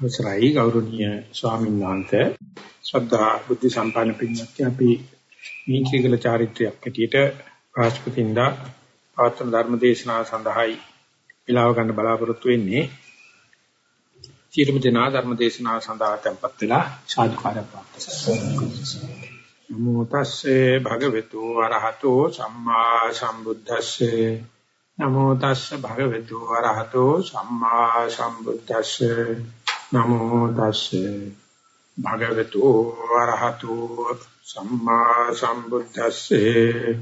අවසරයි ගෞරවනීය ස්වාමීන් වහන්සේ. ශ්‍රද්ධා බුද්ධ සම්පන්න පින්වත්නි අපි නීතිගල චාරිත්‍රයක් හැටියට රාජපතින්දා පවත්වන ධර්ම දේශනාව සඳහායි විලාව ගන්න බලාපොරොත්තු වෙන්නේ. චීරම දෙනා ධර්ම දේශනාව සඳහා tempත් වෙලා සාදුකාරය ප්‍රාර්ථනා නමෝ තස්සේ භගවතු වරහතෝ සම්මා සම්බුද්දස්සේ. නමෝ තස්සේ භගවතු වරහතෝ සම්මා සම්බුද්දස්සේ. නමෝ තස්සේ භගවතු වරහතු සම්මා සම්බුද්දස්සේ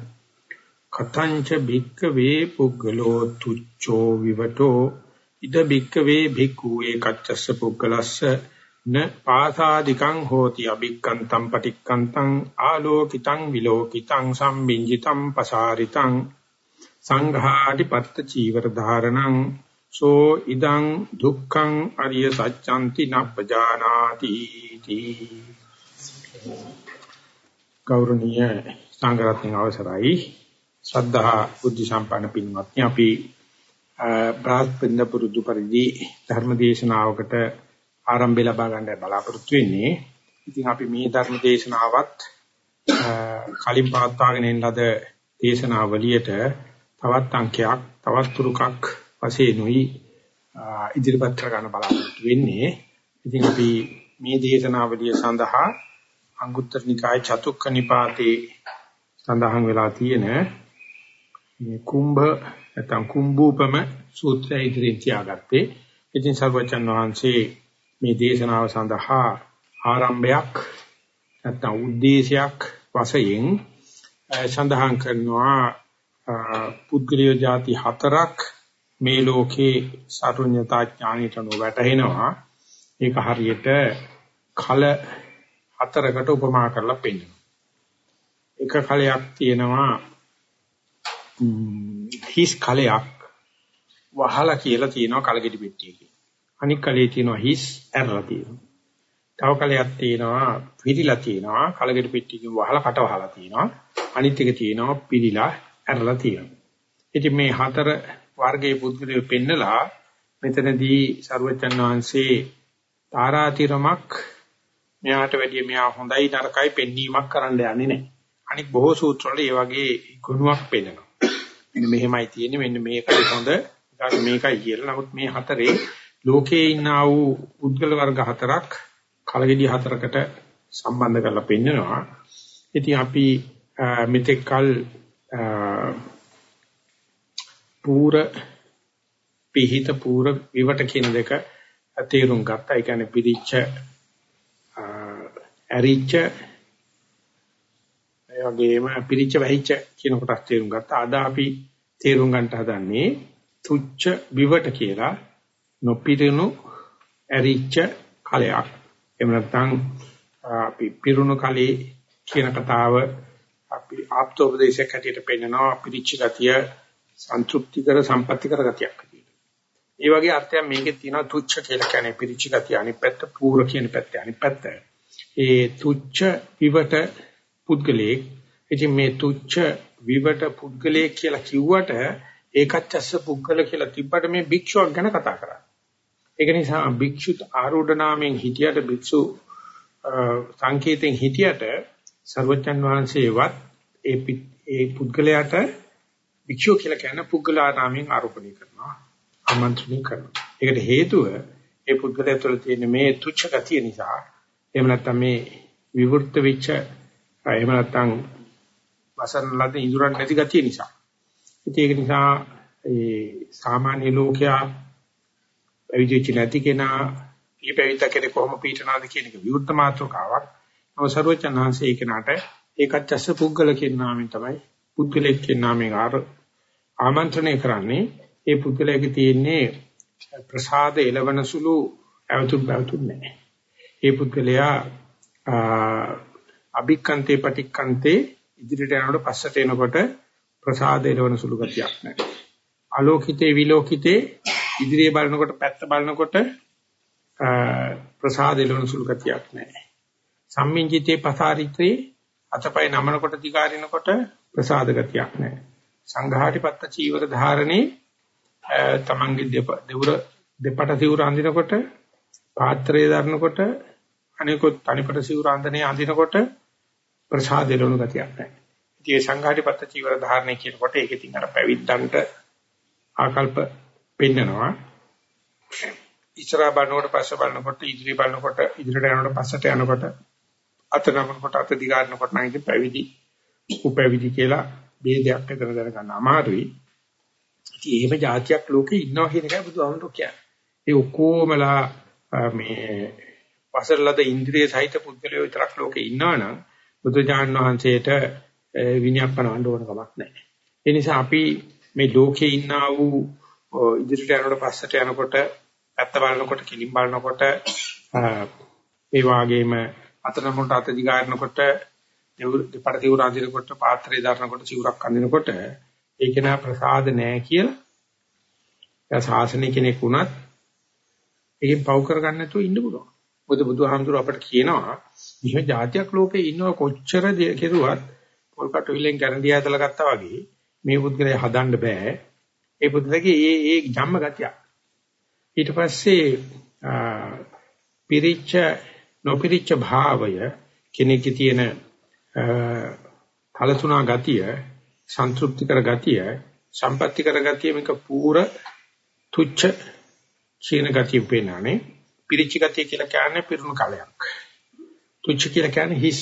කතංච භික්කවේ පුග්ගලෝ තුච්ඡෝ විවටෝ ඉද භික්කවේ භික්ඛු ඒකච්චස්ස පුග්ගලස්ස න පාසාදිකං හෝති අභික්කන්තං පටික්කන්තං ආලෝකිතං විලෝකිතං සම්බින්ජිතං පසාරිතං සංඝාටිපත්ත චීවර ධාරණං සෝ ඉදං දුක්ඛං අරිය සත්‍යන්ති නප්පජානාති තී ගෞරවනීය සංඝරත්න අවසරයි ශ්‍රද්ධා බුද්ධ සම්පන්න පින්වත්නි අපි බ්‍රාහ්මණ පුරුදු පරිදි ධර්ම දේශනාවකට ආරම්භය ලබා ගන්න බලාපොරොත්තු වෙන්නේ. ඉතින් අපි මේ ධර්ම දේශනාවත් කලින් පවත්වාගෙන එන ලද දේශනාවලියට තවත් අංකයක් තවත් තුරුකක් වශයෙන්ුයි ඉදිරිපත් කර ගන්න බලාපොරොත්තු වෙන්නේ. ඉතින් අපි මේ දේශනාවලිය සඳහා අංගුත්තර නිකාය චතුක්ක නිපාතේ සඳහන් වෙලා තියෙන මේ කුම්භ නැත්නම් කුම්භූපම සූත්‍රය ඉදිරියෙන් තියාගත්තේ. ඉතින් සර්වචන් වහන්සේ මේ දේශනාව සඳහා ආරම්භයක් නැත්නම් උද්දේශයක් වශයෙන් සඳහන් කරනවා පුද්ගලිය જાති හතරක් මේ ලෝකේ සාරුඤ්‍යතා ඥානයට නොවැටෙනවා ඒක හරියට කල හතරකට උපමා කරලා පෙන්නනවා. එක කලයක් තියෙනවා හිස් කලයක් වහලා කියලා තියෙනවා කලගෙඩි පෙට්ටියකින්. අනික් කලේ තියෙනවා හිස් ඇරලා තියෙනවා. තව කලයක් තියෙනවා පිළිලා තියෙනවා කලගෙඩි පෙට්ටියකින් වහලා කට වහලා තියෙනවා. අනිත් එක තියෙනවා පිළිලා ඇරලා තියෙනවා. ඉතින් මේ හතර වර්ගයේ පුද්ගලයෝ පෙන්නලා මෙතනදී සරුවචන් වහන්සේ තාරාතිරමක් මෙයාට වැඩිය මෙයා හොඳයි නරකයි පෙන්වීමක් කරන්න යන්නේ නැහැ. අනික බොහෝ සූත්‍රවල මේ වගේ ගුණයක් පෙන්නනවා. මෙන්න මෙහෙමයි තියෙන්නේ මෙන්න මේකයි හොඳ ඊට මේකයි කියලා. නමුත් මේ හතරේ ලෝකේ ඉන්නා වූ පුද්ගල වර්ග හතරක් කලගෙඩි හතරකට සම්බන්ධ කරලා පෙන්නනවා. ඉතින් අපි මෙතෙක් කල පූර පිහිත පූර විවට කියන දෙක තේරුම් ගත්තා. ඒ කියන්නේ පිරිච්ච ඇරිච්ච ඒ වගේම පිරිච්ච වැහිච්ච කියන කොටස් තේරුම් ගත්තා. අද අපි තේරුම් ගන්නට හදන්නේ තුච්ච විවට කියලා නොපිරිනු ඇරිච්ච කලයක්. එහෙම නැත්නම් අපි පිරුණු කලේ කියන කතාව අපි ආප්තෝපදේශයක් හැටියට පෙන්නනවා පිරිච්ච ගතිය සන්තුෂ්ටිකර සම්පත්‍තිකර ගතියක් විදියට. ඒ වගේ අර්ථයක් මේකේ තියෙනවා තුච්ඡ කියලා කියන්නේ පිරිච්ච ගතිය අනිත් පැත්ත පූර්ව කියන පැත්ත අනිත් පැත්ත. ඒ තුච්ඡ විවට පුද්ගලයේ ඉතින් මේ තුච්ඡ විවට පුද්ගලයේ කියලා කිව්වට ඒකච්චස්ස පුද්ගල කියලා තිබ්බට මේ භික්ෂුවක් ගැන කතා කරා. ඒක නිසා භික්ෂුත් ආරෝඪ නාමයෙන් හිටියට භික්ෂු සංකේතෙන් හිටියට සර්වජන් වහන්සේවත් ඒ ඒ පුද්ගලයාට භික්ෂුව කියලා කියන පුද්ගලානාමයෙන් ආරෝපණය කරනවා ආමන්ත්‍රණය කරනවා. ඒකට හේතුව ඒ පුද්ගලයා තුළ තියෙන මේ තුච්ඡ ගතිය නිසා එහෙම නැත්නම් මේ විවෘත වෙච්ච එහෙම නැත්නම් වසන ලද ඉඳුරන් නැති ගතිය නිසා. ඉතින් ඒක නිසා ඒ සාමාන්‍ය ලෝකයා පැවිදිච්ච නැති කෙනා ඊ පැවිද්ද කෙනෙක් කොහොම පීඨනාද කියන එක විවෘත මාත්‍රකාවක්. නව සර්වචනහන්සේ ඒ කෙනාට ඒකච්චස්ස පුද්ගල කියන නාමයෙන් තමයි පුද්ගලෙක් කියන නාමයෙන් ආමන්ත්‍රණය කරන්නේ ඒ පුද්ගලයාගේ තියෙන්නේ ප්‍රසාද එළවන සුළු අවතුම් බවතුම් නැහැ. ඒ පුද්ගලයා අභික්කන්තේ පටික්කන්තේ ඉදිරියට යනකොට පස්සට එනකොට ප්‍රසාද එළවන සුළු ගතියක් නැහැ. ආලෝකිතේ විලෝකිතේ ඉදිරියේ බලනකොට පැත්ත බලනකොට ප්‍රසාද එළවන සුළු ගතියක් නැහැ. සම්මිංජිතේ පසාරිත්‍රේ අතපය නමනකොට දිගාරිනකොට ප්‍රසාද ගතියක් නැහැ. සංඝාටිපත්ත චීවර ධාරණේ තමන්ගේ දෙවුර දෙපට සිවුර අඳිනකොට පාත්‍රය දරනකොට අනිකොත් තනිපට සිවුරාන්දනේ අඳිනකොට ප්‍රසාදේ ලොණු ගතියක් නැහැ. ඉතින් ඒ සංඝාටිපත්ත චීවර ධාරණය කියනකොට ඒක ඉතින් අර පැවිද්දන්ට ආකල්ප පෙන්නනවා. ඉස්සරහා බලනකොට පස්ස බලනකොට ඉදිරි බලනකොට ඉදිරියට යනකොට පස්සට යනකොට අත නමනකොට අත දිගාරනකොට නම් ඉතින් පැවිදි උපැවිදි කියලා ભેදයක් එතන දැනගන්න අමාරුයි. ඉතින් එහෙම જાතියක් ලෝකේ ඉන්නවා කියන එකයි බුදුහාමුදුරුවෝ කියන්නේ. ඒ ඔක්කොමලා මේ වසරලද ඉන්ද්‍රිය සහිත පුද්ගලයෝ විතරක් ලෝකේ ඉන්නවනම් බුදුජාණන් වහන්සේට විනයප්පනවන්න ඕන කමක් නැහැ. ඒ නිසා අපි මේ ලෝකේ ඉන්නා වූ ඉදිරියට යනකොට පස්සට යනකොට පැත්ත බලනකොට කිලින් බලනකොට ඒ වාගේම අතන මොකට අත දිගාරනකොට දෙපඩ තිවුර අඳිනකොට පාත්‍රය දානකොට සිවුරක් අඳිනකොට ඒක නා ප්‍රසාද නෑ කියලා එයා ශාසනය කෙනෙක් වුණත් ඒකෙන් පව් කරගන්න නැතුව ඉන්න පුළුවන්. මොකද බුදුහාමුදුර අපට කියනවා මෙහෙම જાතියක් ලෝකේ ඉන්නව කොච්චර කෙරුවත් පොල්කට විලෙන් ගැරන්ඩිය ඇදලා ගත්තා වගේ මේ පුද්ගලයා හදන්න බෑ. ඒ පුද්ගලගේ ඒ ඒ ජම්ම ගතියක්. ඊට පස්සේ පිරිච්ච නොපිරිච්ච භාවය කෙනෙක්ගේ තියෙන කලතුණා ගතිය සන්තුෂ්ටි කර ගතිය සම්පත්‍ති කර ගතිය මේක පූර තුච්ච චීන ගතිය පේනනේ පිරිච්ච ගතිය කියලා කියන්නේ පිරුණු කලයක්. තුච්ච කියලා කියන්නේ හිස්.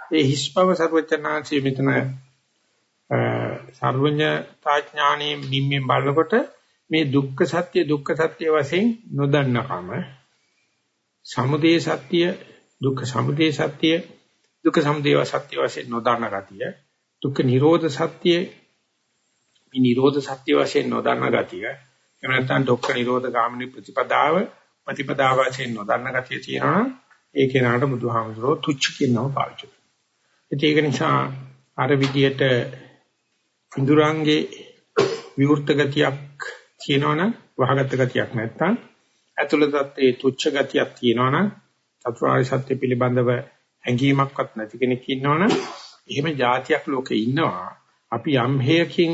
ඒ හිස් බව සර්වචනාංශයේ මෙතන සර්වඥතා ඥානයේ නිම්මෙන් බලනකොට මේ දුක්ඛ සත්‍ය දුක්ඛ සත්‍ය වශයෙන් නොදන්නකම සමුදය සත්‍ය දුක්ඛ සමුදය සත්‍ය දුක්ඛ සමුදය සත්‍ය වශයෙන් නොදන්න ගතිය දුක්ඛ නිරෝධ සත්‍ය මේ නිරෝධ සත්‍ය වශයෙන් නොදන්න ගතිය එහෙම නැත්නම් දුක්ඛ නිරෝධ ගාමිනී ප්‍රතිපදාව ප්‍රතිපදාව වශයෙන් නොදන්න ගතිය තියෙනවා ඒ කෙනාට බුදුහාමුදුරෝ තුච්ච කියනව පාවිච්චි කරනවා. ඒක නිසා අර විදියට ඉඳුරංගේ විවෘත ගතියක් තියෙනවනම් වහගත් ගතියක් නැත්නම් ඇතුළතත් ඒ තුච්ච ගතියක් තියෙනවනම් චතුරාර්ය සත්‍ය පිළිබඳව හැඟීමක්වත් නැති කෙනෙක් ඉන්නවනම් එහෙම જાතියක් ලෝකේ ඉන්නවා. අපි යම් හේයකින්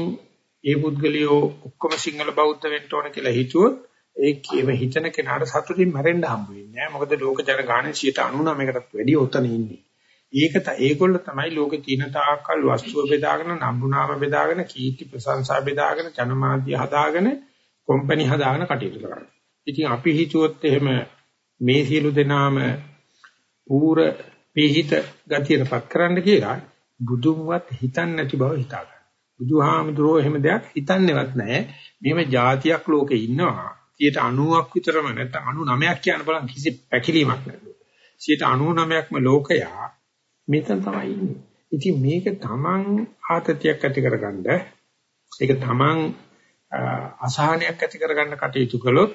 ඒ පුද්ගලියෝ ඔක්කොම සිංහල බෞද්ධ වෙන්න ඕන කියලා හිතුවොත් ඒ කියව හිතන කෙනාට සතුටින් මැරෙන්න හම්බ වෙන්නේ නැහැ. මොකද ලෝක ජනගහනය 99කටත් වැඩිය උතන ඉන්නේ. ඒක ඒගොල්ල තමයි ලෝකේ තියෙන තාක්කල් වස්තුව බෙදාගෙන නම්බුනාම බෙදාගෙන කීර්ති ප්‍රශංසා බෙදාගෙන ජනමාධ්‍ය හදාගෙන කම්පැනි හදාගෙන කටයුතු කරන්නේ. ඉතින් අපි හිතුවොත් එහෙම මේ සියලු දෙනාම පූර පිහිත ගතියටපත් කරන්න කියලා බුදුන්වත් හිතන්නේ නැති බව හිතා ගන්න. බුදුහාමුදුරුවෝ එහෙම දෙයක් හිතන්නේවත් නැහැ. මෙහෙම જાතියක් ලෝකේ ඉන්නවා. 90ක් විතරම නැත්නම් 99ක් කියන්න බලන් කිසි පැකිලීමක් නැහැ. 99ක්ම ලෝකයා මෙතන තමයි ඉන්නේ. ඉතින් මේක තමන් ආතතියක් ඇති කරගන්න ඒක තමන් අසහනයක් ඇති කරගන්න කටයුතු කළොත්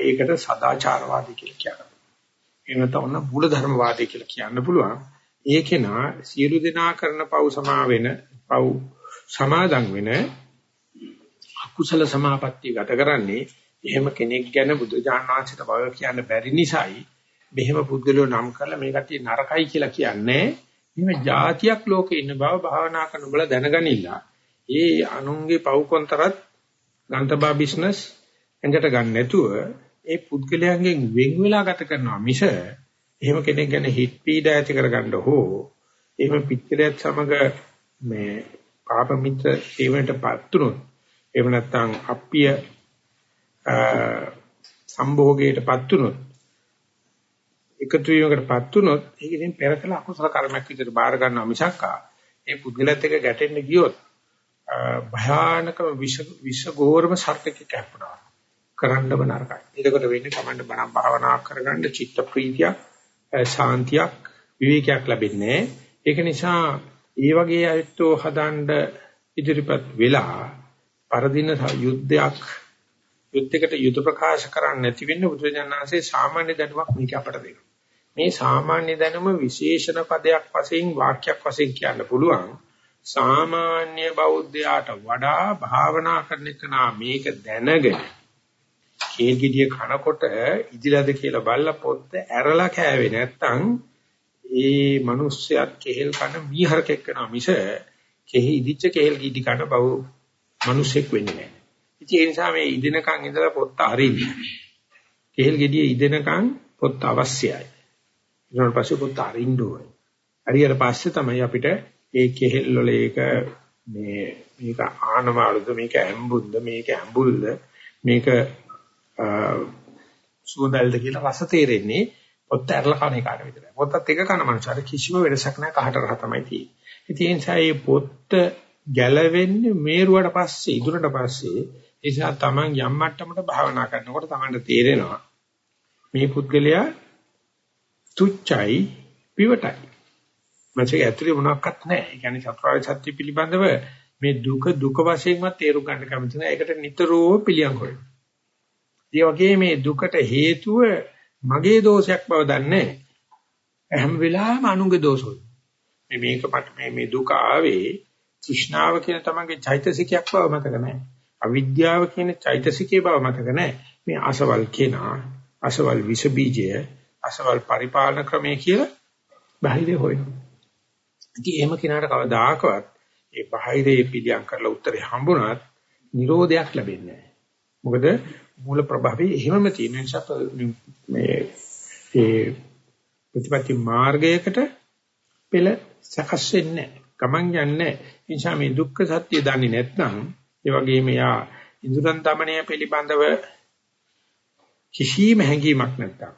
ඒකට සදාචාරවාදී කියලා කියනවා. එනත ඔන්න මූල ධර්මවාදී කියලා කියන්න පුළුවන්. ඒකේනා සියලු දෙනා කරන පව් සමා වෙන පව් සමාදන් වෙන අකුසල සමාපත්තිය ගත කරන්නේ එහෙම කෙනෙක් ගැන බුදුජානක වහන්සේට බව කියන්න බැරි නිසායි. මෙහෙම පුද්ගලයෝ නම් කරලා මේ කට්ටිය නරකයි කියලා කියන්නේ. මේ જાතියක් ලෝකේ ඉන්න බව භාවනා කරන බල දැනගනිලා ඒ අනුන්ගේ පව්කොන්තරත් ගන්තබා බිස්නස් එඟට ගන්න නැතුව ඒ පුද්ගලයන්ගෙන් වෙන් වෙලා ගත කරනවා මිස එහෙම කෙනෙක් ගැන හිත් පීඩා ඇති කරගන්න හෝ එහෙම පිටකලයක් සමග මේ පාප මිත්‍ර සේවනටපත් උනොත් එහෙම නැත්නම් අප්පිය සම්භෝගයටපත් උනොත් එකතු වීමකටපත් වුනොත් ඒක ඉතින් පෙර කළ අකුසල කර්මයක් විදිහට බාර ගන්නවා මිසක්කා ඒ පුද්ගලයාත් එක්ක ගැටෙන්න ගියොත් භයානක විෂ විෂ ගෝරම සර්පෙක කැපුණා කරන්නම නරකයි. ඒකට වෙන්නේ කමන්න බණ භාවනා කරගන්න චිත්ත ප්‍රීතියක් ශාන්තියක් විවේකයක් ලැබෙන්නේ. ඒක නිසා ඒ වගේ අයත්ෝ හදන්න ඉදිරිපත් වෙලා පරදින යුද්ධයක් යුද්ධයකට යුද ප්‍රකාශ කරන්න නැති වෙන්න බුදුරජාණන්සේ සාමාන්‍ය දැනුමක් මේක අපට දෙනවා. මේ සාමාන්‍ය දැනුම විශේෂණ පදයක් වශයෙන් වාක්‍යයක් වශයෙන් කියන්න පුළුවන්. සාමාන්‍ය බෞද්ධයාට වඩා භාවනා කරන එක මේක දැනගෙන කේල්ගිඩිය කනකොට ඉදිලාද කියලා බල්ලා පොත්ත ඇරලා කෑවේ නැත්තම් ඒ මිනිස්සයත් කෙහෙල් කන මීහරකෙක් වෙනවා මිස කෙහි ඉදිච්ච කෙහෙල් ගිඩි කන බව මිනිසෙක් වෙන්නේ නැහැ. ඉතින් ඒ නිසා මේ ඉදිනකන් ඉඳලා පොත්ත අරින්නේ. කෙහෙල් ගෙඩිය ඉදෙනකන් පොත් අවශ්‍යයි. ඊට පස්සේ පොත් අරින්න ඕනේ. හරියට පස්සේ තමයි අපිට ඒ කෙහෙල් වල ඒක මේ මේක ආනමාළුද මේක ඇඹුල්ද මේක ඇඹුල්ද මේක සුවඳල්ද කියලා රස තේරෙන්නේ පොත් ඇරලා කන එකට විතරයි. පොතත් එක කන මනුස්සයර කිසිම වෙනසක් නැහැ කහට රහ තමයි තියෙන්නේ. ඉතින් ඒ නිසා මේ පොත් ගැලවෙන්නේ මේරුවට පස්සේ ඉදුරට පස්සේ ඒ නිසා Taman යම් මට්ටමකට භාවනා කරනකොට Tamanට තේරෙනවා මේ පුද්ගලයා තුච්චයි පිවටයි. මනසේ ඇතුලේ මොනවත් නැහැ. ඒ කියන්නේ චතුරාර්ය සත්‍ය පිළිබඳව මේ දුක දුක වශයෙන්වත් තේරුම් ගන්න කැමති නැහැ. ඒකට නිතරම පිළියම් කරනවා. ඒ වගේ මේ දුකට හේතුව මගේ දෝෂයක් බව දන්නේ හැම වෙලාවෙම අනුන්ගේ දෝෂොයි. මේ මේක මට මේ මේ දුක ආවේ තෘෂ්ණාව කියන තමන්ගේ චෛතසිකයක් බව මතක නැහැ. අවිද්‍යාව කියන චෛතසිකයේ බව මතක නැහැ. මේ අසවල් කෙනා, අසවල් විස බීජය, අසවල් පරිපාලන ක්‍රමය කියලා බාහිරේ හොයනවා. ඉතින් එහෙම කෙනාට කවදාකවත් ඒ බාහිරේ පිළියම් කරලා උත්තරේ හම්බුණත් නිරෝධයක් ලැබෙන්නේ නැහැ. මොකද මූල ප්‍රභවයේ එහෙමම තියෙන නිසා මේ ඒ ප්‍රතිපatti මාර්ගයකට පෙළ සකස් වෙන්නේ ගමන් යන්නේ නිසා මේ දුක්ඛ සත්‍ය දන්නේ නැත්නම් ඒ වගේම යා ඉන්ද්‍රයන් দমনය පිළිබඳව කිසිම හැඟීමක් නැත්නම්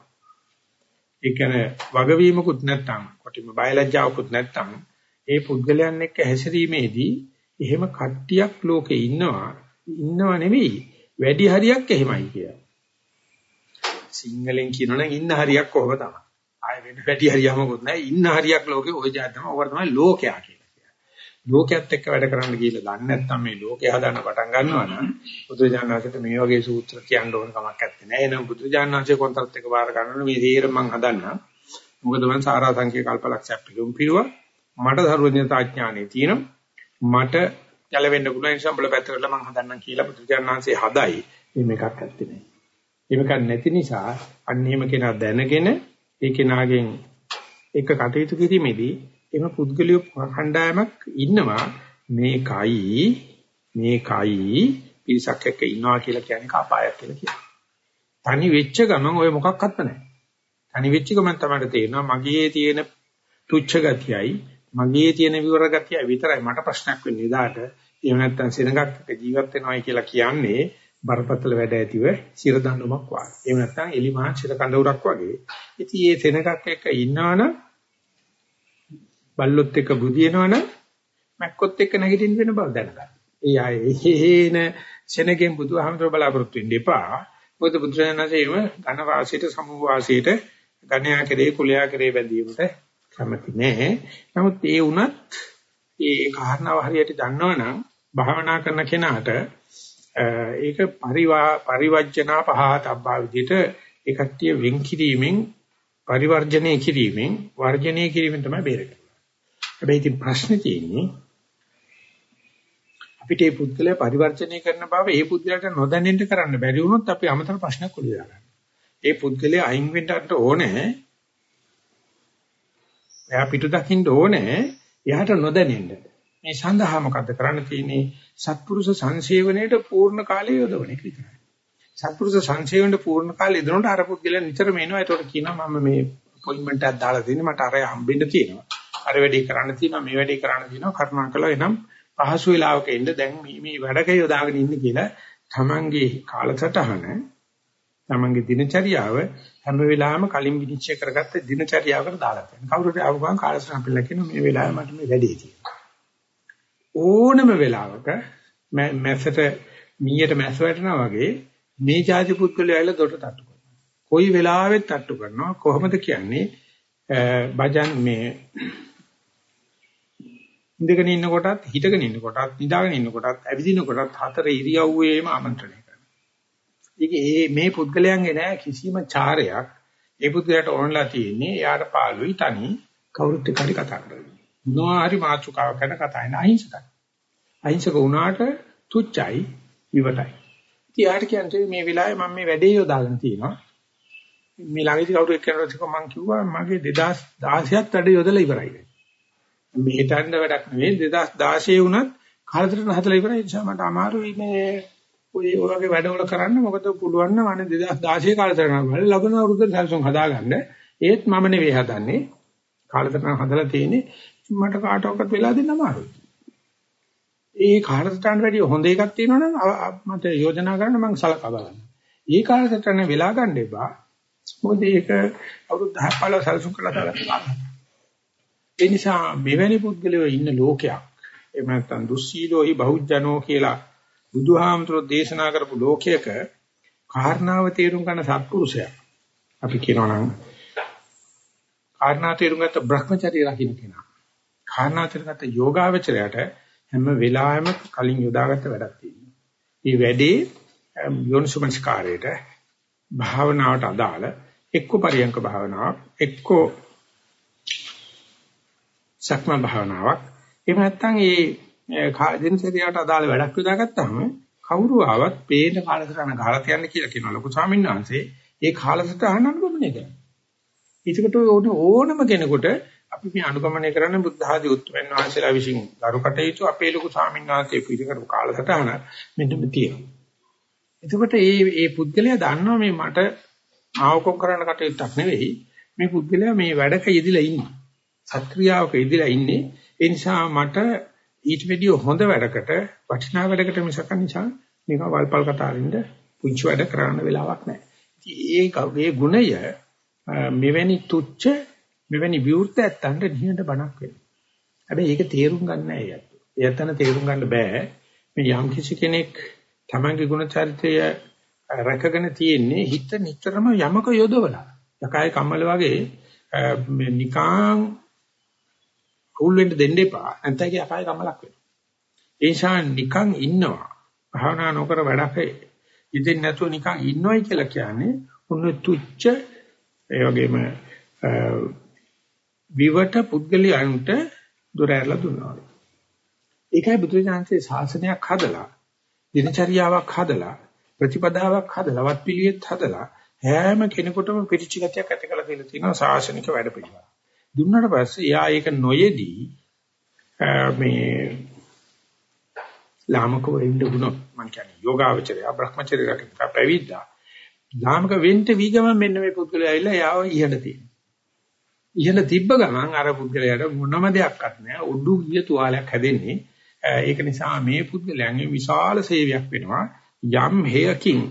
ඒ කියන්නේ වගවීමකුත් නැත්නම් කොටිම බයලජ්ජාවකුත් නැත්නම් ඒ පුද්ගලයන් එක්ක හැසිරීමේදී එහෙම කට්ටියක් ලෝකේ ඉන්නවා ඉන්නව නෙවෙයි. වැඩි හරියක් එහෙමයි කියලා. සිංහලෙන් කියනවනම් ඉන්න හරියක් කොහොම තමයි. ආය වෙන වැඩි හරියම කොට නැහැ. ඉන්න හරියක් ලෝකේ ওই જાත් තමයි. ඕක තමයි ලෝකයා කියලා කියන්නේ. ලෝකයේත් එක්ක වැඩ කරන්න කියලා දන්නේ නැත්නම් මේ ලෝකේ හදන්න පටන් ගන්නවා නම් බුදුජානනාථට මේ වගේ සූත්‍ර කියන්න ඕන කමක් නැත්තේ. එහෙනම් බුදුජානනාථේ කොන්තරත් එක බාර ගන්න මේ දේර මං හදන්නම්. මොකද මං සාරාංශික කල්පලක්ෂයක් පිළිගුම් පිරුවා. මට ධර්මඥතා ඥානෙ තියෙනවා. මට ගැලවෙන්න පුළුවන් නිසා උඹලා පැත්තකට මං හදන්නම් කියලා බුදුජානනාංශයේ හදයි. මේකක් ඇත්තේ නෑ. මේකක් නැති නිසා අන්න එහෙම කෙනා දැනගෙන ඒ කෙනාගෙන් එක කටයුතු කිරීමේදී එම පුද්ගලිය කණ්ඩායමක් ඉන්නවා මේකයි මේකයි පිරිසක් එක්ක ඉන්නවා කියලා කියන්නේ කපායක් කියලා කියනවා. තනි වෙච්ච ගමන් ඔය මොකක්වත් නැහැ. තනි වෙච්ච ගමන් තමයි තේරෙනවා මගේ තියෙන තුච්ච ගතියයි මගේ තියෙන විවර ගතිය විතරයි මට ප්‍රශ්නයක් වෙන්නේ දාට. එහෙම නැත්නම් සෙනඟක් ජීවත් වෙනවයි කියලා කියන්නේ බරපතල වැඩ ඇතිව සිර දඬුමක් වගේ. එහෙම නැත්නම් එලි මහා සිර කඳවුරක් වගේ. ඉතින් මේ සෙනඟක් එක්ක ඉන්නවනම් බල්ලොත් එක්ක බුදිනවනම් මැක්කොත් එක්ක නැගිටින්න වෙන බව දැනගන්න. ඒ ආයේ හේන සෙනගෙන් බුදුහාමතුරු බලාපොරොත්තු වෙන්න එපා. මොකද බුදුරජාණන්සේම ඝන වාසයට සමූහ වාසයට ගණ්‍යා කෙරේ කුලයා කෙරේ බැඳීමට කැමති නෑ. නමුත් ඒ වුණත් ඒ කාරණාව හරියට දන්නවනම් භාවනා කරන කෙනාට ඒක පරිවා පරිවර්ජනා පහතබ්බා විදිහට ඒ කට්ටිය වෙන් කිරීමෙන් පරිවර්ජණය කිරීමෙන් වර්ජණය කිරීමෙන් තමයි බේරෙන්නේ. හැබැයි ඉතින් ප්‍රශ්නේ තියෙන්නේ අපිට මේ පුද්ගලයා පරිවර්තනය කරන බව ඒ පුද්ගලයාට නොදැනෙන්න කරන්න බැරි වුණොත් අපි අමතර ප්‍රශ්නයක් ඔලිය ගන්නවා. ඒ පුද්ගලයා අයින් වෙන්නට ඕනේ. එයා පිටු දකින්න ඕනේ. එයාට නොදැනෙන්න. මේ සඳහා මොකද්ද කරන්න තියෙන්නේ? සත්පුරුෂ සංසේවණයට පූර්ණ කාලය යොදවන එක විතරයි. සත්පුරුෂ සංසේවණයට පූර්ණ කාලය යොදනකොට අර පුද්ගලයා නිතරම එනවා. ඒකට කියනවා මම මේ අපොයින්ට්මන්ට් එකක් දාලා දෙන්නේ මට අරය හම්බෙන්න තියෙනවා. අර වැඩේ කරන්න තියෙනවා මේ වැඩේ කරන්න තියෙනවා කරුණාකරලා එනම් පහසු වෙලාවක එන්න දැන් මේ මේ වැඩක යොදාගෙන ඉන්න කියලා තමන්ගේ කාලසටහන තමන්ගේ දිනචරියාව හැම වෙලාවෙම කලින් විනිශ්චය කරගත්ත දිනචරියාවකට දාලා තියෙනවා. කවුරුද ආව ගමන් කාලසටහන පිළිලා කියන මේ වෙලාවේ මට මේ වැඩේ තියෙනවා. ඕනම වෙලාවක මැස්සට මීයට මැස්ස වැටෙනා වගේ මේ ජාති පුත්කලයා ඇවිල්ලා දොට තට්ටු කරනවා. කොයි වෙලාවෙත් තට්ටු කරනවා කොහොමද කියන්නේ බජන් මේ ඉඳගෙන ඉන්න කොටත් හිටගෙන ඉන්න කොටත් නිදාගෙන ඉන්න කොටත් ඇවිදින කොටත් හතර ඉරියව්වේම ආමන්ත්‍රණය කරනවා. ඒකේ මේ පුද්ගලයන්ගේ නෑ කිසිම චාරයක් ඒ පුද්ගලයාට ඕනලා තියෙන්නේ එයාට පාළුයි තනි කවුරුත් එක්ක හරි කතා කරන්නේ. මොනවා හරි මාතෘකාවක් ගැන කතා කරන අහිංසකයි. අහිංසක වුණාට තුච්චයි ඉවටයි. ඉතින් යාට කියන්නේ මේ වෙලාවේ මම මේ වැඩේ යොදාගෙන තියෙනවා. මේ ළඟදී කවුරු එක්කෙනෙක් මම කිව්වා මගේ 2016ත් වැඩ යොදලා ඉවරයි. මේ හිතන්න වැඩක් නෙවෙයි 2016 වුණත් කාලතරණ හදලා ඉවරයි ඒ නිසා මට අමාරුයි මේ ඔය වගේ වැඩවල කරන්න මොකද පුළුවන් නම් අනේ 2016 කාලසටහන වල ලබන අවුරුද්දේ සැලසුම් හදාගන්න. ඒත් මම නෙවෙයි හදන්නේ. කාලසටහන හදලා තියෙන්නේ මට කාටවත් වෙලා දෙන්න අමාරුයි. ඒ කාලසටහන වැඩි හොඳ එකක් තියෙනවනම් මට යෝජනා කරන්න මම සලකා බලන්න. ඒ කාලසටහන වෙලා ගන්න එපා. මොකද ඒක අවුරුදු 10 15 සැලසුම් කරලා දාලා ඒ නිසා මෙවැනි පුද්ගලයෝ ඉන්න ලෝකයක් එහෙම නැත්නම් දුස්සීලෝහි බහුජනෝ කියලා බුදුහාමතුරු දේශනා කරපු ලෝකයක කාරණාව තේරුම් ගන්න සත්පුරුෂයා අපි කියනවා නම් කාරණා තේරුම් ගත්ත Brahmacharya රකින්න කෙනා කාරණා තේරුම් ගත්ත යෝගාවචරයට හැම වෙලාවෙම කලින් යොදාගත්ත වැඩක් තියෙනවා. මේ වැඩේ යෝනිසුමස්කාරයට භාවනාවට අදාළ එක්ක පරියංක භාවනාවක් එක්ක සක්ම භාවනාවක් එහෙම නැත්නම් ඒ දිනචරියාවට අදාළ වැඩක් යොදාගත්තාම කවුරු ආවත් පේන කාලසටහන ගහලා තියන්න කියලා කියනවා ලොකු ස්වාමීන් වහන්සේ ඒ කාලසටහන අනුගමනය කරනවා. ඒකට ඕනම කෙනෙකුට අපි මේ අනුගමනය කරන බුද්ධ ආදී උත්තරයන් වහන්සේලා විසින් දරුකටයුතු අපේ ලොකු ස්වාමීන් වහන්සේ පිළිකරපු කාලසටහන මෙන්න තියෙනවා. එතකොට මේ මේ පුද්ගලයා දන්නවා මේ මට ආවකම් කරන්න කටයුත්තක් නෙවෙයි මේ පුද්ගලයා මේ වැඩක යෙදිලා ඉන්නේ. සත්ක්‍රියාවක යෙදිලා ඉන්නේ. ඒ නිසා මට ඊට වැඩිය හොඳ වැඩකට වටිනා වැඩකට මිසක නිසා නිකන් වල්පල් කතාරින්ද පුංචි වැඩ කරන්න වෙලාවක් නැහැ. ඉතින් ඒ ඒ ගුණය මෙවැනි තුච්ච මෙවැනි විවෘත ඇත්තන්ට නිහඬ බණක් වෙනවා. හැබැයි ඒක තේරුම් ගන්න නැහැ යැත්තු. එයතන තේරුම් ගන්න බෑ. මේ යම් කිසි කෙනෙක් තමන්ගේ ගුණ චරිතය රැකගෙන තියෙන්නේ හිත නිතරම යමක යොදවලා. යකයි කම්මල වගේ නිකාං කුල් වෙන්න දෙන්න එපා. නැත්නම් ඒක යකයි කම්මලක් වෙනවා. ඒ නිසා නිකන් ඉන්නවා. භාවනා නොකර වැඩක් ඉතින් නැතුව නිකන් ඉන්නවයි කියලා කියන්නේ උන්න තුච්ච ඒ වගේම විවට පුද්ගලයන්ට දොර ඇරලා දුන්නා. ඒකයි බුදුරජාණන්සේ ශාසනයක් හදලා දිනචරියාවක් හදලා ප්‍රතිපදාවක් හදලා වත් පිළිවෙත් හදලා හැම කෙනෙකුටම පිරිචි ගතියක් ඇති කරලා දෙලා තියෙනවා ශාසනික වැඩපිළිවෙල. දුන්නාට පස්සේ යා ඒක නොයේදී මේ ලාමක වෙන්න ගුණොත් මං කියන්නේ යෝගාවචරය බ්‍රහ්මචර්ය රකින්න පැවිද්දා ලාමක වෙන්න වීගම මෙන්න මේ පුද්ගලයා ඇවිල්ලා යාව ඉහළ තියෙනවා ඉහළ තිබ්බ ගමන් අර පුද්ගලයාට මොනම දෙයක්වත් නැහැ උඩු ගිය තුවාලයක් හැදෙන්නේ ඒක නිසා මේ පුද්ගලයන්ගේ විශාල සේවයක් වෙනවා යම් හේයකින්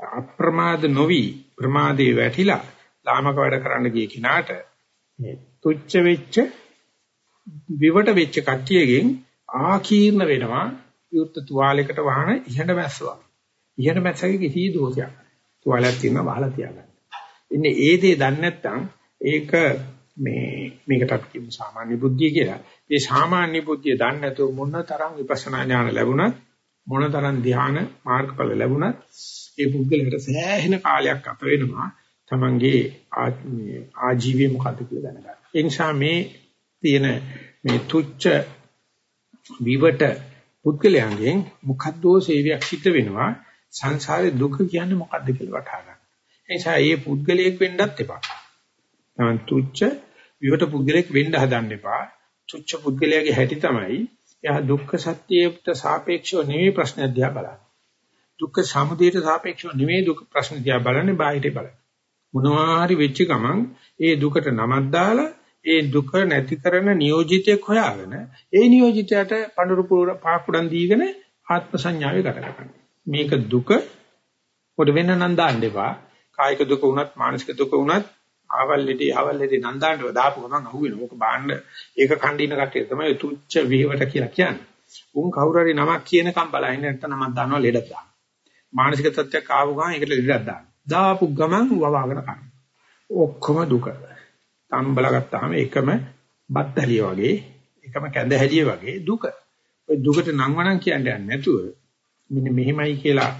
අප්‍රමාද නොවි ප්‍රමාදේ වැටිලා ලාමක වැඩ කරන්න ගිය කිනාට මේ තුච්ච වෙච්ච විවට වෙච්ච කට්ටියගෙන් ආකීර්ණ වෙනවා යුත් තුවාලයකට වහන ඉහළ මැස්සවා. ඉහළ මැස්සගේ කිසි දෝෂයක්. තුවාලයක් තියෙනවා වහලා තියාගන්න. ඉන්නේ ඒ දේ දන්නේ නැත්නම් ඒක මේ මේකට අපි කියමු සාමාන්‍ය බුද්ධිය කියලා. මේ සාමාන්‍ය බුද්ධිය දන්නේ නැතුව මොන තරම් විපස්සනා ඥාන ලැබුණත් මොන තරම් ධ්‍යාන මාර්ගඵල ලැබුණත් ඒ පුද්ගලයාට සෑහෙන කාලයක් අප වෙනවා. තමන්ගේ ආජීවය මොකද්ද කියලා දැනගන්න. ඒ නිසා මේ තියෙන මේ තුච්ච විවට පුද්ගලයන්ගෙන් මොකද්දෝ සේවයක් සිද්ධ වෙනවා සංසාරේ දුක කියන්නේ මොකද්ද කියලා වටහා ගන්න. ඒ නිසා මේ පුද්ගලයෙක් වෙන්නත් එපා. තමන් තුච්ච විවට පුද්ගලයෙක් වෙන්න හදන්න එපා. තුච්ච පුද්ගලයාගේ හැටි තමයි එයා දුක්ඛ සත්‍යයට සාපේක්ෂව නෙවෙයි ප්‍රශ්න දිහා බලන්නේ. දුක්ඛ සමුදයට සාපේක්ෂව නෙවෙයි දුක් ප්‍රශ්න දිහා බලන්නේ බාහිරේ බලන්නේ. මොනවා හරි වෙච්ච ගමන් ඒ දුකට නමක් දාලා ඒ දුක නැති කරන නියෝජිතයෙක් හොයාගෙන ඒ නියෝජිතයට පඳුරු පාකුඩන් දීගෙන ආත්ම සංඥාවේ ගත කරනවා. මේක දුක පොඩ වෙන නම් දාන්න එපා. කායික දුක වුණත් මානසික දුක වුණත් ආවල්ලේදී ආවල්ලේදී නන්දාන්නව දාපු ගමන් අහුවෙනවා. ඕක බාන්න ඒක කණ්ඩින කට්ටිය තමයි තුච්ච විහෙවට කියලා කියන්නේ. උන් කවුරු හරි නමක් කියනකම් බලහින්න නැත්නම් නමක් දානවා ලෙඩක් දානවා. මානසික තත්ත්වයක් ආව ගමන් ඒකට ලෙඩක් දානවා. දාපු ගමන් වවාගෙන කනවා. ඔක්කොම දුක. තම්බල ගත්තාම එකම බත්තලිය වගේ එකම කැඳ හැලිය වගේ දුක. ඔය දුකට නම් වණන් කියන්නේ නැතුව මෙන්න මෙහෙමයි කියලා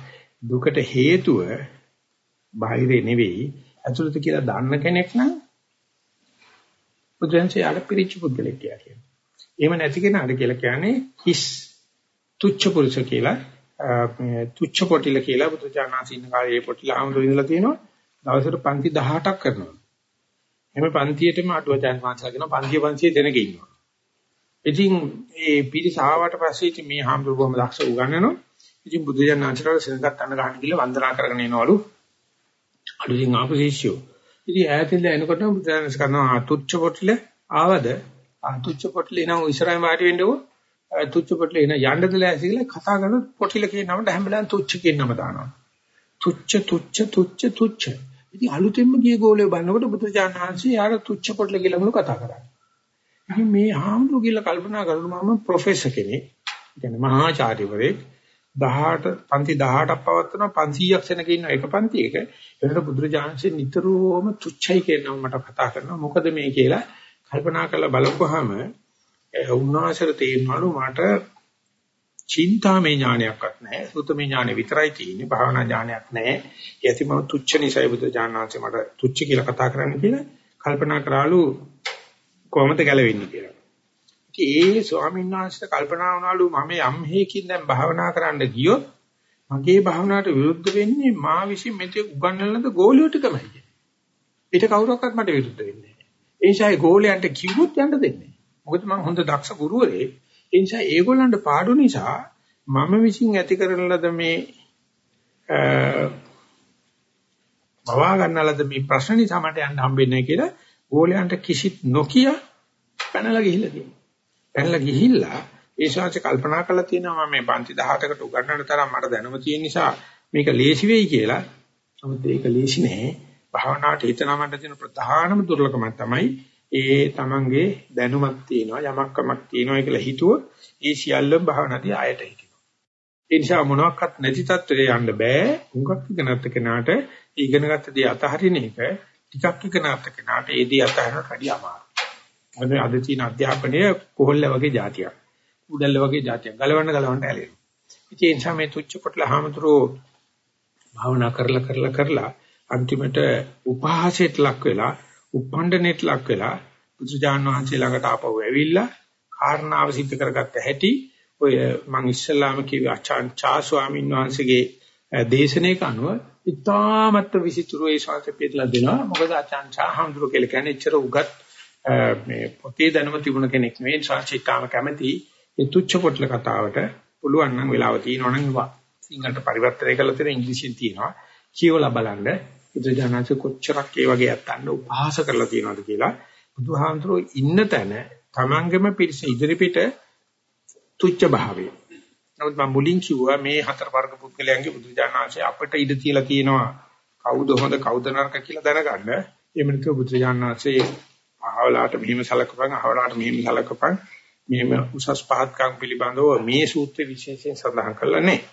දුකට හේතුව බාහිරේ නෙවෙයි ඇතුළත කියලා දන්න කෙනෙක් නම් බුදුන්සේ යාල පිරිච්ච පුද්ගලෙක් කියලා කියනවා. එහෙම නැති කෙනාට කියලා කියන්නේ හිස් තුච්ච පුරුෂ කියලා තුච්ච පොටිල කියලා බුදුචානන්සින්න කාලේ ඒ පොටිල ආමතු ඉඳලා තියෙනවා. දවසට පන්ති 18ක් කරනවා. හැම පන්තියටම අටුවචාන් වහන්සේලා කියන පන්තිය පන්තිය දෙනක ඉන්නවා. ඉතින් ඒ පිරිස ආවට පස්සේ ඉතින් මේ හාමුදුරුවෝ බොහොම දක්ෂ උගන්වනවා. ඉතින් බුදුජානනාචාර්ය සෙනගත් අන්න ගන්න කියලා වන්දනා කරගෙන එනවලු. අලුතින් ආපු ශිෂ්‍යෝ. ඉතින් ඈතින්ද එනකොට බුදුජානනාචාර්ය කරනවා තුච්ච පොට්ටල ආවද? ආ තුච්ච පොට්ටල එනවා ඉස්සරහින් වාඩි වෙන්නකො. තුච්ච පොට්ටල එන යන්නද ලෑසි කියලා කතා කරන පොට්ටල කියන නමට හැම වෙලාවෙම තුච්ච කියන නම දානවා. තුච්ච තුච්ච තුච්ච තුච්ච. ඉතින් අලුතෙන්ම ගිය ගෝලේ බලනකොට බුදුජානනාංශي යාර තුච්ච පොට්ටල කියලා මොන කතා කරන්නේ. ඉතින් මේ ආම්දු කියලා කල්පනා කරලා මම ප්‍රොෆෙසර් කෙනෙක්. කියන්නේ මහාචාර්යවරයෙක් 18 පන්ති 18ක් පවත්වනවා 500ක් සෙනග ඉන්න එක පන්තියක ඒකට බුදුරජාණන්සේ නිතරම තුච්චයි කියනවා මට කතා කරනවා. මොකද මේ කියලා කල්පනා කරලා බලපුවාම උන්වහන්සේට තේරෙනවලු මට චින්තාමය ඥානයක්වත් නැහැ. සුතමේ ඥානෙ විතරයි තියෙන්නේ. භාවනා ඥානයක් නැහැ. ඒති මම තුච්ච නිසයි බුදුරජාණන්සේ මට තුච්ච කියලා කතා කරන්න කියලා කල්පනා කරාලු කොහොමද ගැලවෙන්නේ කියලා. ඒ ස්වාමීන් වහන්සේට කල්පනා වුණාලු මම යම් හේකින් දැන් භාවනා කරන්න ගියොත් මගේ භාවනාවට විරුද්ධ වෙන්නේ මා විසින් මෙතේ උගන්වන ලද ගෝලියෝ ටිකමයි. ඊට කවුරක්වත් මට විරුද්ධ වෙන්නේ නැහැ. ඒ නිසා ඒ ගෝලයන්ට කිව්වොත් යන්න දෙන්නේ. මොකද මම හොඳ දක්ෂ ගුරුවරයෙක්. ඒ නිසා ඒගොල්ලන්ට පාඩු නිසා මම විසින් ඇති කරන ලද මේ මවා ගන්නලද මේ ප්‍රශ්න නිසා මට යන්න හම්බෙන්නේ කියලා ගෝලයන්ට කිසිත් නොකිය පැනලා ගිහිල්ලා තියෙනවා. පැනලා ගිහිල්ලා ඒ ශාස්ත්‍ර කල්පනා කරලා තියෙනවා මම මේ පන්ති 18කට උගන්වන්න තරම් මට දැනුම තියෙන නිසා මේක ලේසි වෙයි කියලා. නමුත් ඒක ලේසි නෑ. භාවනාවට හිතනමට තියෙන ප්‍රධානම දුර්ලභම තමයි ඒ තමන්ගේ දැනුමක් තියෙනවා යමක්කමක් තියෙනවා කියලා හිතුවොත් ඒ සියල්ලම භාවනාදී ආයට හිටිනවා. ඒ නිසා මොනවත් නැති තත්ත්වයට යන්න බෑ. උඟක් ඉගෙනත් කෙනාට ඉගෙනගත්ත දේ අතහරින එක ටිකක් ඉගෙනත් කෙනාට ඒ දේ අතහරිනට වැඩිය අමාරුයි. මොකද අද තියෙන අධ්‍යාපනය කොහොල්ල වගේ જાතියක්. උඩල්ල වගේ જાතියක්. ගලවන්න ගලවන්න ඇලෙනවා. ඉතින් ඒ නිසා මේ තුච්ච කොටල හැමතුරෝ භාවනා කරලා කරලා කරලා අන්තිමට උපහාසයට ලක් වෙලා උපණ්ඩනෙට ලක් වෙලා බුදුජාන විශ්වවිද්‍යාල ළඟට ආපහු ඇවිල්ලා කාරණාව සිද්ධ කරගත්ත හැටි ඔය මං ඉස්සල්ලාම කිව්ව ආචාන් චා ස්වාමීන් වහන්සේගේ දේශනාවක අනුව ඉතාමත් විසිතුරු ඒ ශාස්ත්‍රය පිටලා දෙනවා මොකද ආචාන් චා හඳුරු කියලා කියන්නේ එච්චර උගත් මේ පොතේ දැනුම තිබුණ කෙනෙක් නෙවෙයි සංචිතාම කැමති ඒ තුච්ච පොට්ල කතාවට පුළුවන් නම් වෙලාව තියෙනවා නම් සිංහලට පරිවර්තනය කරලා තියෙන ඉංග්‍රීසියෙන් තියෙනවා කියවලා බලන්න බුදුජානක කොච්චරක් ඒ වගේ යත්තන්න උපහාස කරලා තියෙනවද කියලා බුදුහාමුදුරුවෝ ඉන්න තැන තමන්ගේම පිරිස ඉදිරිපිට තුච්ච භාවය. නමුත් මම මුලින් කිව්වා මේ හතර වර්ග පුද්ගලයන්ගේ බුදුජානනාංශය අපිට ඉඳ තියලා තියෙනවා කවුද හොඳ කවුද නරක කියලා දැනගන්න. එහෙම නැත්නම් බුදුජානනාංශයේ අහවලාට මෙහිම සලකපන් අහවලාට මෙහිම සලකපන් මෙහිම උසස් පහත්කම් පිළිබඳව මේ සූත්‍රයේ විශේෂයෙන් සඳහන් කරලා නැහැ.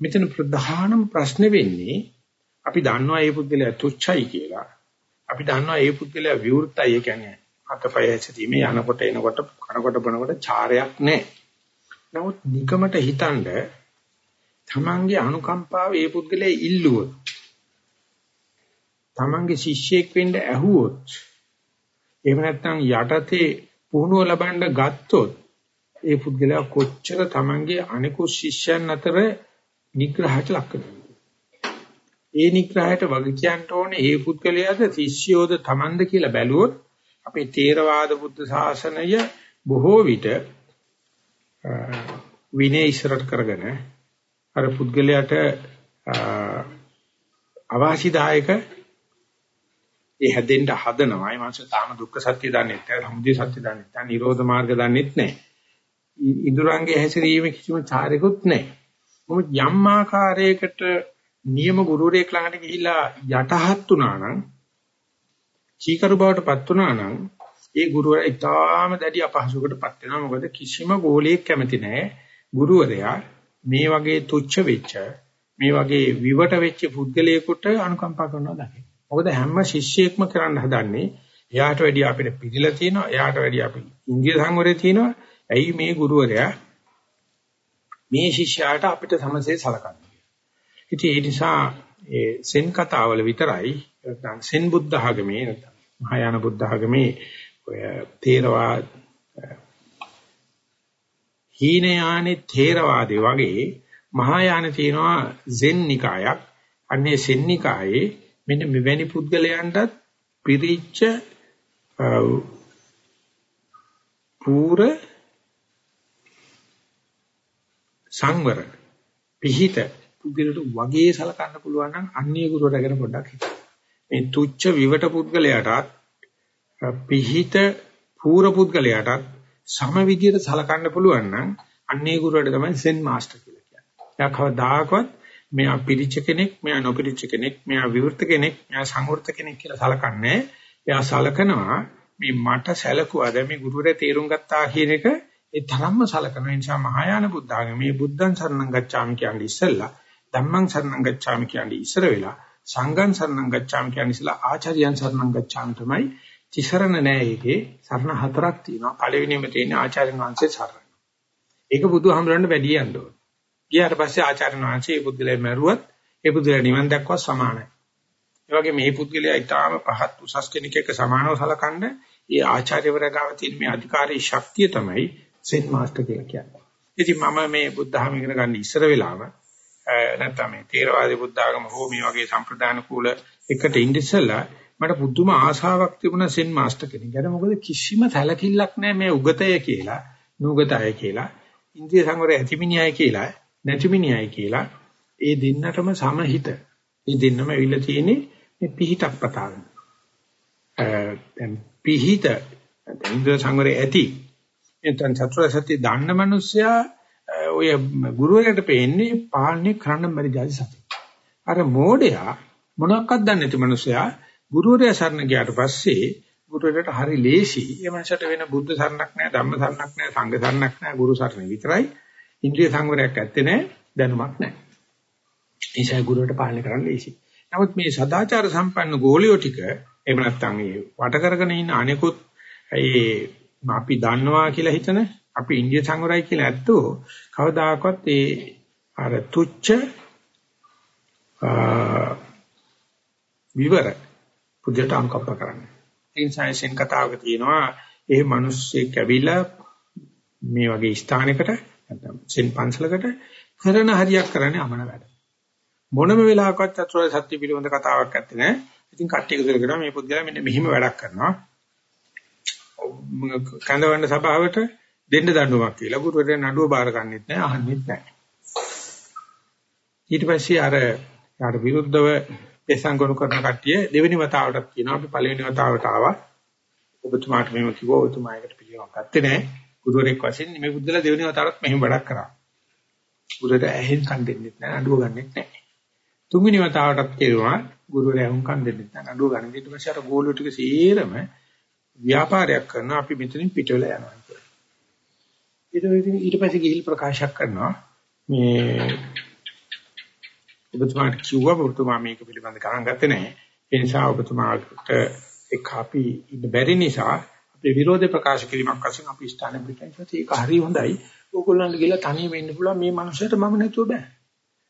මෙතන ප්‍රධානම ප්‍රශ්නේ වෙන්නේ අපි දන්නවා මේ පුද්ගලයා තුච්චයි කියලා. අපි දන්නවා මේ පුද්ගලයා විවෘතයි ඒ කියන්නේ අතපය ඇසීමේ යනකොට එනකොට කනකොට බනකොට චාරයක් නැහැ. නමුත් නිකමට හිතනද තමන්ගේ අනුකම්පාව ඒ පුද්ගලයා ඉල්ලුවොත් තමන්ගේ ශිෂ්‍යෙක් වෙන්න ඇහුවොත් එහෙම නැත්නම් යටතේ පුහුණුව ලබන්න ගත්තොත් ඒ පුද්ගලයා කොච්චර Tamange අනිකුත් ශිෂ්‍යයන් අතර නිග්‍රහයට ලක් ඒ නිග්‍රහයට වග කියන්න ඕනේ ඒ පුද්ගලයාද ශිෂ්‍යෝද Tamanද කියලා බැලුවොත් අපේ තේරවාද බුද්ධ ශාසනය බොහෝ විට විනය ඉස්සරට කරගෙන අර පුද්ගලයාට අවාසිදායක ඒ හැදෙන්න හදනවා. ඒ මාංශ තාම දුක්ඛ සත්‍ය දන්නේ නැහැ. සමුදය සත්‍ය දන්නේ නැහැ. නිරෝධ මාර්ග දන්නේත් නැහැ. ඉඳුරංගේ හැසිරීමේ කිසිම චාරයකුත් නැහැ. මොකද යම් ආකාරයකට නියම ගුරුවරයෙක් ළඟට ගිහිල්ලා යටහත් වුණා නම් චීකරු බවටපත් වුණා නම් ඒ ගුරුවරයා ඊටාම දැඩි අපහසුකටපත් වෙනවා. මොකද කිසිම ගෝලියෙක් කැමති නැහැ. ගුරුවරයා මේ වගේ තුච්ච වෙච්ච මේ වගේ විවට වෙච්ච පුද්ගලයෙකුට අනුකම්පා කරනවා දකින්න. මොකද හැම ශිෂ්‍යයෙක්ම කරන්න හදන්නේ එයාට වැඩිය අපිට පිළිලා තියෙනවා එයාට වැඩිය අපි ඉන්දිය සංවරේ තියෙනවා. ඇයි මේ ගුරුවරයා මේ ශිෂ්‍යයාට අපිට සමසේ සලකන්නේ? ඉතින් ඒ නිසා ඒ සෙන් කතාවල විතරයි නැත්නම් සෙන් බුද්ධ ආගමේ නැත්නම් මහායාන බුද්ධ ආගමේ ඔය තේරවා හීනයානේ තේරවාදේ වගේ මහායාන තියෙනවා සෙන් නිකායක්. අන්නේ සෙන් නිකායේ මෙන්න මෙවැනි පුද්ගලයන්ටත් පිරිච්ච පූර සංවර පිහිට පුද්ගලට වගේ සලකන්න පුළුවන් නම් අන්‍ය ගුරුවරයා ගැන පොඩ්ඩක් හිතන්න. මේ තුච්ච විවට පුද්ගලයාටත් පිහිට පූර පුද්ගලයාටත් සම විදියට සලකන්න පුළුවන් නම් අන්නේ ගුරුවරට තමයි සෙන් මාස්ටර් කියලා කියන්නේ. එයා කවදාකවත් මෙයා පිළිච්ච කෙනෙක්, මෙයා නොපිළිච්ච කෙනෙක්, මෙයා විවෘත කෙනෙක්, මෙයා සංවෘත කෙනෙක් කියලා සලකන්නේ. එයා සලකනවා මේ මට සැලකුවාද මේ ගුරුවරයා තේරුම් ගත්තා කියන එක ඒ තරම්ම සලකන නිසා මහායාන බුද්ධාගම මේ බුද්ධං සරණං ගච්ඡාමි කියන්නේ ඉස්සෙල්ලා ධම්මං සරණං ගච්ඡාමි කියන්නේ ඉස්සර වෙලා සංඝං සරණං ගච්ඡාමි කියන්නේ ඉස්සෙල්ලා ආචාර්යයන් සරණං ගච්ඡාමි තමයි තිසරණ නෑ ඒකේ සරණ හතරක් තියෙනවා පළවෙනිම තියෙන ආචාර්යන් වහන්සේ සරණ. ඒක බුදුහාමුදුරන්ට වැඩි යන්න ඕන. ගියාට පස්සේ ආචාර්යන් වහන්සේ ඒ පුද්ගලයා මරුවත් ඒ පුද්ගලයා නිවන් දැක්කවත් සමානයි. ඒ වගේ මේ පුද්ගලයා ඊටාම පහත් උසස් කෙනෙක් එක්ක සමානව සලකනද ඒ ආචාර්යවරයා ගාව තියෙන මේ අධිකාරී ශක්තිය තමයි සෙන් මාස්ටර් කියලා කියන්නේ. ඉතින් මම මේ බුද්ධ ධර්ම ඉගෙන ගන්න ඉස්සර වෙලාව නැත්නම් මේ තේරවාදී බුද්ධ ආගම හෝ මේ වගේ සම්ප්‍රදාන කූල එකට ඉඳිස්සලා මට පුදුම ආශාවක් තිබුණා සෙන් මාස්ටර් කෙනෙක්. ගැන මොකද කිසිම සැලකිල්ලක් නැහැ මේ උගතය කියලා, නුගතය කියලා, ඉන්ද්‍රිය සංවරය ඇතිමිනියයි කියලා, නැතිමිනියයි කියලා. ඒ දෙන්නටම සමහිත. ඒ දෙන්නම ඇවිල්ලා තියෙන්නේ මේ පිහිටක් පතාගෙන. දැන් පිහිට ඉන්ද්‍රිය සංවරය ඇති. එතන චතුරාර්ය සත්‍ය දන්න මිනිස්සයා ඔය ගුරුවරයාට පෙන්නේ පාලනය කරන්න බැරි જાති සතෙක්. අර මෝඩයා මොනක්වත් දන්නේ නැති මිනිස්සයා ගුරුවරයා සරණ ගියාට පස්සේ ගුරුවරයාට හරි ලේසි. ඒ මනසට වෙන බුද්ධ සරණක් නැහැ, ධම්ම සරණක් නැහැ, සංඝ සරණක් නැහැ, ගුරු සරණ විතරයි. ඉන්ද්‍රිය සංවරයක් ඇත්තේ නැහැ, දැනුමක් නැහැ. ඒ නිසා ගුරුවරට පාලනය කරන්න ලේසි. නමුත් මේ සදාචාර සම්පන්න ගෝලියෝ ටික එහෙම නැත්නම් මේ වට කරගෙන ඉන්න අනෙකුත් ඒ අපි දන්නවා කියලා හිතන අපි ඉන්දිය සංවරයි කියලා ඇත්තෝ කවදාකවත් ඒ අර තුච්ච විවර පුදුට අනුකම්ප කරන්නේ. ඒ නිසා සෙන් කතාවක තියෙනවා ඒ මිනිස්සෙක් ඇවිල්ලා මේ වගේ ස්ථානයකට නැත්නම් සෙන් පන්සලකට කරන හරියක් කරන්නේ අමන වැඩ. මොනම වෙලාවකවත් චතුරාර්ය සත්‍ය පිළිබඳ කතාවක් නැත්තේ නෑ. ඉතින් කට්ටිය එකතු කරගෙන මේ පුද්ගලයා මෙන්න මෙහිම වැඩක් කරනවා. කඳවන්න සභාවට දෙන්න දඬුවමක් කියලා ගුරුවරයා නඩුව බාර ගන්නෙත් නෑ අහන්නෙත් නෑ. ඊට පස්සේ අර යාට විරුද්ධව එසංගොනු කරන කට්ටිය දෙවෙනි වතාවටත් කියනවා අපි පළවෙනි වතාවට ආවා. ඔබතුමාට මෙහෙම කිව්වා ඔබතුමායකට පිළිගමක් ගත්තේ නැහැ. ගුරුවරයෙක් වශයෙන් මේ බුද්ධලා දෙවෙනි වතාවටත් මෙහෙම වැඩක් කරා. ගුරුවරට ඇහෙන් කන් දෙන්නෙත් නැහැ අඬුව ගන්නෙත් නැහැ. තුන්වෙනි වතාවටත් කියනවා ගුරුවරයා වුන් කන් දෙන්නෙත් නැහැ අඬුව ගන්න. ඊට පස්සේ අර ගෝලු ටික සීරම ව්‍යාපාරයක් කරනවා අපි මෙතනින් පිටවෙල යනවා කියලා. ඊට පස්සේ ගිහිල් ප්‍රකාශයක් කරනවා මේ ඔබතුමාට කිව්වා ඔබතුමා මේක පිළිබඳව ගණන් ගත්තේ නැහැ. ඒ නිසා ඔබතුමාට එක් අපි ඉන්න බැරි නිසා අපේ විරෝධය ප්‍රකාශ කිරීමක් වශයෙන් අපි ස්ථාන පිටින්ට ඒක හරි හොඳයි. ඕගොල්ලන්ට ගිහලා තනියම ඉන්න පුළුවන් මේ මනුස්සයට මම නැතුව බෑ.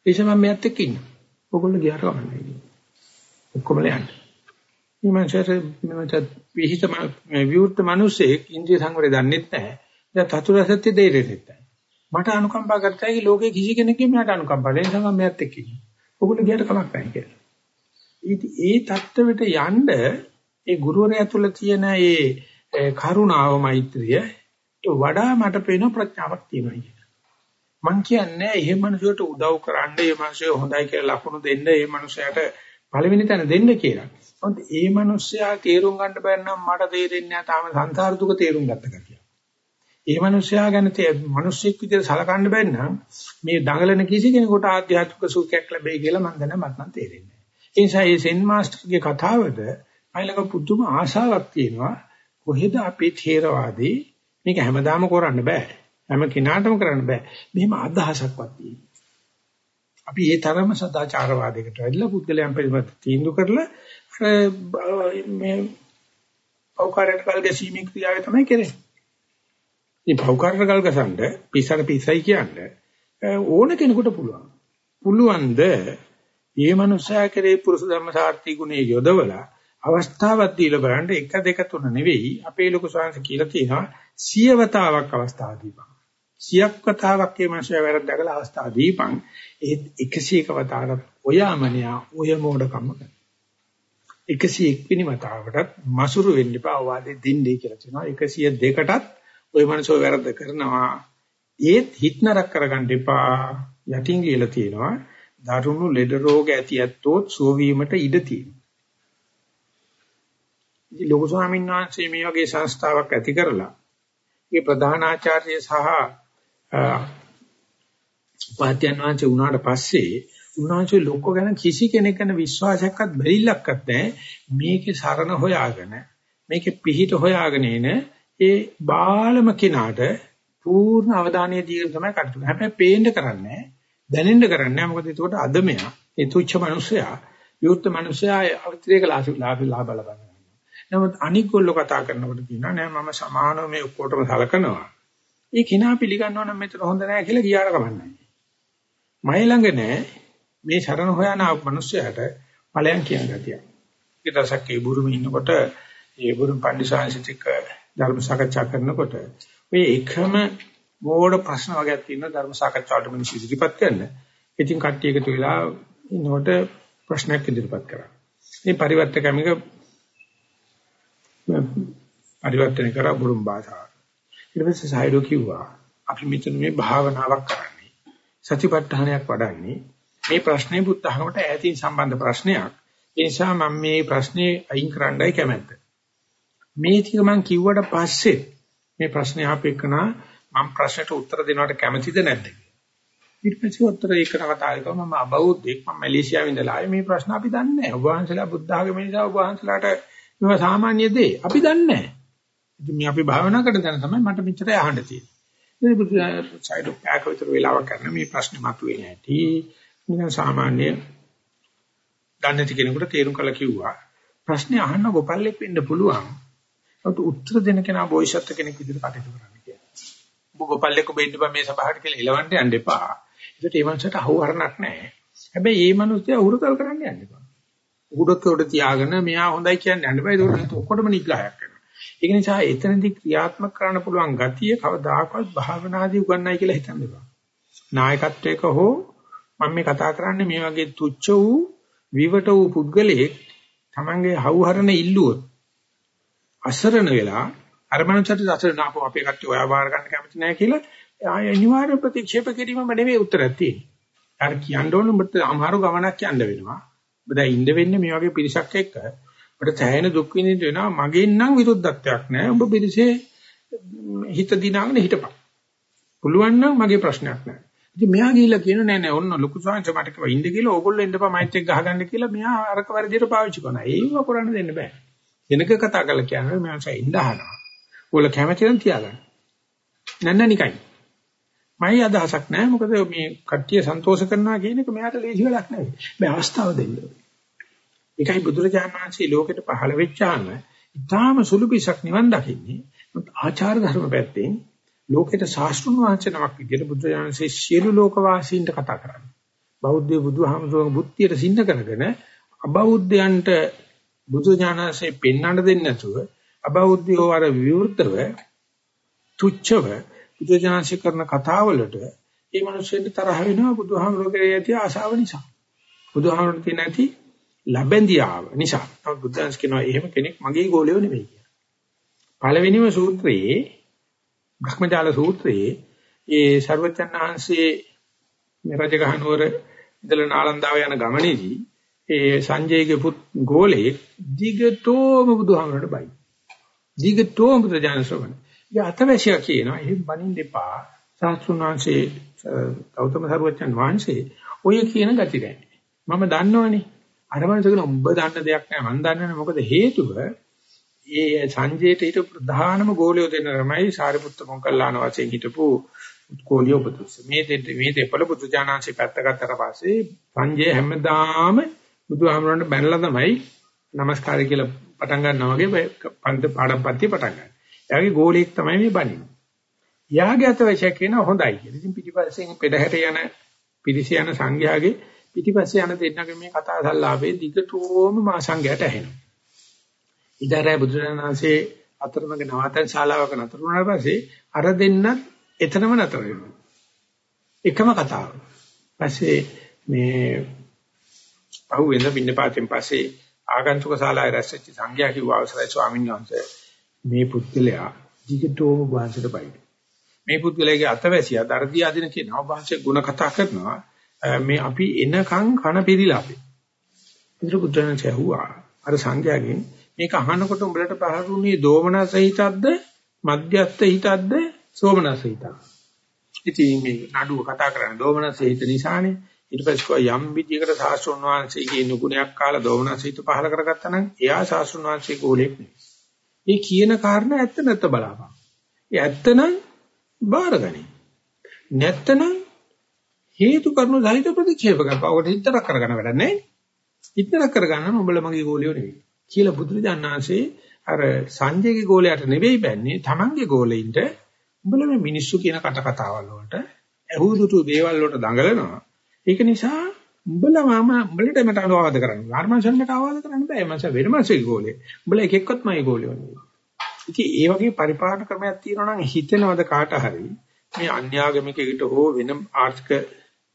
ඒ නිසා මම මෙයත් එක්ක ඉන්නවා. ඕගොල්ලෝ ගියාට කමන්නේ. ඔක්කොම යන්න. මේ මනුස්සයට මම විහිිත විවෘත මිනිස්සෙක් ඉන්ද්‍රිය සංවරය දන්නෙත් නැහැ. දැන් චතුරාර්ය සත්‍ය දෙයිරෙත් නැහැ. මට අනුකම්පා කරතයි ලෝකේ කිසි කෙනෙක්ගේ මට අනුකම්පා නැහැ. ඒ නිසා මම මෙයත් එක්ක ඉන්නවා. ඔගොල්ලෝ ගියට කමක් නැහැ කියලා. ඉතින් ඒ தත්ත්වෙට යන්න ඒ ගුරුවරයා තුළ තියෙන ඒ කරුණාව මෛත්‍රිය වඩා මට පේන ප්‍රඥාවක් තියෙනවා කියලා. මං කියන්නේ එහෙම මිනිසෙකුට උදව් කරන්න, ඒ මිනිසෙ හොඳයි කියලා ලකුණු දෙන්න, ඒ මිනිසයාට පළවෙනි තැන දෙන්න කියලා. මොකද ඒ මිනිසයා තේරුම් ගන්න බැරි නම් මට තේරෙන්නේ නැහැ තාම සංසාර දුක තේරුම් ගත්ත කතිය. ඒ මිනිස්යා ගැන තේ මිනිස්සෙක් විදිහට සලකන්න බැරි නම් මේ දඟලන කිසි කෙනෙකුට ආධ්‍යාත්මික සුඛයක් ලැබෙයි කියලා මම දැන මට නම් තේරෙන්නේ නැහැ. ඒ නිසා මේ සෙන් මාස්ටර්ගේ කතාවද අයිලක පුදුම ආශාවක් තියෙනවා. කොහෙද අපේ ථේරවාදී මේක හැමදාම කරන්න බෑ. හැම කෙනාටම කරන්න බෑ. මෙහෙම අදහසක්වත් තියෙනවා. අපි ඒ තරම සදාචාරවාදයකට වැඩිලා පුද්ගලයන් පිළිබඳ තීන්දුව කරලා මේ අවකාරයට කල් ගැසීමේ ක්‍රියාව තමයි කරන්නේ. මේ භෞකාරක ගල් ගසන්න පිස්සර පිස්සයි කියන්නේ ඕන කෙනෙකුට පුළුවන්. පුළුවන්ද මේ මනුස්සයා කරේ පුරුෂ ධර්ම සාර්ථී ගුණේ යොදවලා අවස්ථාවක් දීලා බලන්න 1 2 3 නෙවෙයි අපේ ලොකු ශාංශ කියලා තියෙනවා සියවතාවක් අවස්ථාව දීපන්. සියක් වතාවක් මේ මනුස්සයා වැරද්දකලා අවස්ථාව දීපන්. ඒ 101 වතාවට ඔයාමනියා ඔය මොඩකම කරනවා. 101 වෙනි වතාවටත් මසුරු වෙන්න එපා වාදේ දින්නේ කියලා කියනවා 102කටත් ওই මනසෝ වැරද්ද කරනවා ඒත් හිත නරක කරගන්න එපා යටින් ලියලා තියෙනවා දරුණු ලෙඩ රෝග ඇති ඇත්තොත් සුව වීමට ඉඩ තියෙනවා. ඉතින් ලොකු ස්වාමීන් වහන්සේ මේ වගේ සංස්ථාවක් ඇති කරලා ඒ ප්‍රධානාචාර්ය සහ උපාධ්‍යයන් වහන්සේ වුණාට පස්සේ උන්වහන්සේ ලොක්ක ගැන කිසි කෙනෙක් ගැන විශ්වාසයක්වත් බැරිලක්වත් නැහැ මේකේ සරණ හොයාගෙන මේකේ පිහිට හොයාගෙන එන ඒ බාලම කෙනාට පූර්ණ අවධානය දීගෙන තමයි කටයුතු කරන්නේ. හැබැයි පේන්න කරන්නේ දැනෙන්න කරන්නේ මොකද ඒකට අදමයා ඒ තුච්ච මිනිසයා විවුර්ත මිනිසයා අතිරේක ලාභ ලාභ ලාභ ලබනවා. නමුත් අනික් ගොල්ලෝ කතා කරනකොට කියනවා නෑ මම සමානව මේ ඔක්කොටම සලකනවා. ඒ කෙනා පිළිගන්නවා නම් මෙතන හොඳ නෑ කියලා කියාර කමන්නේ. මයි ළඟ නෑ මේ ಶರණ හොයන මිනිස්සයාට ඵලයන් කියන ගතිය. ඊට පස්සේ ඒ බුරුම ඉන්නකොට ඒ බුරුම පඬිසාංශිතික ධර්ම සාකච්ඡා කරනකොට ඔය එකම බෝඩ ප්‍රශ්න වගේක් තියෙනවා ධර්ම සාකච්ඡාවට මිනිස්සු ඉදිරිපත් කරන්න. ඉතින් කට්ටිය එකතු වෙලා ඉන්නකොට ප්‍රශ්නයක් ඉදිරිපත් කරා. මේ පරිවර්තකමික පරිවර්තන කරා බුරුම් භාෂාව. ඊට පස්සේ සායඩෝ කිව්වා අපි මෙතන මේ භාවනාවක් කරන්නේ. සතිපට්ඨානයක් වඩන්නේ. මේ ප්‍රශ්නේ බුද්ධ ධර්මයට ඈතින් සම්බන්ධ ප්‍රශ්නයක්. ඒ නිසා මම මේ ප්‍රශ්නේ අයින් කරන්නයි කැමැත්ත. මේ ටික මම කිව්වට පස්සේ මේ ප්‍රශ්නේ ආපෙකනා මම ප්‍රශ්නට උත්තර දෙනවට කැමතිද නැද්ද ඊට පස්සේ උත්තර ඒක කතා කරලා මම අබෞද්ධෙක් මම මැලේසියාවේ ඉඳලා ආවේ මේ ප්‍රශ්න අපි දන්නේ නැහැ. ඔබ වහන්සේලා බුද්ධ ආගම නිසා ඔබ වහන්සේලාට මේවා සාමාන්‍ය දේ. අපි දන්නේ නැහැ. ඉතින් මේ අපි භාවනා කරන තැන තමයි මට මෙච්චර අහන්න තියෙන්නේ. ඉතින් බුදු සයිඩ් පැක විතර වෙලාවක් කරන මේ ප්‍රශ්නේ මතුවේ නැටි. නිකන් සාමාන්‍ය දන්නේ නැති කෙනෙකුට තේරුම් කළ කිව්වා. ප්‍රශ්නේ අහන්න ගොපල්ලෙක් වෙන්න පුළුවන්. ඒකට උත්තර දෙන කෙනා බෝසත් කෙනෙක් විදිහට කටයුතු කරන්න කියලා. ඔබ ගොපල්ලෙක් ඔබ ඉන්න බෑ මේ සභාවට කියලා එලවන්න යන්න එපා. ඒකට ඒ මනුස්සයට අහුවරණක් නැහැ. හැබැයි මේ මනුස්සයා උරුතල් කරන්න යන්න එපා. උඩක උඩ තියාගෙන මෙයා හොඳයි කියන්නේ යන්න බෑ. ඒකට ඔක්කොටම නිග්‍රහයක් කරනවා. ඒක නිසා එතනදී ක්‍රියාත්මක කරන්න පුළුවන් ගතිය කවදාකවත් භාවනාදී උගන්නයි කියලා හිතන්න එපා. නායකත්වයක හෝ මම මේ කතා කරන්නේ මේ වගේ තුච්ච වූ විවට වූ පුද්ගලයෙක් Tamange හවුහරණ ඉල්ලුවොත් අසරණ වෙලා අර මනුස්සයට අසරණ ආපුව අපේ කට්ටිය ඔයා බාර ගන්න කැමති නැහැ කියලා ආය අනිවාර්ය ප්‍රතික්ෂේප කිරීමම නෙවෙයි උත්තරයක් තියෙන්නේ. අර කියන්න ඕන ඔබට අමාරු ගමනක් යන්න වෙනවා. ඔබ දැන් ඉඳ වෙන්නේ මේ වගේ පිරිසක් එක්ක. ඔබට සෑහෙන දුක් විඳින්න වෙනවා. මගෙන් නම් විරුද්ධත්වයක් නැහැ. ඔබ පිරිසේ හිත දිනාගෙන හිටපන්. පුළුවන් නම් මගේ ප්‍රශ්නයක් නැහැ. ඉතින් මෙයා ගිහිල්ලා කියන නෑ නෑ ඔන්න ලොකු ස්වාමීන් මට කිව්වා ඉන්න කියලා ඕගොල්ලෝ එන්නපා මයිත් එක්ක ගහගන්න කියලා මෙයා අරක වර්ධියට පාවිච්චි කරනවා. ඒව කරන්න දෙන්න බෑ. වෙනක කතා කරලා කියන්නේ මම සා ඉන්න අහනවා. ඕගොල්ලෝ කැමති නම් තියාගන්න. නන්න නිකයි. මයි අදහසක් නෑ මොකද මේ කට්ටිය සන්තෝෂ කරනවා කියන එක මෙයාට ලේසි වැඩක් නෙවෙයි. මේ අවස්ථාව දෙන්න ඒකයි බුදුරජාණන් වහන්සේ ලෝකෙට පහළ වෙච්චාම ඊටාම සුළු පිසක් නිවන් දකින්නේ. ආචාර ධර්ම පැත්තෙන් ලෝකෙට ශාස්ත්‍රුන් වහන්සේ නමක් විදිහට බුදුරජාණන්සේ සියලු ලෝකවාසීන්ට කතා කරන්නේ. බෞද්ධ බුදුහාමුදුරුවෝ බුද්ධියට සින්න කරගෙන අබෞද්ධයන්ට බුදුඥානසේ පෙන්වන්න දෙන්නේ නැතුව අබෞද්ධයෝ අර විවෘතව තුච්ඡව බුදුඥානසේ කරන කතාවලට ඒ මිනිස්සුන්ට තරහ වෙනවා බුදුහාමුදුරුවෝ ඇති ආශාව නිසා. බුදුහාමුදුරුවෝ තියෙන ඇති ලැබෙන්දියාව නිසා. බුදුන්ස් කියනවා එහෙම කෙනෙක් මගේ ගෝලියෝ නෙවෙයි කියලා. පළවෙනිම සූත්‍රයේ භ්‍රමජාල සූත්‍රයේ ඒ ਸਰවචන්නාංශයේ මේ රජගහනුවර ඉඳලා නාලන්දාව යන ගමනේදී ඒ සංජයගේ පුත් ගෝලේ දිගටම බුදුහාමරට බයි. දිගටම බුදුජාන ශ්‍රවණ. යතවැසියා කියනවා එහෙම බනින්න එපා. සාස්ෘණ වංශේ ගෞතම සරුවච්චන් වංශේ ඔය කියන ගති නැහැ. මම දන්නවනේ. අර මනසකන උඹ දන්න දෙයක් නැහැ. මම දන්නේ මොකද හේතුව? ඒ සංජේට හිට ප්‍රධානම ගෝලියෝ දෙන්න තමයි සාරිපුත්ත මොග්ගල්ලාන වශයෙන් හිටපු ගෝලියෝ පුතුස. මේ දෙන්න මේ දෙපළ පුදුජානංශේ පැත්ත ගත්තට පස්සේ සංජේ හැමදාම බුදුහාමරන්ට බැනලා තමයි নমස්කාරය කියලා පටන් ගන්නවා වගේ පන්ත පාඩම්පත්ති පටන් ගන්නවා. එයාගේ ගෝලියෙක් තමයි මේ බණින්නේ. යාගේ අතවශ්‍ය කියන හොඳයි කියලා. ඉතින් පිටිපස්සෙන් පෙරහැට යන පිරිස යන සංඝයාගේ පිටිපස්සේ යන දෙන්නගේ මේ කතා සල්ලාපේ දිගටම මා සංඝයාට ඇහෙනවා. ඉදාරය බුදුරජාණන්සේ අතරමඟ නවාතන් ශාලාවක නතර වුණාට පස්සේ අර දෙන්නත් එතනම නතර වෙනවා. එකම කතාව. පස්සේ මේ පහුවෙන්ද පින්නපාතෙන් පස්සේ ආගන්තුක ශාලාවේ රැස්වෙච්ච සංඝයා කිව්ව අවසරයි ස්වාමීන් වහන්සේ මේ පුත්කලයා දිගටම වහන්සේට බයි. මේ පුද්ගලයාගේ අතවැසියා දර්දී ආදින කියන අවභාෂයේ ಗುಣ කතා කරනවා මේ අපි එනකන් කන පිළිලා අපි. ඉදිරි බුද්ධයන් ඇහුවා අර සංඝයාගෙන් මේක අහනකොට උඹලට පහරුණේ දෝමනස හිතක්ද මධ්‍යස්ථ හිතක්ද සෝමනස හිතක්ද? ඉතින් මේ නඩුව කතා කරන්නේ දෝමනස හිත නිසානේ. ඊට පස්සේ යම් විදියකට සාස්ෘණ වංශයේ නුගුණයක් කාලා දෝමනස හිත පහල කරගත්තා නම් එයා සාස්ෘණ වංශයේ ගෝලෙක් නෙවෙයි. මේ කියන කාරණා ඇත්ත නැත්ත බලාපන්. ඒ ඇත්ත නම් බාරගනි. නැත්තනම් හේතු කරුණු සහිත ප්‍රතික්ෂේප කරපුවා. ඔකට හිතර කරගන්න වැඩක් නැහැ. හිතර කරගන්න උඹල මගේ ගෝලියෝ නෙවෙයි. කියලා බුදුරජාණන් වහන්සේ අර සංජයගේ ගෝලයට නෙවෙයි බැන්නේ තමන්ගේ ගෝලෙින්ට උඹල මේ මිනිස්සු කියන කට කතාවල් වලට ඇහුදුතු දේවල් වලට දඟලනවා. ඒක නිසා උඹලා මම උඹලට මට අවවාද කරන්න. ආර්මංශන්ට අවවාද කරන්න බෑ. මම වෙනමසේ ගෝලේ. උඹලා එක එක්කත් මගේ ගෝලියෝ නෙවෙයි. ඉතින් ඒ වගේ පරිපාලන ක්‍රමයක් තියෙනවා නම් හිතෙනවද කාට හරි මේ අන්‍යාගමිකයකට හෝ වෙන ආර්ථික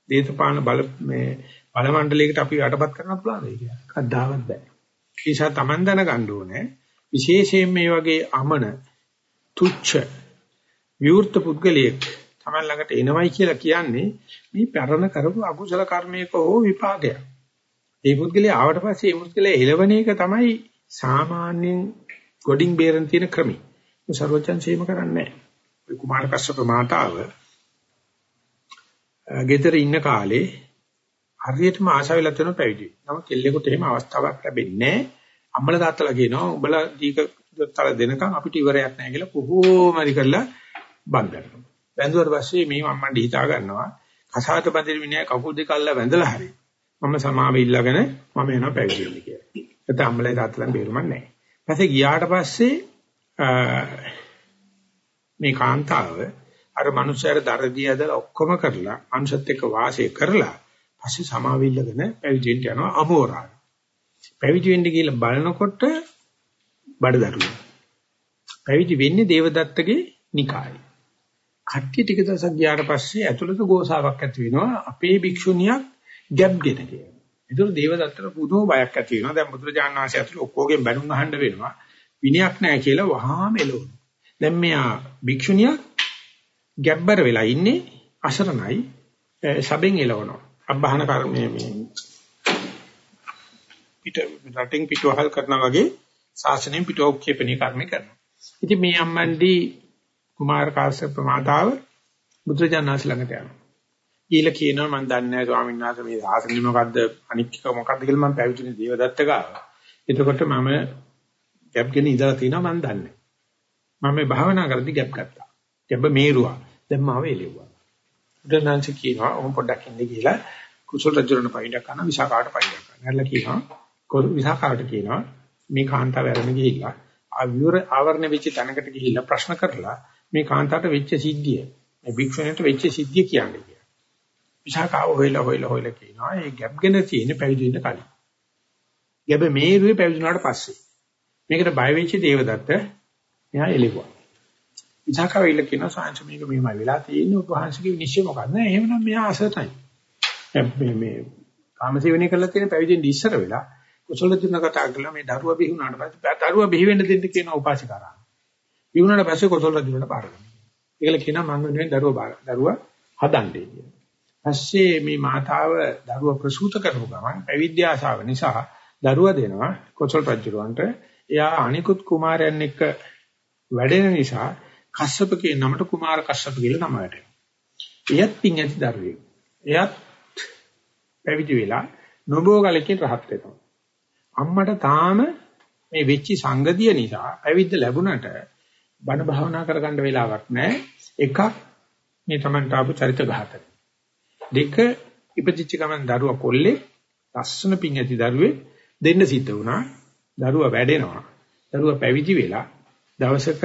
දේශපාලන බල මේ බල මණ්ඩලයකට අපි යටපත් කරන්න පුළුවන් වෙයි කියලා. කද්දාවත් බෑ. ඒ නිසා Taman දැනගන්න ඕනේ විශේෂයෙන් මේ වගේ අමන තුච්ච විවෘත පුද්ගලයෙක් Taman ළඟට එනවයි කියලා කියන්නේ මේ පරණ කරපු අකුසල කර්මයක හෝ විපාකයක්. ඒ පුද්ගලයා ආවට පස්සේ ඒ පුද්ගලයා එළවණ එක තමයි සාමාන්‍යයෙන් ගොඩින් බේරෙන තියෙන ක්‍රමය. මේ ਸਰවඥන් සීම කරන්නේ නැහැ. ඔය කුමාර කස්සප මාතාව ගෙදර ඉන්න කාලේ හරියටම ආශාවෙලා තියෙන පැවිදි. නමුත් කෙල්ලෙකුට එහෙම අවස්ථාවක් ලැබෙන්නේ නැහැ. අම්මලා තාත්තලා කියනවා උඹලා දීක තල දෙනකන් අපිට ඉවරයක් නැහැ කියලා කොහොම හරි කරලා බඳිනවා. බැඳුවට පස්සේ මේ මම්මන්ඩි හිතා ගන්නවා කසාද බඳින මිනිහා කකුල් දෙක අල්ල වැඳලා හරි. මම සමාවෙ ඉල්ලගෙන මම යනවා පැවිදි වෙන්න කියලා. ඒත් අම්මලා තාත්තලා බේරුමක් නැහැ. පස්සේ ගියාට පස්සේ මේ කාන්තාව අර මනුස්සයර දරදී ඇදලා ඔක්කොම කරලා අංශත් එක්ක වාසය කරලා පස්සේ සමාවිල්ලගෙන පැවිදෙන්න යනවා අමෝරා. පැවිදි වෙන්න කියලා බලනකොට බඩදරුව. පැවිදි වෙන්නේ දේවදත්තගේ නිකායේ. කට්ටිය ටික දවසක් ගියාට පස්සේ ඇතුළත ගෝසාවක් ඇති වෙනවා අපේ භික්ෂුණියක් ගැබ්ගෙන කියලා. ඒතර දේවදත්තට පුදුම බයක් ඇති වෙනවා. දැන් බුදුරජාණන් වහන්සේ ඇතුළේ ඔක්කොගෙන් බැනුම් අහන්න වෙනවා. විනයක් නැහැ කියලා වහාම එළවනවා. දැන් මෙයා භික්ෂුණියක් ගැබ්බර වෙලා ඉන්නේ අසරණයි සබෙන් එළවනවා. අබ්බහන කර්මයේ මේ පිට රටින් පිටවහල් කරනා වගේ ශාසනයෙන් පිටව ක්ෂේපණී කර්ම කරනවා. ඉතින් මේ අම්මන්ඩි කුමාර කාශ්‍යප මාතාව බුදුරජාණන් ළඟට යනවා. ඊළ කියනවා මම දන්නේ නැහැ ස්වාමීන් වහන්සේ මේ ශාසනය මොකද්ද අනික් එක මොකද්ද කියලා මම පැවිදිනේ දේවදත්ත ගාව. එතකොට මම ගැප්ගෙන ඉඳලා තිනවා මම දන්නේ. මම මේ භාවනා කරද්දි ගැප් ගත්තා. ගැබ්බ මේරුවා. දැන් මාව එළෙව්වා. බුදුනාංශ කියනවා ඔහොම පොඩ්ඩක් ඉන්න කියලා කුසල රජුරණ පයින්ඩක් කරන විසාකාට පයින්ඩක් කරන. නැල්ල කියනවා විසාකාට කියනවා මේ කාන්තාව වැරෙන ගිහිල්ලා ආවිවර ආවරණ වෙච්ච තැනකට ගිහිල්ලා ප්‍රශ්න කරලා මේ කාන්තාවට වෙච්ච සිද්ධිය මේ භික්ෂුණයට වෙච්ච සිද්ධිය කියන්නේ කියලා. විසාකාව හොයලා හොයලා හොයලා කියනවා ඒ ගැප්ගෙන තියෙන පැවිදි වෙන්න කලින්. ගැබ මේරුවේ පැවිදුනාට පස්සේ. මේකට බය වෙච්ච දේවදත්ත එයා එළිවුවා. විසාකාව ඉල්ල කියන සාංශ මේක මෙහෙමයි වෙලා තියෙන්නේ උපහාංශික විනිශ්චය මොකක්ද? නෑ එහෙමනම් මෙයා අසතයි. මේ මේ කාමසේවණේ කරලා තියෙන පැවිදෙන් ඉස්සර වෙලා කුසල දින කතා කරලා මේ දරුවා බිහි වුණාට පස්සේ දරුවා බිහි වෙන්න දෙන්න කියන උපාසිකාරා. බිහි වුණාට පස්සේ කුසල දිනට පාර ගන්නවා. ඒකල කියනවා මම වෙනුවෙන් දරුවා දරුවා හදන්නේ කියලා. පස්සේ මේ මාතාව දරුවා ප්‍රසූත කරපු ගමන් පැවිද්‍ය ආශාව නිසා දරුවා දෙනවා කුසල රජුරවන්ට එයා අනිකුත් කුමාරයන් එක්ක වැඩෙන නිසා කස්සප කියන නමට කුමාර කස්සප කියලා නම වැටෙනවා. එයත් පින් ඇති දරුවෙක්. එයත් පැවිදි වෙලා නොබෝ කලකින් රහත් වෙනවා. අම්මට තාම මේ වෙච්චි සංගතිය නිසා පැවිද්ද ලැබුණට බණ භාවනා කරගන්න වෙලාවක් නැහැ. එකක් මේ Tamanට ආපු චරිත ඝාතක. දෙක ඉපදිච්ච ගමන් දරුවා කොල්ලේ ලස්සන පිං ඇති දරුවේ දෙන්න සිද්ධ වුණා. දරුවා වැඩෙනවා. දරුවා පැවිදි වෙලා දවසක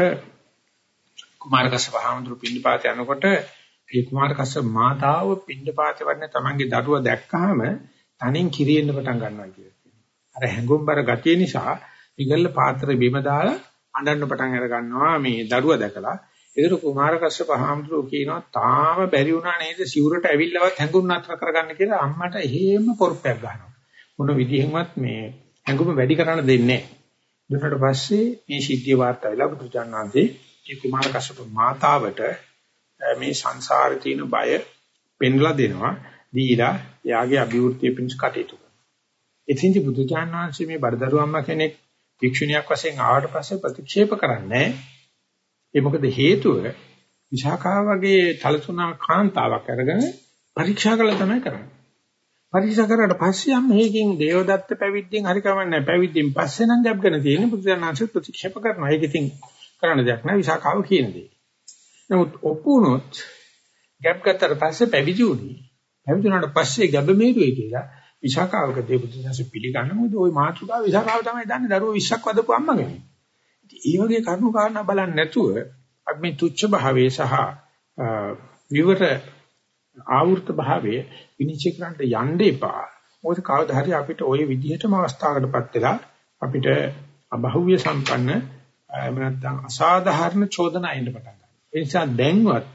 කුමාර කස්සප හාමුදුරු පින්නපාත යනකොට ඒ කුමාර කස්සප මාතාව පින්නපාත වන්නේ තමන්ගේ දරුවා දැක්කහම තනින් කිරියෙන්න පටන් ගන්නවා කියලා. අර හැඟුම්බර ගතිය නිසා ඉගල්ල පාත්‍රෙ බිම දාලා අඬන්න පටන් අර ගන්නවා මේ දරුවා දැකලා. ඒතර කුමාර කස්සප හාමුදුරු කියනවා තාම බැරි වුණා නේද සිවුරට ඇවිල්ලවත් හැඟුම් නතර කරගන්න කියලා අම්මට එහෙම පොරප්පයක් ගන්නවා. මොන විදිහෙන්වත් මේ හැඟුම වැඩි කරන්න දෙන්නේ නැහැ. දුන්නට පස්සේ මේ සිද්ධිය වාර්තා වෙලා බුදුචානන්සේ මේ කුමාර කස්සප මාතාවට මේ සංසාරේ තියෙන බය පෙන්ලා දෙනවා. දීලා එයාගේ අභිවෘද්ධිය පිණිස කටයුතු කරනවා. එතින්දි බුදුචාන් වහන්සේ මේ බඩදරු අම්මා කෙනෙක් භික්ෂුණියක් වශයෙන් ආවට පස්සේ ප්‍රතික්ෂේප කරන්නේ ඒ මොකද හේතුව විශාඛා වගේ තලතුණා කාන්තාවක් අරගෙන පරීක්ෂා කළා තමයි කරන්නේ. පරීක්ෂා කරාට පස්සේ යම් මේකෙන් දේවදත්ත පැවිද්දෙන් හරි කවන්නේ පැවිද්දෙන් පස්සේ නම් ගැබ් ගන්න තියෙන්නේ බුදුසසුන ප්‍රතික්ෂේප කරනවා. ඒක ඉතින් කරන්න දෙයක් නෑ විසාකාව කියන දේ. නමුත් ඔපුනොත් ගැබ් ගත්තට පස්සේ පැවිදි වුණේ. පැවිදුණාට පස්සේ ගැබ මේරුවේ කියලා විසාකාවක දේ බුදුසසුන පිළිගන්න මොකද ওই මාතෘකාව විසාකාව තමයි දන්නේ දරුවෝ 20ක් වදපු අම්මගෙන. ඉතින් මේ වගේ කරුණු කාරණා බලන්නේ නැතුව අපි මේ තුච්ච භාවයේ සහ විවර ආවෘත භාවයේ විනිශ්චය කරන්න යන්න එපා. මොකද කවදා හරි අපිට ওই විදිහටම අවස්ථාවකටපත් වෙලා අපිට අභෞවිය සම්පන්න එහෙම නැත්නම් අසාධාරණ චෝදනා එන්න පටන් ගන්නවා. ඒ නිසා දැන්වත්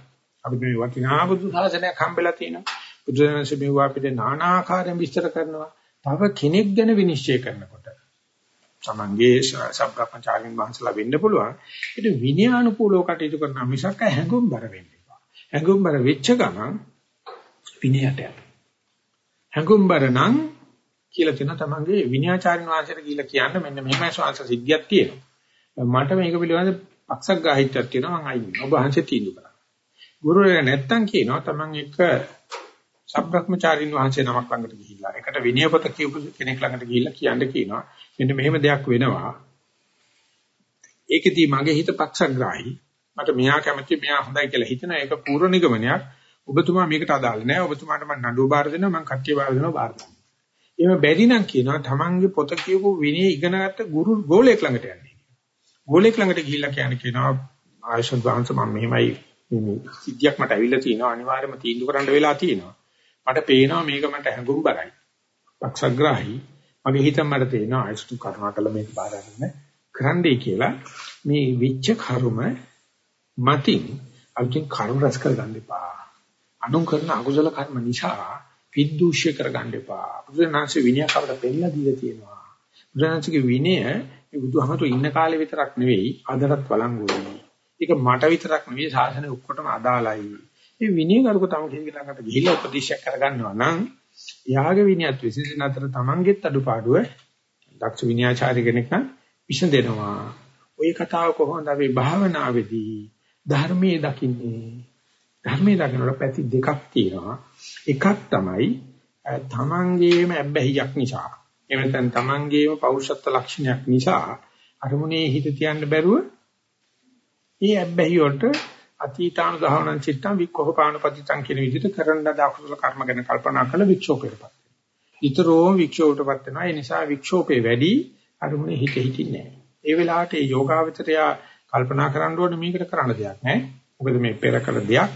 අපිට මේ වටිනා බුදු සාසනයක් හම්බෙලා තියෙනවා. බුදුරජාණන්සේ මෙවුවා අපිට নানা ආකාරයෙන් විස්තර කරනවා. තව කෙනෙක් ගැන විනිශ්චය කරනකොට තමන්ගේ සබ්‍රක්‍මචාරින් වහන්සලා වෙන්න පුළුවන්. ඒක විනයානුකූලව කටයුතු කරන මිසක් හැඟුම්බර වෙන්න එපා. හැඟුම්බර වෙච්ච ගමන් විනයට යනවා. හැඟුම්බර නම් කියලා තියෙන තමන්ගේ විනයාචාරින් වහන්සේට කියලා කියන්න මෙන්න මෙහෙමයි ස්වාංශ සිද්ධියක් තියෙනවා. මට මේක පිළිබඳ පක්ෂග්‍රාහීත්වයක් තියෙනවා මම අයින් ඔබ වහන්සේ තීන්දුව කරා. ගුරුවරයා නැත්තම් කියනවා තමන් එක සබ්‍රක්‍මචාරින් වහන්සේ නමක් ළඟට ගිහිල්ලා. එකට විනය පොත කියපු කෙනෙක් ළඟට ගිහිල්ලා කියන්න කියනවා. මෙන්න මෙහෙම දෙයක් වෙනවා. ඒකෙදී මගේ හිත පක්ෂග්‍රාහී. මට මෙහා කැමති මෙහා හොඳයි කියලා හිතන එක පූර්ව නිගමනයක්. ඔබතුමා මේකට අදාළ නැහැ. ඔබතුමාට මම නඩුව බාර දෙනවා මම කට්ටිය බාර දෙනවා බාර දෙනවා. එහෙම බැරි නම් කියනවා තමන්ගේ පොත කියපු විනය ඉගෙනගත්ත ගුරු ගෝලයක් ළඟට යන්නේ. ගෝලෙක් ළඟට ගිහිල්ලා කියන්නේ කියනවා ආයුෂන් වහන්සේ මම මෙහෙමයි මේ සිද්ධියක් මට ඇවිල්ලා තියෙනවා. අනිවාර්යයෙන්ම තීන්දුව කරන්න වෙලා තියෙනවා. මට පේනවා මේක මට හැඟුම් බරයි. පක්ෂග්‍රාහී මගේ හිතෙන් මට තේනවා ආයුෂ්තු කරුණාකර මේක බාර ගන්න කරන්නයි කියලා. මේ විච්ච කර්ම මතින් අලුතින් කර්ම රැස් කරගන්න එපා. අනුන් කරන අකුසල කර්ම නිසා විද්දූෂ්‍ය කරගන්න එපා. බුදුනාංශ විනය කවද පෙන්නලා දීලා තියෙනවා. බුදුනාංශගේ විනය මේ බුදුහමතු ඉන්න කාලේ විතරක් නෙවෙයි අදටත් වළංගු වෙන්නේ. ඒක මට විතරක් නෙවෙයි සාසනෙ ඔක්කොටම අදාළයි. මේ විනය කරුක තම කෙනෙක් ළඟට ගිහිල්ලා උපදේශයක් කරගන්නවා නම් යාගේ විනයත් විශේෂණ අතර තමන්ගෙත් අඩුපාඩුව දක්ෂ විනයාචාර්ය කෙනෙක් නම් විසඳෙනවා. ওই කතාව කොහොමද අපි භාවනාවේදී ධර්මයේ දකින්නේ? ධර්මයේ දකින්නට පැති දෙකක් තියෙනවා. එකක් තමයි තමන්ගේම අබ්බැහියක් නිසා එහෙම නැත්නම් තමන්ගේම පෞරුෂත්ව ලක්ෂණයක් නිසා අරමුණේ හිත තියන්න බැරුව මේ අබ්බැහි වලට අතීතාන ගහවණං චිත්තං වික්ඛෝපානපතිතං කියන විදිහට කරන්න දාකුසල කර්ම ගැන කල්පනා කළ වික්ෂෝපයටපත් වෙනවා. ඊතරෝම වික්ෂෝපයටපත් වෙනවා. ඒ නිසා වික්ෂෝපේ වැඩි අරමුණේ හිත හිටින්නේ නැහැ. ඒ වෙලාවට මේ යෝගාවචරය කල්පනා කරන්න ඕනේ මේකට කරන්න දෙයක් නැහැ. මොකද මේ පෙර කළ දෙයක්.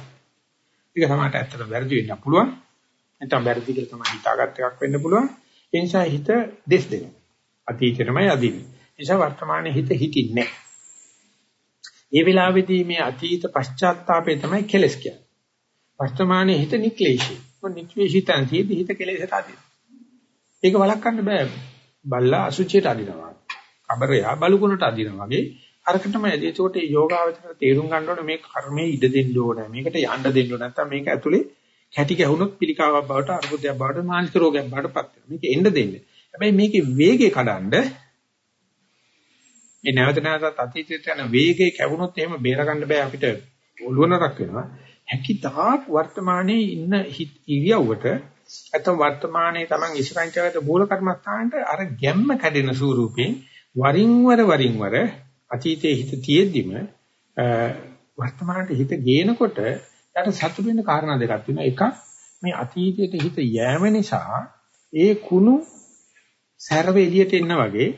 ඒක තමයි ඇත්තට වැරදි වෙන්න පුළුවන්. නැත්නම් වැරදි කියලා තමයි හිතාගත් එකක් වෙන්න පුළුවන්. ඒ නිසා හිත දෙස් දෙනවා. අතීතෙටමයි අදින්නේ. ඒ නිසා වර්තමානයේ හිත හිටින්නේ ඒ වෙලාවේදී මේ අතීත පශ්චාත්තාපේ තමයි කෙලස් කියන්නේ. වර්තමානයේ හිත නික්ලේශී. මොන නික්ලේශීතන් තියෙදි හිත කෙලෙසට අදින. ඒක වළක්වන්න බෑ. බල්ලා අසුචියට අදිනවා. කබරයා බලුකුණට අදිනවා වගේ අරකටම ඇදී. ඒකට මේ යෝගාවචර තේරුම් ගන්න ඕනේ මේ කර්මයේ ඉඩ දෙන්න ඕනේ. මේකට යන්න දෙන්න ඕනේ. නැත්නම් මේක ඇතුලේ කැටි ගැහුනොත් පිළිකාවක් බවට අර්බුදයක් බවට මානසික රෝගයක් බවට පත් වෙනවා. මේක එන්න දෙන්න. හැබැයි මේකේ වේගය කඩන්ඩ මේ නැවත නැවතත් අතීතයට යන වේගය කැවුනොත් එහෙම බේරගන්න බෑ අපිට ඔළුවනරක් වෙනවා. හැකිතාක් වර්තමානයේ ඉන්න ඉරියව්වට නැත්නම් වර්තමානයේ Taman ඉස්සරහින් තියාගත්ත මූල කර්මස්ථානට අර ගැම්ම කැඩෙන ස්වරූපයෙන් වරින් වර වරින් වර අතීතයේ හිත තියෙද්දිම වර්තමානට හිත ගේනකොට යට සතුටු වෙන කාරණා දෙකක් තියෙනවා. එකක් මේ අතීතයට හිත යෑම නිසා ඒ කුණු සර්ව එළියට එන්න වගේ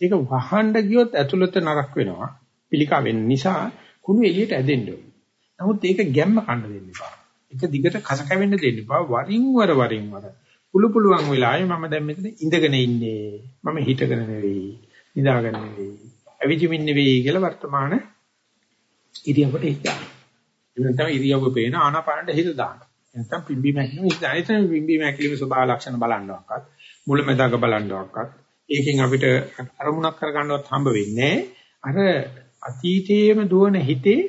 ඒක වහන්න ගියොත් ඇතුළත නරක වෙනවා. පිළිකා වෙන්න නිසා කුණු එළියට ඇදෙන්න ඕනේ. නමුත් ඒක ගැම්ම කන්න දෙන්න එපා. ඒක දිගට කස කැවෙන්න දෙන්න එපා. වරින් වර වරින් වර පුළු පුළුවන් වෙලාවේ මම දැන් මෙතන ඉඳගෙන ඉන්නේ. මම හිටගෙන නෙවෙයි. නිදාගෙන නෙවෙයි. අවිජිමින් නෙවෙයි කියලා වර්තමාන ඉරියවට හිතා. නැත්නම් ඉරියව්ව පේන ආනාපානට හිත දාන්න. නැත්නම් පිම්බි මැකිලිම හිත දාන්න. එතන පිම්බි මැකිලිම ස්වභාව ලක්ෂණ බලන්නවක්වත් මුලැමැදාක බලන්නවක්වත් ඒකෙන් අපිට අරමුණක් කරගන්නවත් හම්බ වෙන්නේ අර අතීතයේම දුවන හිතේ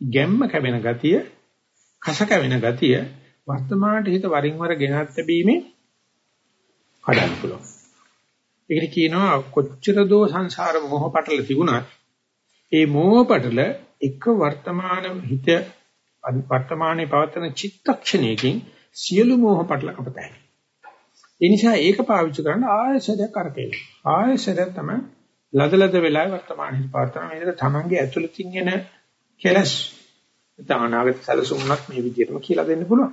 ගැම්ම කැවෙන ගතිය කස කැවෙන ගතිය වර්තමානට හිත වරින් වර ගෙනත් ලැබීමේ කඩන්න පුළුවන්. ඒකට කියනවා කොච්චර දෝ සංසාර මොහ පටල තිබුණත් ඒ මොහ පටල එක වර්තමාන හිත වර්තමානයේ පවත්වන චිත්තක්ෂණයකින් සියලු මොහ පටල කපතයි. ඒ නිසා ඒක පාවිච්චි කරන්න ආයසරයක් කරකේ. ආයසරයක් තමයි ලදලද වෙලාවේ වර්තමානයේ පවත්වන මේක තමන්ගේ ඇතුළතින් එන කෙලස් නැත්නම් අනාගත සැලසුම්වත් මේ විදිහටම කියලා දෙන්න පුළුවන්.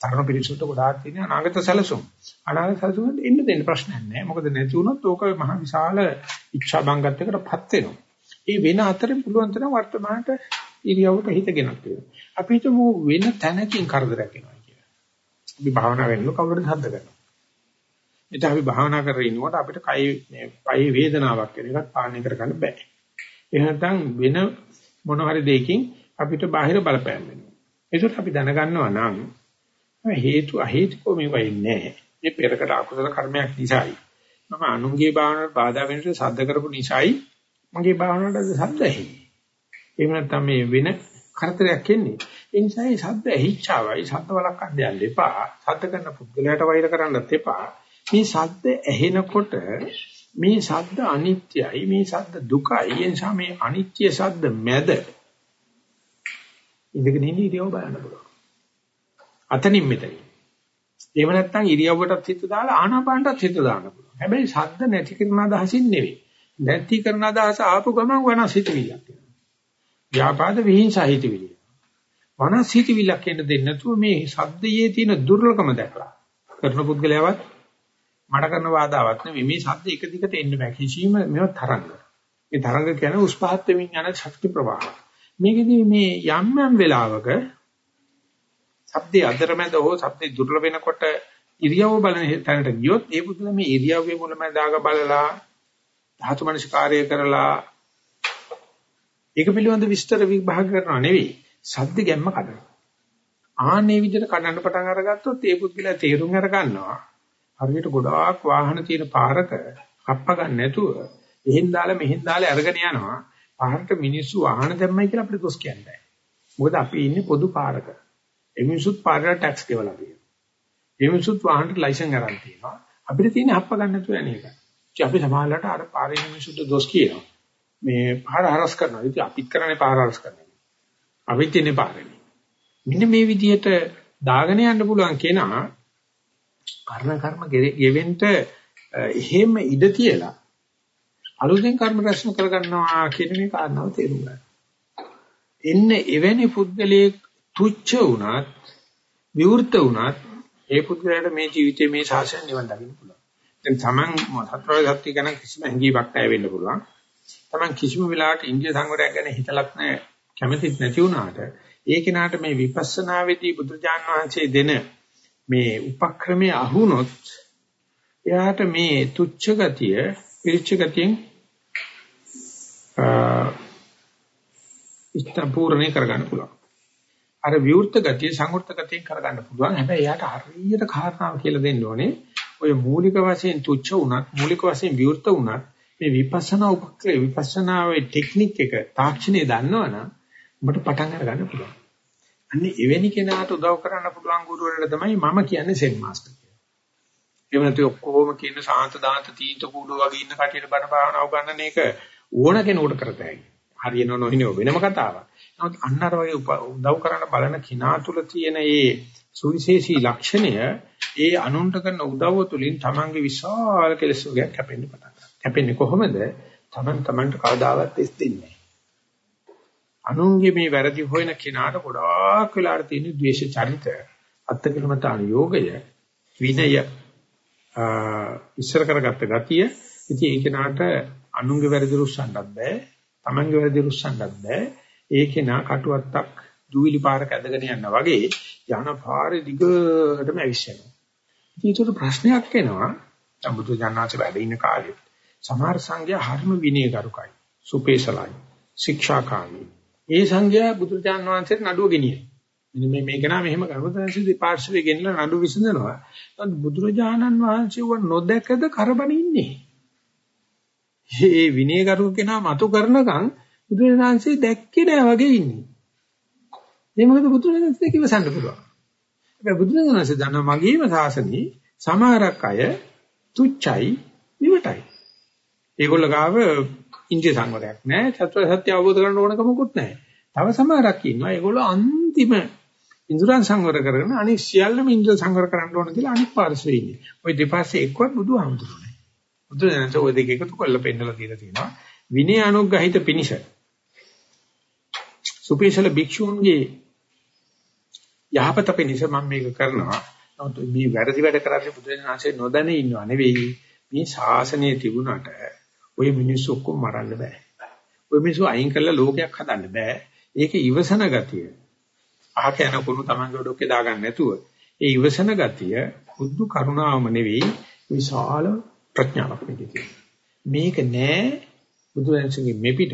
තරණ පිළිසුත් ගොඩාක් තියෙන අනාගත සැලසුම්. අනාගත සැලසුම් එන්න දෙන්න ප්‍රශ්නයක් නැහැ. මොකද නැති වුණොත් ඕක මහ විශාල ඉච්ඡා බංගත්වයකටපත් වෙනවා. ඒ වෙන අතරේ පුළුවන් තරම් වර්තමානට ඉරියව්වට හිතගෙනක් තියෙනවා. අපි හිතමු වෙන තැනකින් කරදරයක් එනවා කියලා. අපි භාවනා කරනකොට කවුරුද හද්ද කරනවා. එතන අපි භාවනා කරගෙන ඉන්නකොට අපිට කය මේ පයේ වේදනාවක් වෙන එකත් පාලනය කරගන්න බෑ. එහෙම නැත්නම් වෙන මොන හරි දෙයකින් අපිට බාහිර බලපෑම් වෙනවා. ඒකට අපි දැනගන්නවා නම් හේතු අහේතුකෝ මේවා ඉන්නේ නැහැ. මේ පෙරකට අකුසල කර්මයක් නිසායි. මම අනුන්ගේ භාවනාවට බාධා වෙනට සද්ද කරපු නිසායි මගේ භාවනාවට සද්ද ඇහින්නේ. එහෙම නැත්නම් මේ වෙන කරදරයක් එන්නේ. ඒ නිසා මේ සද්ද ඇහිච්චාවයි සද්ද වලක්වන්න යන්න එපා. සද්ද කරන පුද්ගලයාට වෛර කරන්නත් එපා. මේ සද්ද ඇහෙනකොට මේ සද්ද අනිත්‍යයි මේ සද්ද දුකයි. ඒ නිසා මේ අනිත්‍ය සද්ද මැද ඉඳගෙන ඉන්න ඉරියව් බලන්න පුළුවන්. අතනින් මෙතනින්. එහෙම නැත්නම් ඉරියව්වටත් හිත දාලා ආනාපානටත් හිත දාන්න පුළුවන්. හැබැයි ශබ්ද නැති කරන අදහසින් නෙවෙයි. නැති කරන අදහස ආපු ගමන් වනස් හිතවිල්ලක් වෙනවා. ව්‍යාපාද විහිංසා හිතවිල්ල. වනස් හිතවිල්ලක් එන්න දෙන්නේ නැතුව මේ ශබ්දයේ තියෙන දුර්ලභම දැකලා කරන පුද්ගලයාවත් මඩ කරන වාදාවක් නෙවෙයි මේ ශබ්ද එක දිගට එන්න බෑ කිසිම මේව තරංග. මේ තරංග කියන්නේ උස් පහත් වෙමින් යන ශක්ති ප්‍රවාහ. මේකෙදී මේ යම් යම් වෙලාවක ශබ්දයේ අතරමැද හෝ ශබ්දේ දුර්ලභ වෙනකොට ඉරියව්ව බලන තැනට ගියොත් ඒ පුදුම මේ ඉරියව්වේ මුලමඳාග බලලා ධාතු මනස්කාරය කරලා ඒක පිළිබඳ විස්තර විභාග කරනවා නෙවෙයි ශබ්ද ගැම්ම කඩනවා. ආන්නේ විදිහට කඩන්න පටන් අරගත්තොත් ඒ පුද්ගලයා තේරුම් අර ගන්නවා. හරියට ගොඩාක් වාහන තියෙන පාරක කප්ප ගන්න නැතුව එහෙන් දාලා මෙහෙන් දාලා අරගෙන යනවා. පාරට මිනිස්සු වාහන දැම්මයි කියලා අපිට දොස් කියන්න බෑ. මොකද අපි ඉන්නේ පොදු පාරක. ඒ මිනිස්සුත් පාරට ටැක්ස් ගෙවලා තියෙනවා. ඒ මිනිස්සුත් වාහනට ලයිසන් අරන් තියෙනවා. අපිට තියෙන්නේ හප්ප ගන්න නැතුව යන එක. ඉතින් අපි සමාජලට අර පාරේ මිනිස්සුන්ට දොස් කියනවා. මේ පාර හරස් කරනවා. ඉතින් අපිත් කරන්නේ පාර හරස් කරනවා. අපිත් ඉන්නේ පාරේ. මෙන්න මේ විදිහට දාගෙන යන්න පුළුවන් කෙනා කර්ම කර්ම ගෙවෙන්න එහෙම ඉඩ තියලා අලුතෙන් කර්ම රැස්ම කරගන්නවා කියන මේ කාරණාව තේරුම් ගන්න. එන්න එවැනි පුද්ගලයේ තුච්ච වුණත් විවෘත වුණත් ඒ පුද්ගලයාට මේ ජීවිතේ මේ ශාසනය නිවන් දකින්න පුළුවන්. දැන් Taman සතරවල සත්‍ය ගැන කිසිම හැඟීමක් නැහැ වෙන්න පුළුවන්. Taman කිසිම වෙලාවකට ඉන්දිය සංවරයක් ගැන හිතලක් නැහැ කැමතිත් නැති වුණාට ඒ කෙනාට මේ විපස්සනා වේදී බුදුජාන් වහන්සේ දෙන මේ උපක්‍රමයේ අහුනොත් එයාට මේ තුච්ච ගතිය පිරිච්ච ගතියෙන් ඉස්තපූර්ණේ කරගන්න පුළුවන්. අර විවෘත ගතිය සංවෘත ගතියෙන් කරගන්න පුළුවන්. හැබැයි එයාට හරියට කාරණාව කියලා දෙන්න ඕනේ. ඔය මූලික වශයෙන් තුච්ච වුණත් මූලික වශයෙන් විවෘත වුණත් මේ විපස්සනා උපක්‍රම විපස්සනාවේ ටෙක්නික් එක තාක්ෂණය දන්නවනම් ඔබට පටන් අරගන්න පුළුවන්. අන්නේ එවැනි කෙනාට උදව් කරන්න පුළුවන් ගුරුවරයාට තමයි මම කියන්නේ සෙන් මාස්ටර් කියලා. එහෙම නැත්නම් ඔක්කොම කියන සාන්ත දාන්ත තීන්ත කූඩු වගේ ඉන්න කටියට බණ භාවනා උගන්නන එක ඕන කෙනෙකුට කරතයි. හරියනව නොහිනව වෙනම කතාවක්. නමුත් අන්න අර වගේ උදව් කරන්න බලන කිනා තුල තියෙන ඒ සුවිශේෂී ලක්ෂණය ඒ අනුන්ට කරන උදව්ව තුලින් තමන්ගේ විශාල කෙලෙස් වර්ගයක් කැපෙන්න පටන් ගන්නවා. කැපෙන්නේ කොහොමද? තමන් තමන්ට කවදාවත් දෙස් දෙන්නේ අනුන්ගේ මේ වැරදි හොයන කෙනාට ගොඩාක් වෙලාට තියෙන ද්වේෂ චරිත අත්කලමතාන යෝගය විනය ඉස්සර කරගත්ත ගතිය. ඉතින් ඒ කෙනාට අනුන්ගේ වැරදි රුස්සන්නත් බෑ තමන්ගේ වැරදි රුස්සන්නත් බෑ. ඒ කෙනා කටුවත්තක් දුවිලි පාරක ඇදගෙන යනවා වගේ යන පාරේ දිගටම ඇවිස්සෙනවා. ඉතින් ඒක ප්‍රශ්නයක් එනවා. සම්බුදු ජානනාච වැඩ ඉන්න කාලේ සමහර සංඝයා හර්ම විනයගරුකයි සුපේසලයි ශික්ෂාකාමී. ඒ සංඝයා බුදුරජාණන් වහන්සේට නඩුව ගෙනියන. මෙන්න මේ මේක නා මෙහෙම කර්මතන්සි දෙපාර්ශ්වයේ ගෙනලා නඩුව විසඳනවා. නමුත් බුදුරජාණන් වහන්සේ ව නොදැකද කරබන ඉන්නේ. මේ විනයගරුක කෙනා මතු කරනකම් බුදුරජාණන් වහන්සේ දැක්කේ නෑ වගේ ඉන්නේ. ඒ මොකද බුදුරජාණන් කිව්වසන්න පුළුවන්. හැබැයි බුදුරජාණන්සේ දන්න මගේම සාසනී සමහරක් අය තුච්චයි නිවටයි. ඒගොල්ල ගාව ඉන්ද්‍රිය සංවරයක් නැහැ. චතුරාර්ය සත්‍ය අවබෝධ කරගන්න ඕනකමකුත් නැහැ. තව සමහරක් ඉන්නවා ඒගොල්ලෝ අන්තිම ඉන්ද්‍රයන් සංවර කරගෙන අනිත් සියල්ලම ඉන්ද්‍රිය සංවර කරන්න ඕන කියලා අනිත් පාර්ශ්වයේ ඉන්නේ. ওই දෙපාර්ශ්වයේ එක්කවත් බුදුහාමුදුරුවෝ නැහැ. බුදුරජාණන් ඔය දෙක එකතු කරලා පෙන්නලා දීලා තියෙනවා. විනය අනුග්‍රහිත පිනිස. සුපේශල භික්ෂුන්ගේ යහපත පිණිස මම මේක කරනවා. නමුත් මේ වැරදි වැඩ කරන්නේ බුදුරජාණන්සේ නොදැන ඉන්නව නෙවෙයි. මේ ශාසනය තිබුණාට ওই මිනිස්සු ඔක්කොම මරන්න බෑ. ওই මිනිස්සු අයින් කරලා ලෝකයක් හදන්න බෑ. ඒක ඉවසන ගතිය. අහක යන කුණු Tamange ඔඩොක්කේ දාගන්න නැතුව ඒ ඉවසන ගතිය බුදු කරුණාවම නෙවෙයි විශාල ප්‍රඥාවක් නෙකේ. මේක නෑ බුදුරජාණන්ගේ මෙපිට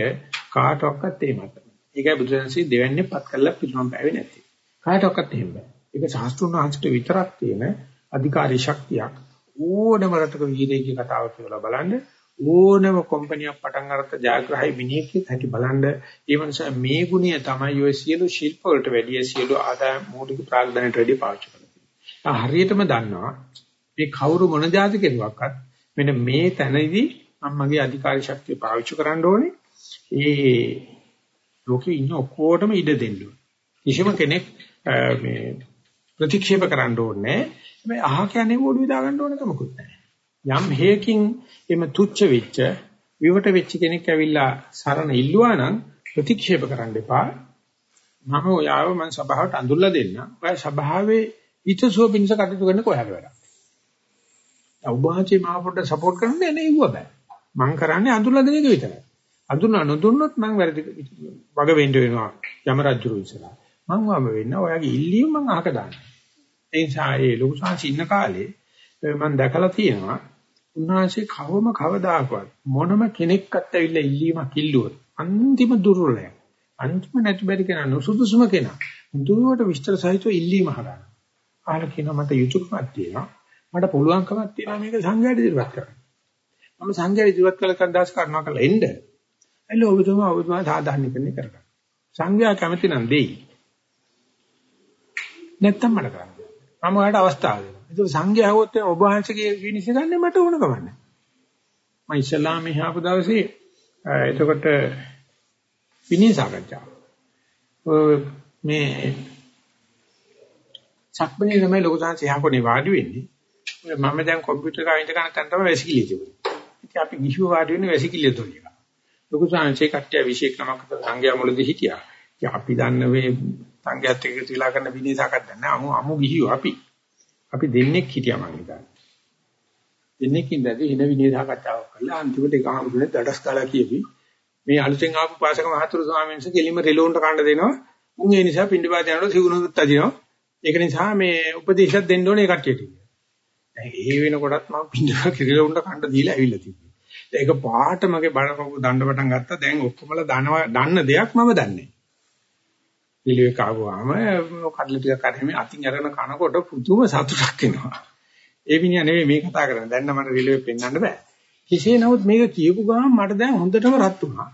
කාටවත් ඒ මත. ඒකයි බුදුරජාණන්සේ දෙවන්නේ පත් කළා පිටුම් බෑවේ නැති. කාටවත් එහෙම බෑ. ඒක ශාස්ත්‍රුන් වහන්සේට විතරක් තියෙන අධිකාරී ශක්තියක් ඕනම රටක වීරයෙක්ගේ කතාව කියලා බලන්න ඕනම කම්පැනියක් පටන් අරත ජයග්‍රහයි මිනිහෙක් හැටි බලන්න ඒ නිසා මේ ගුණය තමයි ඔය සියලු ශිල්ප වලට වැඩිය සියලු ආදාය මූලික ප්‍රාග්ධනයට වැඩිය පාවිච්චි කරන්නේ. හරියටම දන්නවා මේ කවුරු මොන જાති කෙරුවක්වත් මෙන්න මේ තැනදී මම මගේ අධිකාරී ශක්තිය පාවිච්චි කරන්න ඕනේ. ඒ ලෝකේ ඉන්න ඔක්කොටම ඉඩ දෙන්න ඕනේ. කිසිම කෙනෙක් මේ ප්‍රතික්ෂේප කරන්න ඕනේ නැහැ. හැබැයි අහ කියන්නේ ඕඩුවේ දාගන්න ඕන කමකුත් නැහැ. යම් හේකින් එම තුච්ච වෙච්ච විවට වෙච්ච කෙනෙක් ඇවිල්ලා සරණ ඉල්ලුවා නම් ප්‍රතික්ෂේප කරන්න එපා. මම ඔයාව මම සභාවට අඳුල්ලා දෙන්න. ඔය සභාවේ හිතසුව පිණිස කටයුතු කරන්න කොහොමද වැඩක්. උභාචේ මාව පොඩ්ඩ සපෝට් කරන්න නේ ඉුව බෑ. මම කරන්නේ අඳුල්ලා දෙන එක විතරයි. අඳුල්ලා නොදුන්නොත් මම වැරදි වග වෙන්න වෙනවා යම රජුරු ඉස්සලා. මම වම වෙන්න ඔයාගේ ඉල්ලීම මම අහක දානවා. ඒ නිසා ඒ ලොකු සංසි ඉන්න කාලේ මම දැකලා තියෙනවා උන්වහන්සේ කවම කවදාකවත් මොනම කෙනෙක්වත් ඇවිල්ලා ඉල්ලීමක් ඉල්ලුවොත් අන්තිම දුර්වලයි. අන්තිම නැති බැරි කෙනා නුසුදුසුම කෙනා. දුරුවට විස්තර සහිතව ඉල්ලීම හදනවා. ආල කියනවා මට යුතුයකමක් තියෙනවා. මට පුළුවන්කමක් තියෙනවා මේක සංඝයාට ඉදිරිපත් කරන්න. මම සංඝයාට ඉදිරිපත් කළ කන්දාස් කරනවා කියලා එන්න. එළ ඔබතුමා ඔබතුමා සාධාරණීකරණය කරගන්න. සංඝයා කැමති නම් දෙයි. නැත්තම් මට කරන්න. මම ඔයාලට අවස්ථාව දෙනවා. ඒක සංඝයා හොත් ඔබ වහන්සේගේ විනිශ්චය ගන්න මට ඕන කමන්නේ. මම ඉස්ලාම මෙහාපු දවසේ එතකොට විනය සාකච්ඡාව. මේ සක්මණේ තමයි ලොකු සංසය හකොනේ වාඩි වෙන්නේ. මම දැන් කම්පියුටර් එකේ ඉඳ ගන්න තැන තමයි වැසිකිළිය තිබුණේ. ඉතින් අපි ගිහිව වාඩි වෙන්නේ වැසිකිළිය තොලිය. ලොකු සංසය කට්ටිය විශේෂ නමක් සංඝයා මුලදී හිටියා. ඉතින් අපි දන්න මේ සංඝයාත් එක්ක තියලා කරන විනය සාකච්ඡා නැහැ. අමු අමු ගිහියෝ අපි. අපි දෙන්නෙක් හිටියා මං හිතන්නේ. දෙන්නෙක් ඉඳදී හින විනය සාකච්ඡාවක් කරලා අන්තිමට එක ආමුදුනේ දඩස් කාලා කියවි. මේ අලුතෙන් ආපු පාසක මහතුරු ස්වාමීන් වහන්සේ කෙලිම රෙලෝන්ට කන්න දෙනවා. උන් ඒ නිසා පිටිපස්ස යනකොට සිවුරුත් අදිනවා. ඒක නිසා මේ උපදේශයක් දෙන්න ඕනේ කට්ටියට. දැන් ඒ වෙනකොටත් මම පිටිපස්ස රෙලෝන්ට කන්න දීලා ඇවිල්ලා තිබ්බේ. ඒක පාට මගේ බඩ දණ්ඩ පටන් ගත්තා. දැන් ඔක්කොමලා දනවා දන්න දෙයක් මම දන්නේ. පිළිවෙක ආවම කඩල ටිකක් අරගෙන අතින් අරගෙන කනකොට පුදුම සතුටක් එනවා. ඒ විනිය නෙවෙයි මේ කතා කරන්නේ. දැන් නම් මට රිලෙවෙ පෙන්වන්න බෑ. කෙසේ නමුත් මේක කියපු ගමන් මට දැන් හොඳටම රත් වුණා.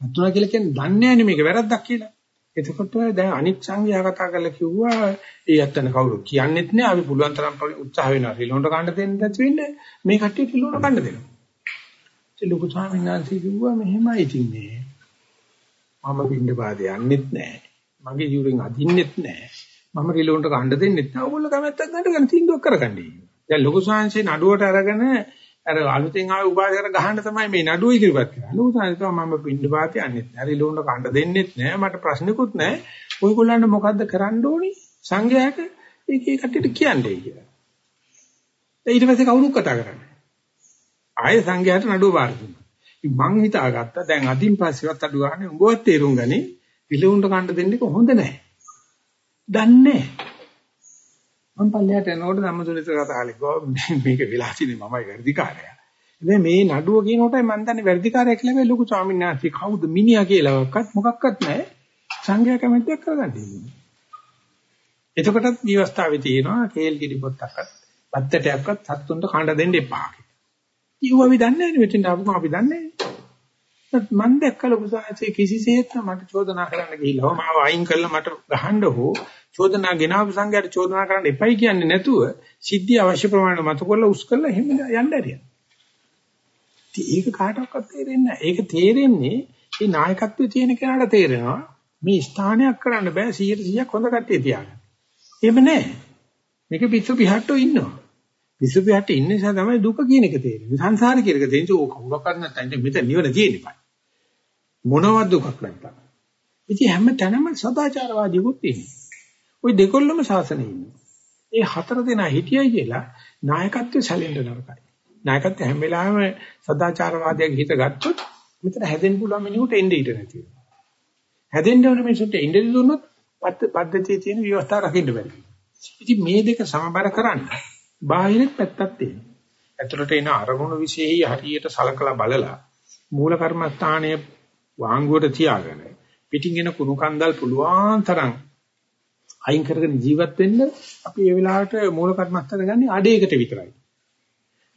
රත් වුණා කියලා කියන්නේ දන්නේ නැහැ මේක වැරද්දක් කියලා. එතකොට දැන් අනිත් සංඝයා කතා කරලා කිව්වා ඒ යත්තන කවුරු කියන්නෙත් නෑ අපි පුළුවන් තරම් උත්සාහ වෙනවා රිලොන්ට කන්න දෙන්න නැති වෙන්නේ මේ කට්ටිය රිලොන්ට කන්න දෙනවා. ඒ ලොකු ස්වාමීන් වහන්සේ කිව්වා මෙහෙමයි ඉතින් මේ මම පින්න පාදේ යන්නෙත් නෑ. මගේ ජීවිතෙන් අදින්නෙත් නැහැ. මම රිලෝන්ට කණ්ඩ දෙන්නෙත් නැහැ. ඕගොල්ලෝ කැමැත්තක් ගන්නගෙන තීන්දුවක් කරගන්නේ. දැන් ලොකු සංහසේ නඩුවට අරගෙන අර අලුතෙන් ආවේ උපාසකර ගහන්න තමයි මේ නඩුව ඉදිරිපත් කරන්නේ. ලොකු සංහසේ තමයි මම පින්න පාතේ යන්නෙත් නැහැ. රිලෝන්ට කණ්ඩ දෙන්නෙත් නැහැ. මට ප්‍රශ්නකුත් නැහැ. ඔයගොල්ලන්ට මොකද්ද කරන්න ඕනි? සංඝයාට ඒකේ කට්ටියට කියන්නේ කියලා. ඊට පස්සේ කවුරුත් කතා කරන්නේ. ආයේ සංඝයාට නඩුව බාර දුන්නා. මං හිතාගත්තා දැන් අදින් පස්සේවත් අඩු ගන්න උඹවත් තේරුම් ගනි පිළිවුන්ට කන්න දෙන්නේ කොහොඳ නැහැ. දන්නේ මම පල්ලයට යනකොට ධම්මතුලිත කතාලේ ගෝ මේක වෙලා තියෙන්නේ මමයි වැඩිකාරයා. ඉතින් මේ නඩුව කියනකොටයි මම දන්නේ වැඩිකාරයා කියලා මේ ලොකු ස්වාමීන් වහන්සේ කවුද මිනිහා කියලාවත් මොකක්වත් නැහැ. සංඝයා කැමැත්තක් කරගන්න එතකොටත් විවස්ථාවේ තියෙනවා කේල් කිඩි පොත්තක්වත් පත්තටයක්වත් සත්තුන්ට කන්න දෙන්න එපා කියලා. ඊව අපි දන්නේ නැහැ මෙතෙන් ආපුම අපි දන්නේ නැහැ. මම දැක්ක ලොකු සාහිත්‍ය කිසිසේත් මට චෝදනා කරන්න ගිහිල්ලා හෝ මාව අයින් කළා මට ගහන්න හෝ චෝදනා ගෙනාවු සංඝයාට චෝදනා කරන්න එපයි කියන්නේ නැතුව සිද්ධිය අවශ්‍ය ප්‍රමාණයට මතු කරලා උස් කරලා එහෙම යන්න ඇරියා. ඒක කාටවත් තේරෙන්නේ නැහැ. ඒක තේරෙන්නේ මේ නායකත්වයේ තියෙන කෙනාට තේරෙනවා මේ ස්ථානයක් කරන්න බෑ 100%ක් හොඳ කට්ටිය තියාගන්න. එහෙම නැහැ. මේක පිස්සු පිහට්ටෝ ඉන්නවා. පිස්සු පිහට්ට ඉන්න නිසා තමයි දුක කියන එක තේරෙන්නේ. සංසාරේ කියන එක තේරෙන්නේ ඕක කවුරක්වත් නැත්නම් මෙතන නිවන තියෙන්නේ. මොනවත් දුකක් නැත්තම්. ඉතින් හැම තැනම සදාචාරවාදීකුත් ඉන්නේ. ওই දෙකොල්ලම ශාසනයේ ඉන්නවා. ඒ හතර දෙනා හිටියයි කියලා නායකත්වයේ සැලෙන්න නරකයි. නායකත්වය හැම වෙලාවෙම සදාචාරවාදයක් හිත ගත්තොත් මෙතන හැදෙන්න පුළුවන් මිනිහට එන්නේ ඊට නැති වෙනවා. හැදෙන්න ඕන මිනිසුන්ට එන්නේ දුන්නොත් පද්ධතියේ තියෙන ව්‍යවස්ථා රකින්න බැහැ. ඉතින් මේ දෙක සමබර කරන්න බාහිරත් පැත්තක් තියෙනවා. ඇතුළට එන අරමුණු විශේෂයි හරියට සලකලා බලලා මූල කර්මස්ථානයේ වාංගුවට තියාගෙන පිටින් එන කුණු කන්දල් පුළුවන් තරම් අයින් කරගෙන ජීවත් වෙන්න අපි ඒ වෙලාවට මූල කර්මස්ථාන ගන්නේ අඩේකට විතරයි.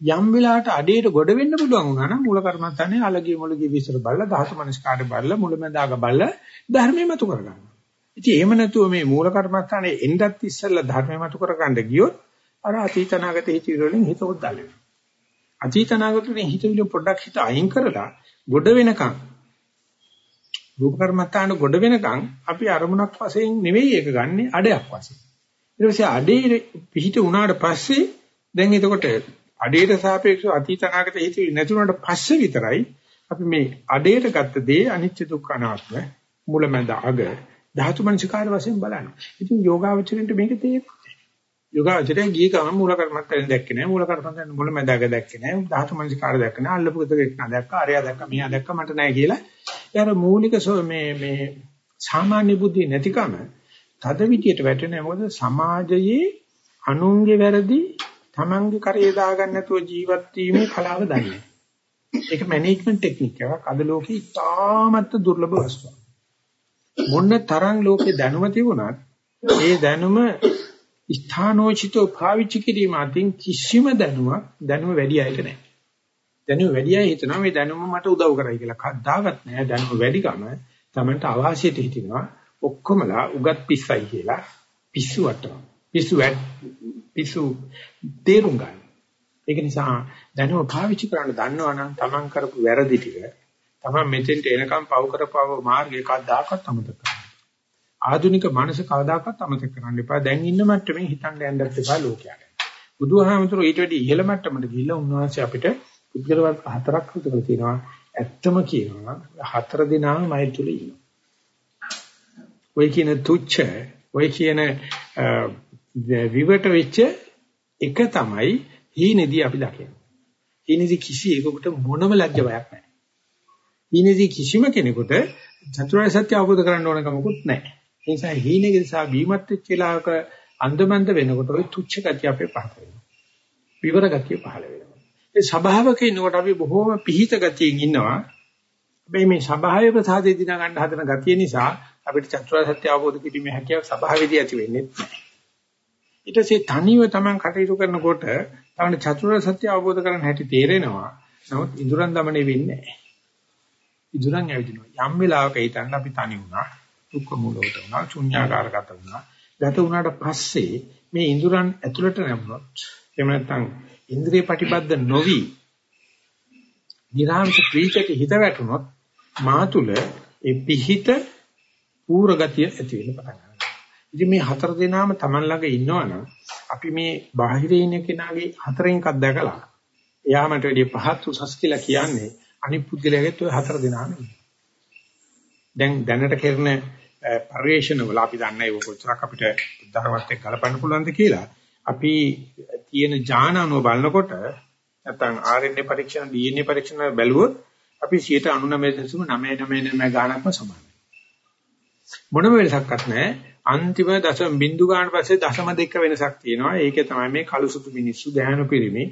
යම් වෙලාවට අඩේට ගොඩ වෙන්න පුළුවන් වුණා නම් මූල කර්මස්ථානේ අලගිය මොළගිය විසර බලලා ධාතු මනස්කාට බලලා මුලැමැදාග බලලා ධර්මයේ මතු කරගන්න. ඉතින් එහෙම නැතුව මේ මූල කර්මස්ථානේ එන්නත් ඉස්සෙල්ලා ධර්මයේ මතු කරගන්න ගියොත් අර අතීතනාගත හිතවිලි වලින් හිත උද්දල් වෙනවා. අතීතනාගත වලින් හිතවිලි පොඩ්ඩක් හිත අයින් කරලා ගොඩ වෙනකන් රූප කර්මත්තාන ගොඩ වෙනකන් අපි අරමුණක් වශයෙන් නෙවෙයි ඒක ගන්නෙ අඩයක් වශයෙන්. ඊට පස්සේ අඩේ පිහිට වුණාට පස්සේ දැන් එතකොට අඩේට සාපේක්ෂව අතීත අනාගත හිතේ නැතුණාට පස්සේ විතරයි අපි මේ අඩේට ගත්ත දේ අනිත්‍ය දුක්ඛ අනාත්ම මුලමඳ අග ධාතු මනසිකාර වශයෙන් බලනවා. ඉතින් යෝගාවචරයට මේක තේරෙන්නේ. යෝගාවචරය ගිය ගමන් මූල කර්මත්තෙන් දැක්කේ නැහැ. මූල කර්මත්තෙන් මුලමඳ අග දැක්කේ නැහැ. ධාතු මනසිකාර දැක්කේ නැහැ. අල්ලපු දෙයක් නෑ දැක්කා. අරයා දැක්කා. මෙයා දැක්කා. මට නැහැ කියලා ඒතර මූලික මේ මේ සාමාන්‍ය බුද්ධිය නැතිකම තද විදියට වැටෙන්නේ මොකද සමාජයේ අනුන්ගේ වැරදි Tamange කරේ දාගන්න නැතුව ජීවත් වීමේ කලාව දන්නේ. ඒක මැනේජ්මන්ට් ටෙක්නික් එකක්. අද ලෝකේ ඉතාමත් දුර්ලභ වස්තුවක්. මොන්න තරම් ලෝකේ දැනුම තිබුණත් ඒ දැනුම ස්ථානෝචිතව පාවිච්චි කිරීම අතින් කිසිම දැනුමක් දැනුම වැඩි අයට නැහැ. දැනුම වැඩි අය හිතනවා මේ දැනුම මට උදව් කරයි කියලා. කද්දාවත් නෑ දැනුම වැඩිකම තමන්ට අවාසියට හිටිනවා. ඔක්කොමලා උගත් පිස්සයි කියලා පිස්සු වටනවා. පිස්සු වැඩ පිස්සු තේරුම් ගන්න. ඒක නිසා දැනුම පාවිච්චි කරන්න දන්නවනම් තමන් කරපු වැරදි ටික තමන් මෙතෙන්ට එනකම් පව කරපව මාර්ගය කද්දාකත් අමතක කරන්න. ආධුනික මනස කවදාකවත් අමතක කරන්න එපා. දැන් ඉන්න මට්ටමේ හිතන්න යන්නත් එපා ලෝකයට. බුදුහාමතුරු ඊට වැඩි ඉහළ මට්ටමකට ගිහිල්ලා උන්වහන්සේ අපිට පුද්ගල වර්ග හතරක් විතර තියෙනවා. ඇත්තම කියනවා හතර දිනාම මයිල් තුල ඉන්නවා. ඔය කියන තුච්ච, ඔය කියන විවට වෙච්ච එක තමයි හීනේදී අපි දකින්නේ. හීනේදී කිසි එකකට මොනම ලැජ්ජ බයක් නැහැ. හීනේදී කිසිම කෙනෙකුට චතුරාර්ය සත්‍ය අවබෝධ කරගන්න ඕන කමකුත් නැහැ. ඒ නිසා හීනෙක නිසා බීමත් වෙච්ච වෙලාවක අන්දමන්ද වෙනකොට ওই තුච්ච ගතිය අපේ පහළ වෙනවා. විවර ගතිය පහළ වෙනවා. ඒ ස්වභාවක ඉන්නකොට අපි බොහෝම පිහිත ගතියෙන් ඉන්නවා. හැබැයි මේ ස්වභාවයේ ප්‍රසාදේ දිනා ගන්න හදන ගතිය නිසා අපිට චතුරාර්ය සත්‍ය අවබෝධ කිරීමේ හැකියාව ස්වභාවයේදී ඇති වෙන්නේ නැහැ. ඊට පස්සේ තනිව Taman කටයුතු කරනකොට තමයි චතුරාර්ය සත්‍ය අවබෝධ කරගන්න හැටි තේරෙනවා. නමුත් ඉඳුරන් দমনේ වෙන්නේ නැහැ. ඉඳුරන් ඇවිදිනවා. යම් වෙලාවක හිතන්න අපි තනි වුණා. දුක්ඛ මූලවට වුණා, ශුන්‍යාකාරගත වුණා. ගත වුණාට පස්සේ මේ ඉඳුරන් ඇතුළට නැමුණොත් එහෙම නැත්නම් ඉන්ද්‍රිය ප්‍රතිබද්ධ නොවි නිරාමිත ප්‍රීතියට හිත වැටුනොත් මා තුල ඒ පිහිට පූර්ව ගතිය ඇති වෙන්න පටන් ගන්නවා. ඉතින් මේ හතර දෙනාම Taman ළඟ ඉන්නවනම් අපි මේ බාහිරේ ඉන්න කෙනාගේ හතරෙන් එකක් දැකලා එයා මට වැඩිය පහත් උසස් කියලා කියන්නේ අනිත් පුද්ගලයාගෙත් ඔය හතර දෙනාම දැන් දැනට කරන පරිශ්‍රණ වල අපි දන්නේ ඒක කොච්චරක් අපිට ධර්මවත් එක්ක ගලපන්න පුළුවන්ද කියලා අපි තියෙන ඥාන අනුව බලනකොට නැත්නම් RNA පරීක්ෂණ DNA පරීක්ෂණ බැලුවොත් අපි 99.999 ගාණක්ම සමානයි. මොනම වෙනසක්වත් නැහැ. අන්තිම දශම බිඳු ගාන පස්සේ දශම දෙක වෙනසක් තියෙනවා. ඒකේ තමයි මේ කළු සුදු මිනිස්සු දැහණු පිරිමි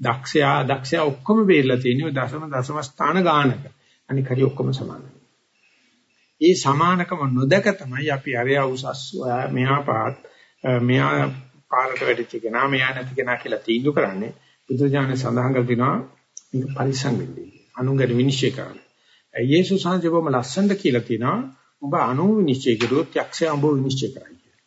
දක්ෂයා දක්ෂයා ඔක්කොම බේරලා තියෙනවා දශම දශම ස්ථාන ගානක. අනික හරි ඔක්කොම සමානයි. ඒ සමානකම නොදක තමයි අපි අරයා උසස් මෙහා පාත් මෙහා පාරට වැටිච්ච කෙනා මෙයා නැති කෙනා කියලා තීන්දුව කරන්නේ බුදුජානක සඳහන් කර තිනවා මේක පරිසං වෙන්නේ. අනුංගට විනිශ්චය කරන්න. යේසුස් වහන්සේ බොහොම ලස්සනට කියලා තිනවා ඔබ අනු විනිශ්චය කරුවොත් යක්ෂයා ඔබ විනිශ්චය කරයි කියලා.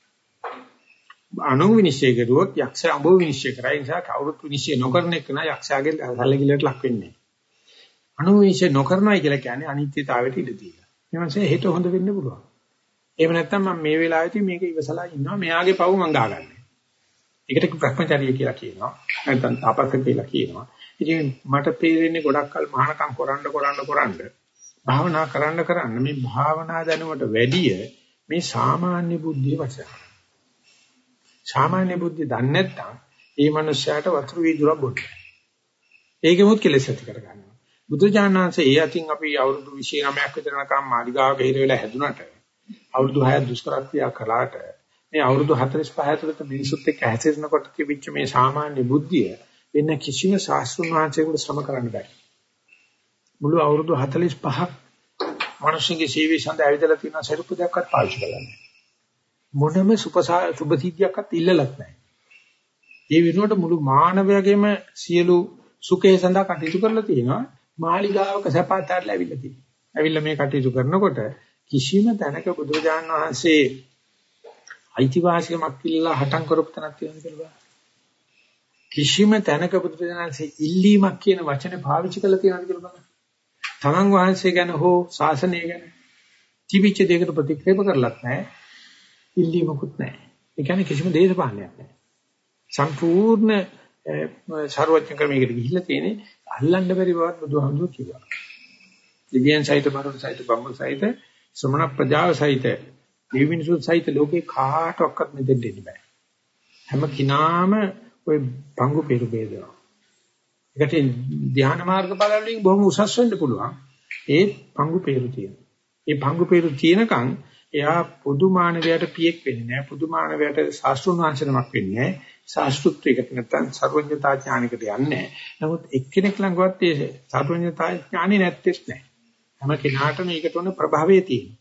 අනු විනිශ්චය කරුවොත් යක්ෂයා ඔබ විනිශ්චය කරයි. ඒ නිසා කවුරුත් විනිශ්චය නොකරන එක නා යක්ෂයාගේ සැලකිල්ලට ලක් වෙන්නේ. අනු විනිශ්චය නොකරනයි කියලා කියන්නේ අනිත්‍යතාවයට ඉඩ දීලා. මේ මාසේ හෙට හොඳ වෙන්න පුළුවන්. එහෙම නැත්නම් මම මේ වෙලාවේදී මේක ඉවසලා ඉන්නවා මෙයාගේ පව් මං ගාගන්නේ. ඒකට භ්‍රමචර්ය කියලා කියනවා. නැත්නම් තාපස කියලා කියනවා. ඉතින් මට තේරෙන්නේ ගොඩක් කල් මහානකම් කරන්න කරන්න කරන්න භාවනා කරන්න කරන්න මේ භාවනා දැනුමට වැඩිය මේ සාමාන්‍ය බුද්ධිය වශයෙන්. සාමාන්‍ය බුද්ධිය දන්නේ නැත්නම් ඒ මනුස්සයාට වතුරු වීදුර බොන්න. ඒකෙමුත් කෙලෙස් ඇති කරගන්නවා. බුදුජානනාංශ ඒ අතින් අපි අවුරුදු 29ක් විතර යනකම් මාලිගාවක හිර වෙලා හැදුනට අවුරුදු 6ක් දුෂ්කර ක්‍රියා කළාට මේ අවුරුදු 45 ඇතුළත මිනිසුත් එක්ක හැසිරෙනකොට තිබිච්ච මේ සාමාන්‍ය බුද්ධිය වෙන කිසිම ශාස්ත්‍රුන් වහන්සේකට සම කරන්න බෑ. මුළු අවුරුදු 45ක් මිනිස්සුන්ගේ සීවි සඳ ඇවිදලා තියෙන සරුපු දෙයක්වත් පාවිච්චි කරන්නේ මොනම සුපසා සුබසිද්ධියක්වත් ඉල්ලලත් නැහැ. ඒ වෙනුවට මුළු මානවයාගේම සියලු සුඛේ සඳහා කටයුතු කරලා තියෙනවා මාලිගාවක සපාතාරලා ඇවිල්ලා තියෙනවා. ඇවිල්ලා මේ කටයුතු කරනකොට කිසිම තැනක බුදුරජාණන් වහන්සේ අයිතිවාසිකමක් ඉල්ලලා හටන් කරපු තැනක් තියෙනවද කියලා කිසිම තැනක බුදුරජාණන් වහන්සේ ඉල්ලීමක් කියන වචනේ පාවිච්චි කරලා තියෙනවද කියලා බලන්න. තමන් වහන්සේ ගැන හෝ ශාසනය ගැන තිබිච්ච දෙයකට ප්‍රතික්‍රියාව කරලත් නැහැ. ඉල්ලීමකුත් නැහැ. ඒ කියන්නේ කිසිම දේශපාලනයක් නැහැ. සම්පූර්ණ සර්වඥ ක්‍රමයකට ගිහිල්ලා තියෙන්නේ අල්ලන්න බැරි බවත් බුදුහාමුදුරුවෝ කිව්වා. දිව්‍යයන් සහිත මරුන් සහිත බඹුන් සහිත ශ්‍රමණ ප්‍රජාව සහිත දිවිමිනිසුන් සහිත ලෝකේ කාටවත් මෙතෙන් දෙන්න බෑ. හැම කිනාම ওই පංගු පෙරු බේදනවා. ඒකට ධ්‍යාන මාර්ග බලන වලින් බොහොම උසස් වෙන්න පුළුවන්. ඒ පංගු peeru තියෙනවා. ඒ පංගු peeru තියෙනකන් එයා පොදු මානවයට පියෙක් වෙන්නේ නැහැ. පොදු මානවයට ශාස්ත්‍රුන් වංශනමක් වෙන්නේ නැහැ. ශාස්ත්‍රුත්වයකට නැත්තම් සර්වඥතා ඥානයකට යන්නේ නැහැ. නමුත් එක්කෙනෙක් ළඟවත් ඒ සර්වඥතා ඥානෙ නැත්තේස් නැහැ. හැම කෙනාටම මේකට උන ප්‍රභාවය තියෙනවා.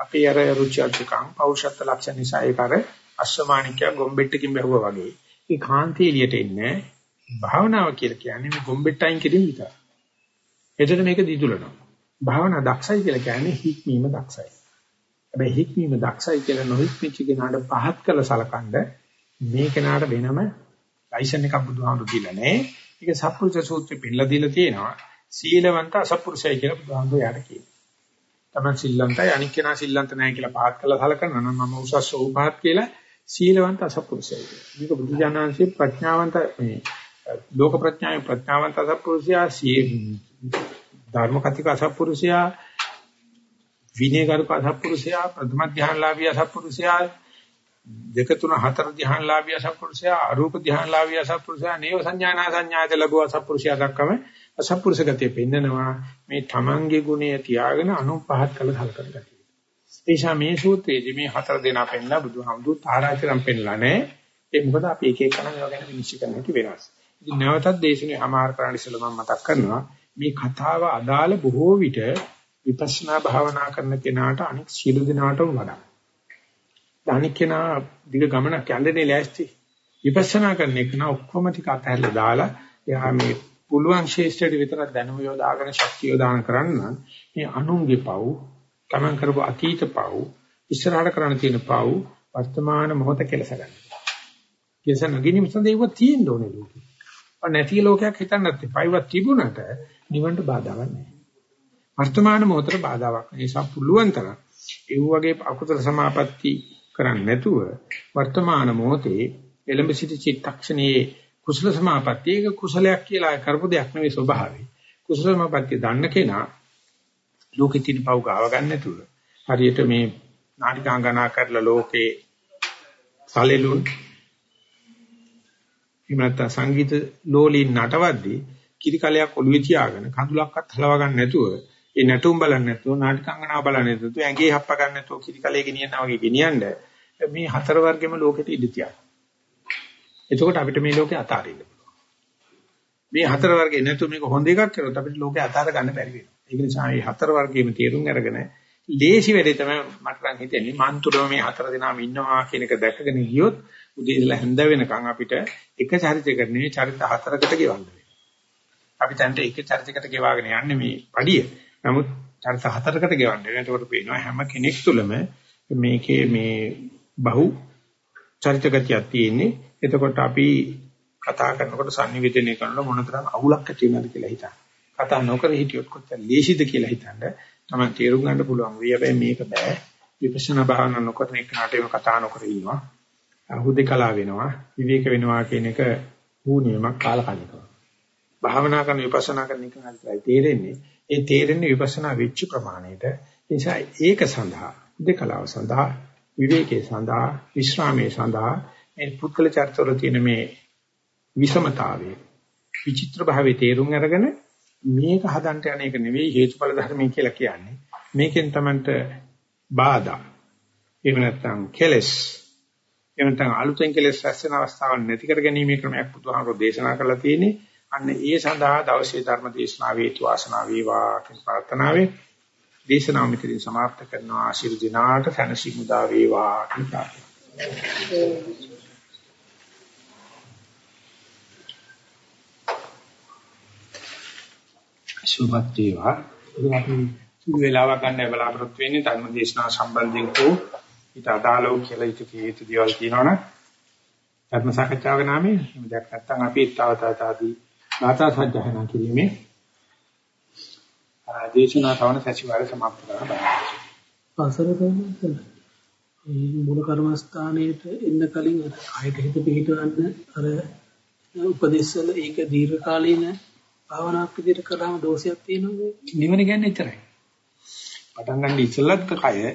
අපි අර රුචි අධිකම් පෞෂත්ව ලක්ෂණ නිසා ඒක අර අශ්වමාණිකය ගොම්බෙට්ටකින් බැහුවා වගේ. ඒ කාන්ති එළියට එන්නේ භාවනාව කියලා කියන්නේ මේ ගොම්බෙට්ටයින් කිරීම විතරයි. එතන මේක දිදුලනවා. භාවනා දක්ෂයි කියලා කියන්නේ හික්මීම දක්ෂයි. හැබැයි හික්මීම දක්ෂයි කියලා නොහික්මිච්ච කෙනාට පහත් කළ සලකනද මේ කෙනාට වෙනම ලයිසන් එකක් බුදුහාමුදුරු දීලා නැහැ. ඒක සත්පුරුෂ සූත්‍රෙ පිළිලා දීලා තියෙනවා. සීලවන්ත අසත්පුරුෂය කියලා බුදුහාමුදුරු යාට කියනවා. තමයි සිල්ලන්තයි අනික් කෙනා සිල්ලන්ත නැහැ කියලා පහත් කළ සලකනවා නම් මම උසස් වූ පහත් කියලා සීලවන්ත අසත්පුරුෂය. මේක බුදුජානනාංශයේ ප්‍රඥාවන්ත මේ ලෝක ප්‍රඥාවේ ප්‍රඥාවන්ත අසත්පුරුෂයා ධර්ම කතික අසත්පුරුෂයා විනයගරුක අසත්පුරුෂයා ප්‍රථම ධ්‍යානලාභී අසත්පුරුෂයා දෙක තුන හතර ධ්‍යානලාභී අසත්පුරුෂයා අරූප ධ්‍යානලාභී අසත්පුරුෂයා නේව සංඥානා සංඥාත ලැබුව අසත්පුරුෂයා දක්වම අසත්පුරුෂ ගතිය පෙන්නනවා මේ තමන්ගේ ගුණය තියාගෙන අනුපහත් කළ හලකන ගතිය. ඒ නිසා මේ සූත්‍රයේදී මේ හතර දෙනා පෙන්නලා බුදුහාමුදුරු තාරාචරම් පෙන්නලා නැහැ. ඒ මොකද අපි එක එක කරන ඒවා ගැන විනිශ්චය කරන්න කි වෙනස්. ඉතින් නැවතත් දේශනේ අමාර කරන්න ඉස්සෙල්ලා මම මතක් කරනවා මේ කතාව අදාළ බොහෝ විට විපස්සනා භාවනා කරන කෙනාට අනික් සියලු දෙනාටම වඩා. අනික් කෙනා දිග ගමනක් යන්නේ ලෑස්ති. විපස්සනා කරන එක නා ඔක්කොම ටික අතහැරලා දාලා එයා මේ පුළුවන් ශේෂ්ඨයට විතරක් දැනුම යොදාගෙන ශක්තිය යොදාන කරන්න මේ අනුන්ගේ පව් තමන් කරපු අතීත පව් ඉස්සරහට කරන්න තියෙන පව් වර්තමාන මොහොත කෙලස ගන්න. කෙලස නැගිනීම සඳහා ඒව තියෙන්න ඕනේ ලෝකෙ. අර නැති ලෝකයක් හිතන්නත් එපා. ඒව තිබුණට නිවන්ට බාධාවක් නැහැ. වර්තමාන මොහොතට බාධාවක් නැහැ. ඒ නිසා පුළුවන් තරම් ඒ වගේ අකුසල සමාපatti කරන්නේ නැතුව වර්තමාන මොහොතේ එළඹ සිටි චිත්තක්ෂණයේ කුසල සමාපatti ඒක කුසලයක් කියලා කරපු දෙයක් නෙවෙයි ස්වභාවය. කුසල සමාපatti දන්න කෙනා ලෝකෙ තියෙන පව් ගාව ගන්න නැතුව හරියට මේ නාටිකාංගනා කරලා ලෝකේ සලෙලුන් එහෙම නැත්නම් සංගීත ලෝලීන් නටවද්දී කිරි කලයක් ඔළුවේ තියාගෙන කඳුලක්වත් හලවා ගන්න නැතුව ඒ නැටුම් බලන්නේ නැතුව නාටකංගනාව බලන්නේ නැතුව ඇඟේ හප්ප ගන්න නැතුව කිරි කලේ ගෙනියනවා වගේ ගෙනියන්න මේ හතර වර්ගෙම ලෝකෙට ඉඳ තියන්න. එතකොට අපිට මේ ලෝකේ අතාරින්න පුළුවන්. මේ හතර වර්ගේ නැතුව මේක හොඳ එකක් කරොත් අපිට ලෝකේ අතාර ගන්න බැරි වෙනවා. ඒක නිසා මේ හතර වර්ගයේම තේරුම් අරගෙන ලේසි වැඩේ තමයි මට නම් හිතෙන්නේ මන්තුරම මේ හතර දෙනාම ඉන්නවා කියන එක දැකගෙන ගියොත් උදේ ඉඳලා හැන්ද වෙනකන් අපිට එක චරිතයකට නෙවෙයි චරිත හතරකට ගෙවන්න වෙනවා. අපි දැන්ට එක චරිතයකට ගෙවාගෙන යන්නේ මේ පඩිය. නමුත් චරිත හතරකට ගෙවන්න වෙනවා. එතකොට පේනවා හැම කෙනෙක් තුළම මේකේ මේ බහු චරිත ගතියක් තියෙන්නේ. එතකොට අපි කතා කරනකොට sannivedana කරනකොට මොනතරම් අවුලක් ඇති වෙනවද කියලා හිතන්න. කතා නොකර හිටියොත් කොච්චර ලේසිද කියලා හිතන්න. තමයි තේරුම් ගන්න පුළුවන්. වෙයි හැබැයි මේක බෑ. විපස්සනා භාවනා නොකරන එකට ඒව කතා නොකර ඉන්නවා. හුදේකලා වෙනවා, විවේක වෙනවා කියන එක වුණේමක් කාලකන්නිකව. භාවනා කරන විපස්සනා කරන එක හරියටයි තේරෙන්නේ. ඒ තේරෙන්නේ විපස්සනා වෙච්ච ප්‍රමාණයට. ඒ නිසා ඒක සඳහා, හුදේකලාව සඳහා, විවේකයේ සඳහා, විශ්‍රාමයේ සඳහා මේ පුද්ගල චර්තවල තියෙන මේ විෂමතාවය විචිත්‍ර භාවයේ තේරුම් අරගෙන මේක හදන්න යන එක නෙවෙයි හේතුඵල ධර්මය කියලා කියන්නේ. මේකෙන් තමන්ට බාධා එහෙම නැත්නම් කෙලස් එහෙම නැත්නම් අලුතෙන් කෙලස් රැස් වෙන අවස්ථාවක් නැති කර ගැනීමේ ක්‍රමයක් බුදුහාමුදුරෝ දේශනා කරලා තියෙන්නේ. අන්න ඒ සඳහා දවසේ ධර්ම දේශනාව හේතු වාසනා වේවා කියන ප්‍රාර්ථනාවෙන් දේශනාව මෙතනින් સમાප්ත කරනවා ආශිර්වාද දිනාට සැනසීම උදා වේවා කියන ප්‍රාර්ථනාව. සුභත් වේවා. අපි වේලාව ගන්න බලාපොරොත්තු වෙන්නේ ධර්ම දේශනාව සම්බන්ධයෙන් කෝ ඊට අදාළව කියලා ඊට හේතු දේවල් තියෙනවනේ. ධර්ම සාකච්ඡාවක නාමයෙන් එහෙම දෙයක් නැත්නම් අපි තව තවත් ආදී ගාථා සජ්ජහනා කිරීමේ දේශනා තවන සැසිවාරය સમાપ્ત කරන්න බෑ. අසර කරනවා. මේ මූල කර්මස්ථානයේට එන්න කලින් අර කායට හිත පිහිටවන්න අර උපදේශවල ඒක දීර්ඝ කාලීන භාවනාවක් විදිහට කළාම දෝෂයක් තියෙනවද? නිවන කියන්නේ එතරයි. පටන් ගන්න ඉස්සෙල්ලත් කය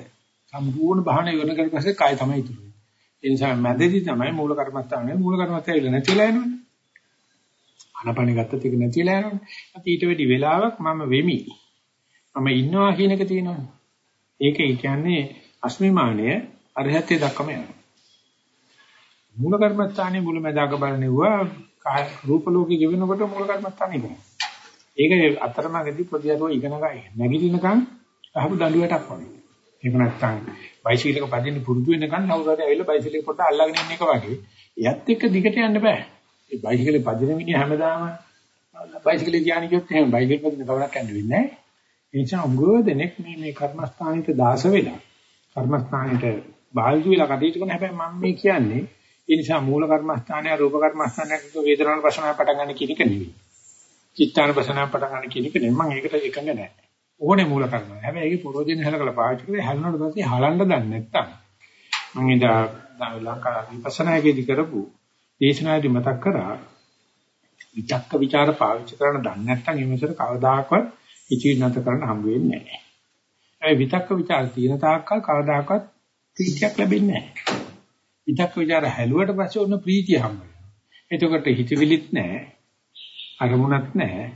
සම්පූර්ණ භාවනා ඉවර කරලා පස්සේ කය තමයි ඉතුරු වෙන්නේ. ඒ නිසා මැදදී තමයි මූල කර්මස්ථානේ මූල කර්මස්ථානේ ඉල නැතිලා යනවනේ. අනපන ගත්තත් ඒක නැතිලා යනවනේ. අත ඊට වෙඩි වෙලාවක් මම වෙමි. මම ඉන්නවා කියන එක තියෙනවනේ. ඒක ඒ කියන්නේ අස්මිමානය අරහත්ය දක්වම යනවා. මූල කර්මස්ථානේ මුල මැදාක බලනෙවුවා කාය රූප ලෝකෙ ගෙවෙනකොට මූල කර්මස්ථානේ ඉගෙන. ඒක අතරමඟදී පොඩියරෝ ඉගෙන ගන්න. නැගිටිනකන් අහපු දඬුවටක් වගේ. එහෙම නැත්නම් බයිසිකලයක පදින්න පුරුදු වෙනකන් කවුරුහරි ඇවිල්ලා බයිසිකලේ පොඩ්ඩ අල්ලගෙන ඉන්න එක වගේ. එයත් එක්ක දිගට යන්න බෑ. ඒ බයිසිකලේ පදින මිනිහ හැමදාම බයිසිකලේ ධානය කියොත් එහෙම බයිසිකල් පදින කවරක් යන්න වෙන්නේ නැහැ. ඒ නිසා උගෝදෙනෙක් මේ මේ කර්මස්ථානෙට දාස වෙලා කර්මස්ථානෙට බාහිර වෙලා කටයුතු කරන හැබැයි මම මේ කියන්නේ ඒ නිසා මූල කර්මස්ථානය රූප කර්මස්ථානයක් වේදනාන වශයෙන් පටන් ගන්න කියන එක නෙවෙයි. චිත්තාන වශයෙන් පටන් ගන්න කියන එක නෙවෙයි. මම ඒකට එකඟ නැහැ. ඕනේ මූල කර්ම. හැබැයි ඒකේ පොරොදින හැලකලා පාවිච්චි කරේ හැලුණාට පස්සේ හලන්න දන්නේ නැත්තම් මම ඉදා ලංකා විපස්සනායේදී කරපු දේශනාදී මතක් කරා විචක්ක ਵਿਚාර පාවිච්චි කරන දන්නේ නැත්නම් ඊමසර කවදාකවත් ඉචිනත කරන්න හම් වෙන්නේ නැහැ. ඒ විතක්ක ਵਿਚාර තියෙන තාක්කල් කවදාකවත් ප්‍රීතියක් ලැබෙන්නේ නැහැ. විතක්ක ਵਿਚාර හැලුවට පස්සේ ඔන්න ප්‍රීතිය හම් වෙනවා. එතකොට හිතවිලිත් නැහැ. අරමුණක් නැහැ.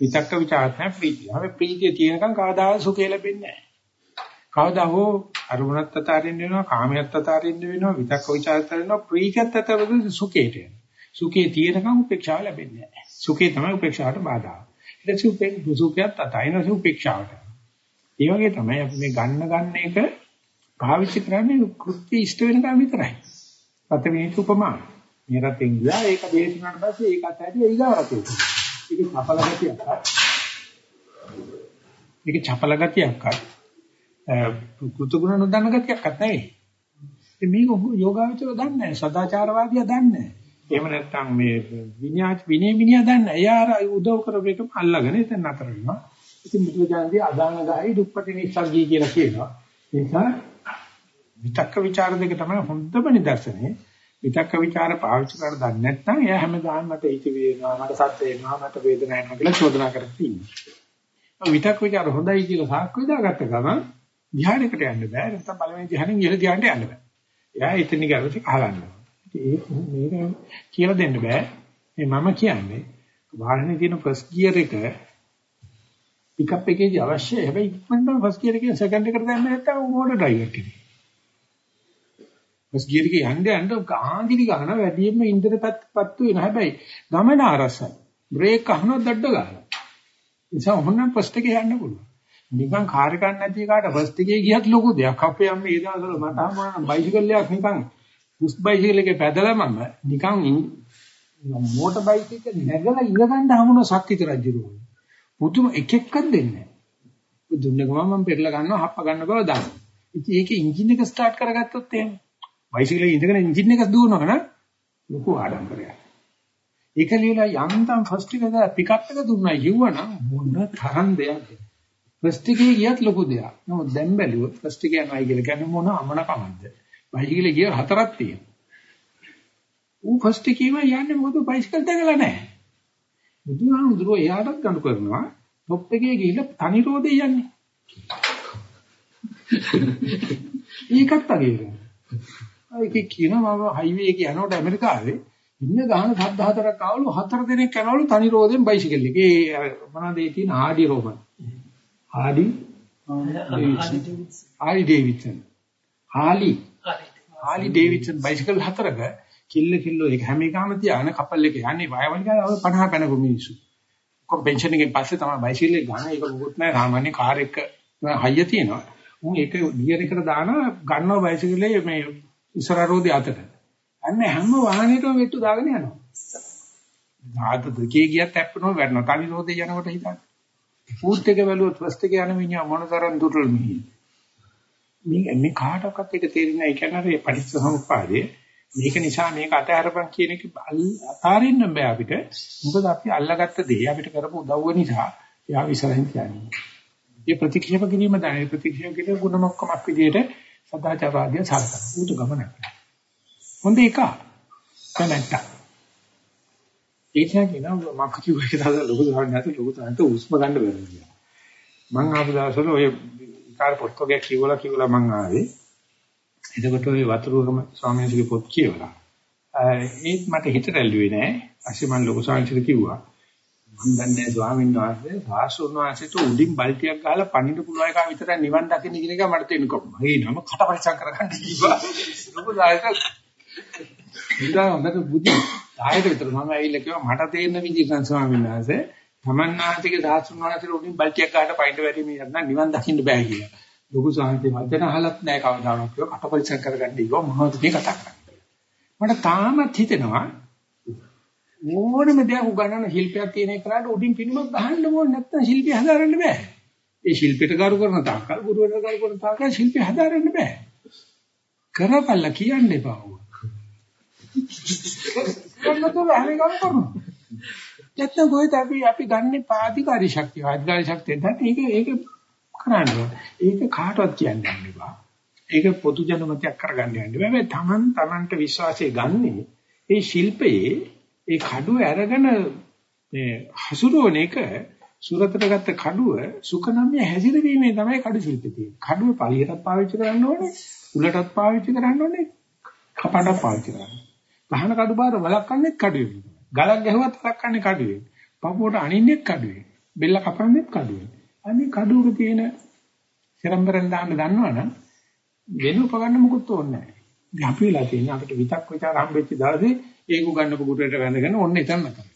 විතක්ක ਵਿਚාර නැහැ ප්‍රීතිය. හැබැයි ප්‍රීතිය තියෙනකන් කවදාකවත් සුඛය ලැබෙන්නේ නැහැ. කවදා හෝ අරමුණත් අතාරින්න වෙනවා, කාමයට අතාරින්න වෙනවා, විතක්ක ਵਿਚාරත් අතාරිනවා, ප්‍රීතියත් අතාරින්න සුඛයට එනවා. සුඛේ තියෙනකන් උපේක්ෂාව ලැබෙන්නේ නැහැ. සුඛේ තමයි උපේක්ෂාවට බාධා. ඊට පස්සේ සුඛයත් අතාරින උපේක්ෂාවට. ඒ වගේ තමයි අපි මේ ගන්න ගන්න එක පාවිච්චි කරන්නේ කෘත්‍ය ඉෂ්ට වෙනකම් විතරයි. රත විනිත් උපමා. මේ රතෙන් ගියා ඒක දේශනාට පස්සේ ඒක අතහැරිය ඊගාරතේ. ඒක චපල ගතියක්වත්. ඒක චපල ගතියක්වත්. කෘතගුණ නොදන්න ගතියක් නැහැ. ඉතින් මේක යෝගාවචර දන්නේ නැහැ. සදාචාරවාදියා දන්නේ නැහැ. එහෙම නැත්නම් මේ විඤ්ඤාත් විනේ විඤ්ඤා දන්නේ නැහැ. එයා අර උදව් කරපු එකම අල්ලගෙන ඉතින් නතර වෙනවා. ඉතින් මුතුජානදී අදාන ගහයි දුප්පටි නිස්සග්ගී කියලා කියනවා. ඒ නිසා විතක්ක ਵਿਚාර දෙක තමයි හොඳම නිදර්ශනේ. විතක්ක ਵਿਚාර පාවිච්චි කර දන්නේ නැත්නම් එයා හැමදාම මට හිත වේනවා, මට සද්ද එනවා, මට වේදනාවක් එනවා කියලා චෝදනා කරලා තියෙනවා. විතක්ක ਵਿਚාර හොඳයි කියලා සාක්ෂි දාගත්ත ගමන් ධ්‍යානයකට යන්න බෑ. නැත්නම් පළවෙනි ධ්‍යානෙන් ඉහළ ධ්‍යානට යන්න බෑ. එයා එතන ගියොත් අහලන්න. ඒක මේක කියලා දෙන්න බෑ. මේ මම කියන්නේ වාහනේ තියෙන ෆස්ට් ගියර් එක පිකප් එකේදී අවශ්‍යයි. හැබැයි ඉක්මනටම ෆස්ට් ගියර් එකෙන් සෙකන්ඩ් එකට දැම්ම නැත්නම් මොකද ඩ්‍රයිවර් කෙනෙක්. බස් ගියර් එකේ යන්න යන්න ගාන්ධිලි ගන්න වැඩියෙන්ම ඉන්ද්‍රපත් පත්තු වෙන හැබැයි ගමන අරසයි බ්‍රේක් අහනොත් දඩ ගන්නවා නිසා ඔහොනම් ෆස්ට් එකේ යන්න පුළුවන් නිකන් කාර් එකක් නැති එකට ෆස්ට් එකේ ගියත් ලොකු දෙයක් අපේ අම්මේ ඒ දවස්වල මට අම්මා බයිසිකල් එකක් නිකන් පුස් බයිසිකල් එකේ පැදලා මම නිකන් මෝටර් බයික් එක නැගලා ඉඳ ගන්න හමුන ශක්තිත රජුරෝ පුදුම එක එකක් දෙන්නේ දුන්න ගමන් මම පෙරලා ගන්නවා හප්ප ගන්න බව දන්නවා. ඉතින් ඒකේ එන්ජින් එක ස්ටාර්ට් කරගත්තොත් එහෙම. බයිසිකලේ ඉඳගෙන එන්ජින් එක දුවනවා නම් ලොකු ආඩම්බරයක්. ඒක ලියලා යන්තම් ෆස්ට් එක පිකප් එක දුන්නයි කිව්වනම් මොන තරම් දෙයක්ද. ෆස්ට් එකේ ගියත් ලොකු දෙයක්. නමුත් දැන් බැලුවොත් ෆස්ට් එක යනවායි කියලා කියන්නේ මොන අමන කමක්ද. බයිසිකලේ ගිය හතරක් තියෙනවා. ඌ ෆස්ට් එකේම යන්නේ මොකද බයිසිකල් දැකලා නැහැ. බුදුහාමුදුරුවෝ එයාටත් ගණු කරනවා টොප් එකේ ගිහිල්ලා තනි රෝදේ යන්නේ. ඒකත් අගේනවා. ඒක කියනවා මම හයිවේ එකේ යනකොට ඇමරිකාවේ ඉන්න ගහන සද්ද හතරක් ආවලු හතර දෙනෙක් යනවලු තනි රෝදෙන් බයිසිකල් එකේ මොනවද ඒ තියෙන හාඩි රෝබන්. හාඩි Hardy Davidson. Harley Harley Davidson bicycle හතරක කිල්ල කිල්ලෝ ඒක හැම එකම තියාගෙන කපල් එක යන්නේ වයවලිකා 50 පැනපු මිනිස්සු. කොම් පෙන්ෂන් එකෙන් පස්සේ තමයි බයිසිකල් එක ගන්න. ඒක මොකුත් නැහැ සාමාන්‍ය කාර් එක හයිය තියෙනවා. උන් ඒක ගියර් එකට දානවා ගන්නවා බයිසිකලේ මේ ඉස්සර රෝදේ අතට. අන්න හැම වාහනයකම වෙට්ටු දාගෙන යනවා. ආද දෙකේ ගියත් ඇප්පනවා වැඩනවා. තනි රෝදේ යනකොට හිතන්න. ෆූඩ් එක බැලුවොත් ෆස්ට් එක යන මිනිහා මොන තරම් දුර්වල මිනිහ. මේ මේ කාටවත් ඒක තේරෙන්නේ නැහැ. ඒ කියන්නේ මේ පටිච්චසමුප්පාදේ මේක නිසා මේක අතහැරපන් කියන එක අතාරින්න බෑ අපිට. මොකද අපි අල්ලගත්ත දේ අපිට කරපු උදව්ව නිසා එයා විසරහින් කියන්නේ. මේ ප්‍රතික්ෂේප කිරීම දැන ප්‍රතික්ෂේප කිරීම ගුණමක්කමක් විදියට සදාචාරවාදී සලකන. ඌට ගමනක්. හොඳ එක. කනට්ට. ඒකෙන් කියනවා මම කිව්ව එක තමයි ලොකු දහන්න නැති ලොකු තැනට උස්ම ගන්න බැහැ කියලා. මං ආපු දවසවල ඔය කාර් පොත්කෝගේ කිව්වලා කිව්වලා මං ආවේ එතකොට ওই වතුරුගම ස්වාමීන් වහන්සේගේ පොත් කියවලා ඒත් මට හිත රැල්ලුවේ නෑ. ඊපස්සේ මම ලොකු සාංශික කිව්වා. මම දන්නේ ස්වාමීන් වහන්සේ සාස්ෘණ වහන්සේට උඩින් බල්ටියක් ගහලා පණින්න පුළුවන් එක විතරයි නිවන් දකින්න කියන එක මට තේරුණා. මේ නම කට පරිසම් කරගන්න කිව්වා. ලොකු සාංශික ඉඳා හොඳට බුද්ධි. ආයෙත් විතර මම ඇවිල්ලා කිව්වා මට තේරෙන විදිහට ස්වාමීන් වහන්සේ තමන්නාතිගේ සාස්ෘණ වහන්සේට උඩින් බල්ටියක් ගහලා පණින්න වැඩි මේ නිවන් දකින්න බෑ කියලා. ලොකු සාහිත්‍ය වචන අහලත් නැහැ කවදාවත් කියලා කට පරිසම් කරගන්න ඉව මොනවද මේ කතා කරන්නේ. මට තාමත් හිතෙනවා ඕනම දෙයක් උගන්නන ශිල්පයක් තියෙන එකට උඩින් පිනුමක් ගහන්න ඕනේ නැත්නම් ශිල්පය හදාරන්න බෑ. ඒ ශිල්පයට කරු කරන තාක්කල් ගුරුවරට කරු කරන තාක්කල් ශිල්පය හදාරන්න බෑ. කරපල්ලා කියන්න එපා ඕක. කරනතොල හැම ගම කරනවා. නැත්නම් කොහෙද අපි අපි ගන්නේ පාදිකාරී ශක්තිය. ආධිකාරී ශක්තිය නැත්නම් ඒක ඒක කරන්නේ. ඒක කාටවත් කියන්න යන්න එපා. ඒක පොදු ජනමතයක් කරගන්න යන්න බෑ. මේ තමන් තමන්ට විශ්වාසය ගන්නේ ඒ ශිල්පයේ ඒ කඩුව අරගෙන මේ හසුරුවන එක සුරතට ගත්ත කඩුව සුකනම්ය හැසිරවීමේ තමයි කඩු ශිල්පේ තියෙන්නේ. කඩුව පළියටත් පාවිච්චි කරන්න ඕනේ, උලටත් පාවිච්චි කරන්න ඕනේ, කපටත් පාවිච්චි කරන්න. පහන කඩු බාර වලක්වන්නේ කඩුවේ. ගලක් ගැහුවත් වලක්වන්නේ කඩුවේ. පපුවට අනින්නේ කඩුවේ. බෙල්ල කපන්නේ කඩුවේ. අනේ කඩුවක තියෙන සිරම්බරෙන් දාන්න දන්නවනම් වෙන උපගන්න මොකුත් ඕනේ නැහැ. ඉතින් අපි වෙලා තියෙන අපිට විතක් ਵਿਚාර හම්බෙච්ච දවසේ ඒක උගන්නපු කුටුවට වැඳගෙන ඔන්න එතන තමයි.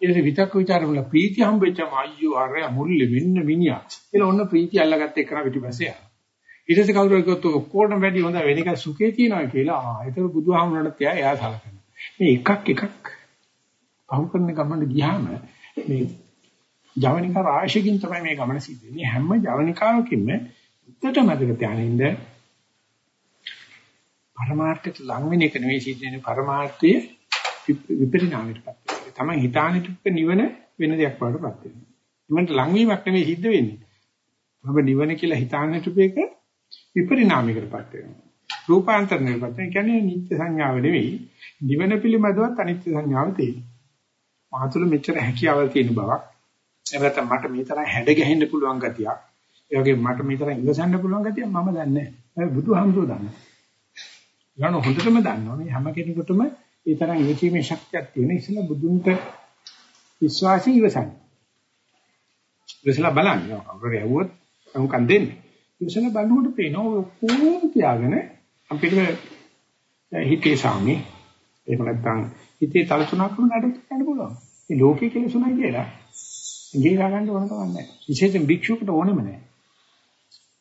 ඊට විතක් ਵਿਚාර වල ප්‍රීතිය හම්බෙච්චම අයියෝ අර මුල්ලෙ මෙන්න මිනිහා. එල ඔන්න ප්‍රීතිය අල්ලගත්ත එක කරා පිටිපස්සේ ආවා. ඊට පස්සේ කවුරු හරි කිව්වොත් ඔක්කොටම වැඩි හොඳ වෙන එක සුඛේ තියනවා කියලා ආ ඒක බුදුහාමුදුරන්ට තියා එයා සලකනවා. මේ එකක් එකක් පහු කරන ගමන ගියාම මේ ජවනිකා රාශියකින් තමයි මේ ගමන සිද්ධ වෙන්නේ. හැම ජවනිකාවකින්ම උත්තර මතක තියානින්ද පරමාර්ථයට ලං වෙන එක නෙවෙයි සිද්ධ වෙන්නේ පරමාර්ථයේ විපරිණාමයටපත් වෙනවා. තමයි හිතානිට නිවන වෙන දෙයක් වඩපත් වෙනවා. නිවනට ලං වීමක් නෙවෙයි සිද්ධ වෙන්නේ. ඔබ නිවන කියලා හිතානිට මේක විපරිණාමයකටපත් වෙනවා. රූපාන්තරණයටපත් වෙනවා. කියන්නේ නිත්‍ය සංඥාව නෙවෙයි. නිවන පිළිබඳවත් අනිත්‍ය සංඥාව තියෙනවා. මාතුල මෙච්චර හැකියාවල් තියෙන බවක් එහෙම මට මේ තරම් හැඩ ගැහෙන්න පුළුවන් ගතියක්. ඒ වගේ මට මේ තරම් ඉවසන්න පුළුවන් ගතියක් මම දන්නේ නැහැ. බුදුහාමුදුරුවෝ දන්නවා. ඊළඟ හොඳටම දන්නවා මේ හැම කෙනෙකුටම ඒ තරම් ඉවසීමේ ශක්තියක් තියෙන ඉස්සෙල්ලා බුදුන්ට විශ්වාසී ඉවසන්න. ඉවසලා බලන්න. අපරේ යවුවොත් උන්කන් දෙන්නේ. ඉවසලා බලනකොට පේනවා ඔක්කොම තියාගෙන අපිට හිතේ සාමි එහෙම නැත්නම් හිතේ තල තුනක් වුණාට ගන්න පුළුවන්. මේ ලෝකයේ කෙලෙසුණයි කියලා ඉංග්‍රීසි ගන්න ඕන කමක් නැහැ. විශේෂයෙන් භික්ෂුවකට ඕනෙම නැහැ.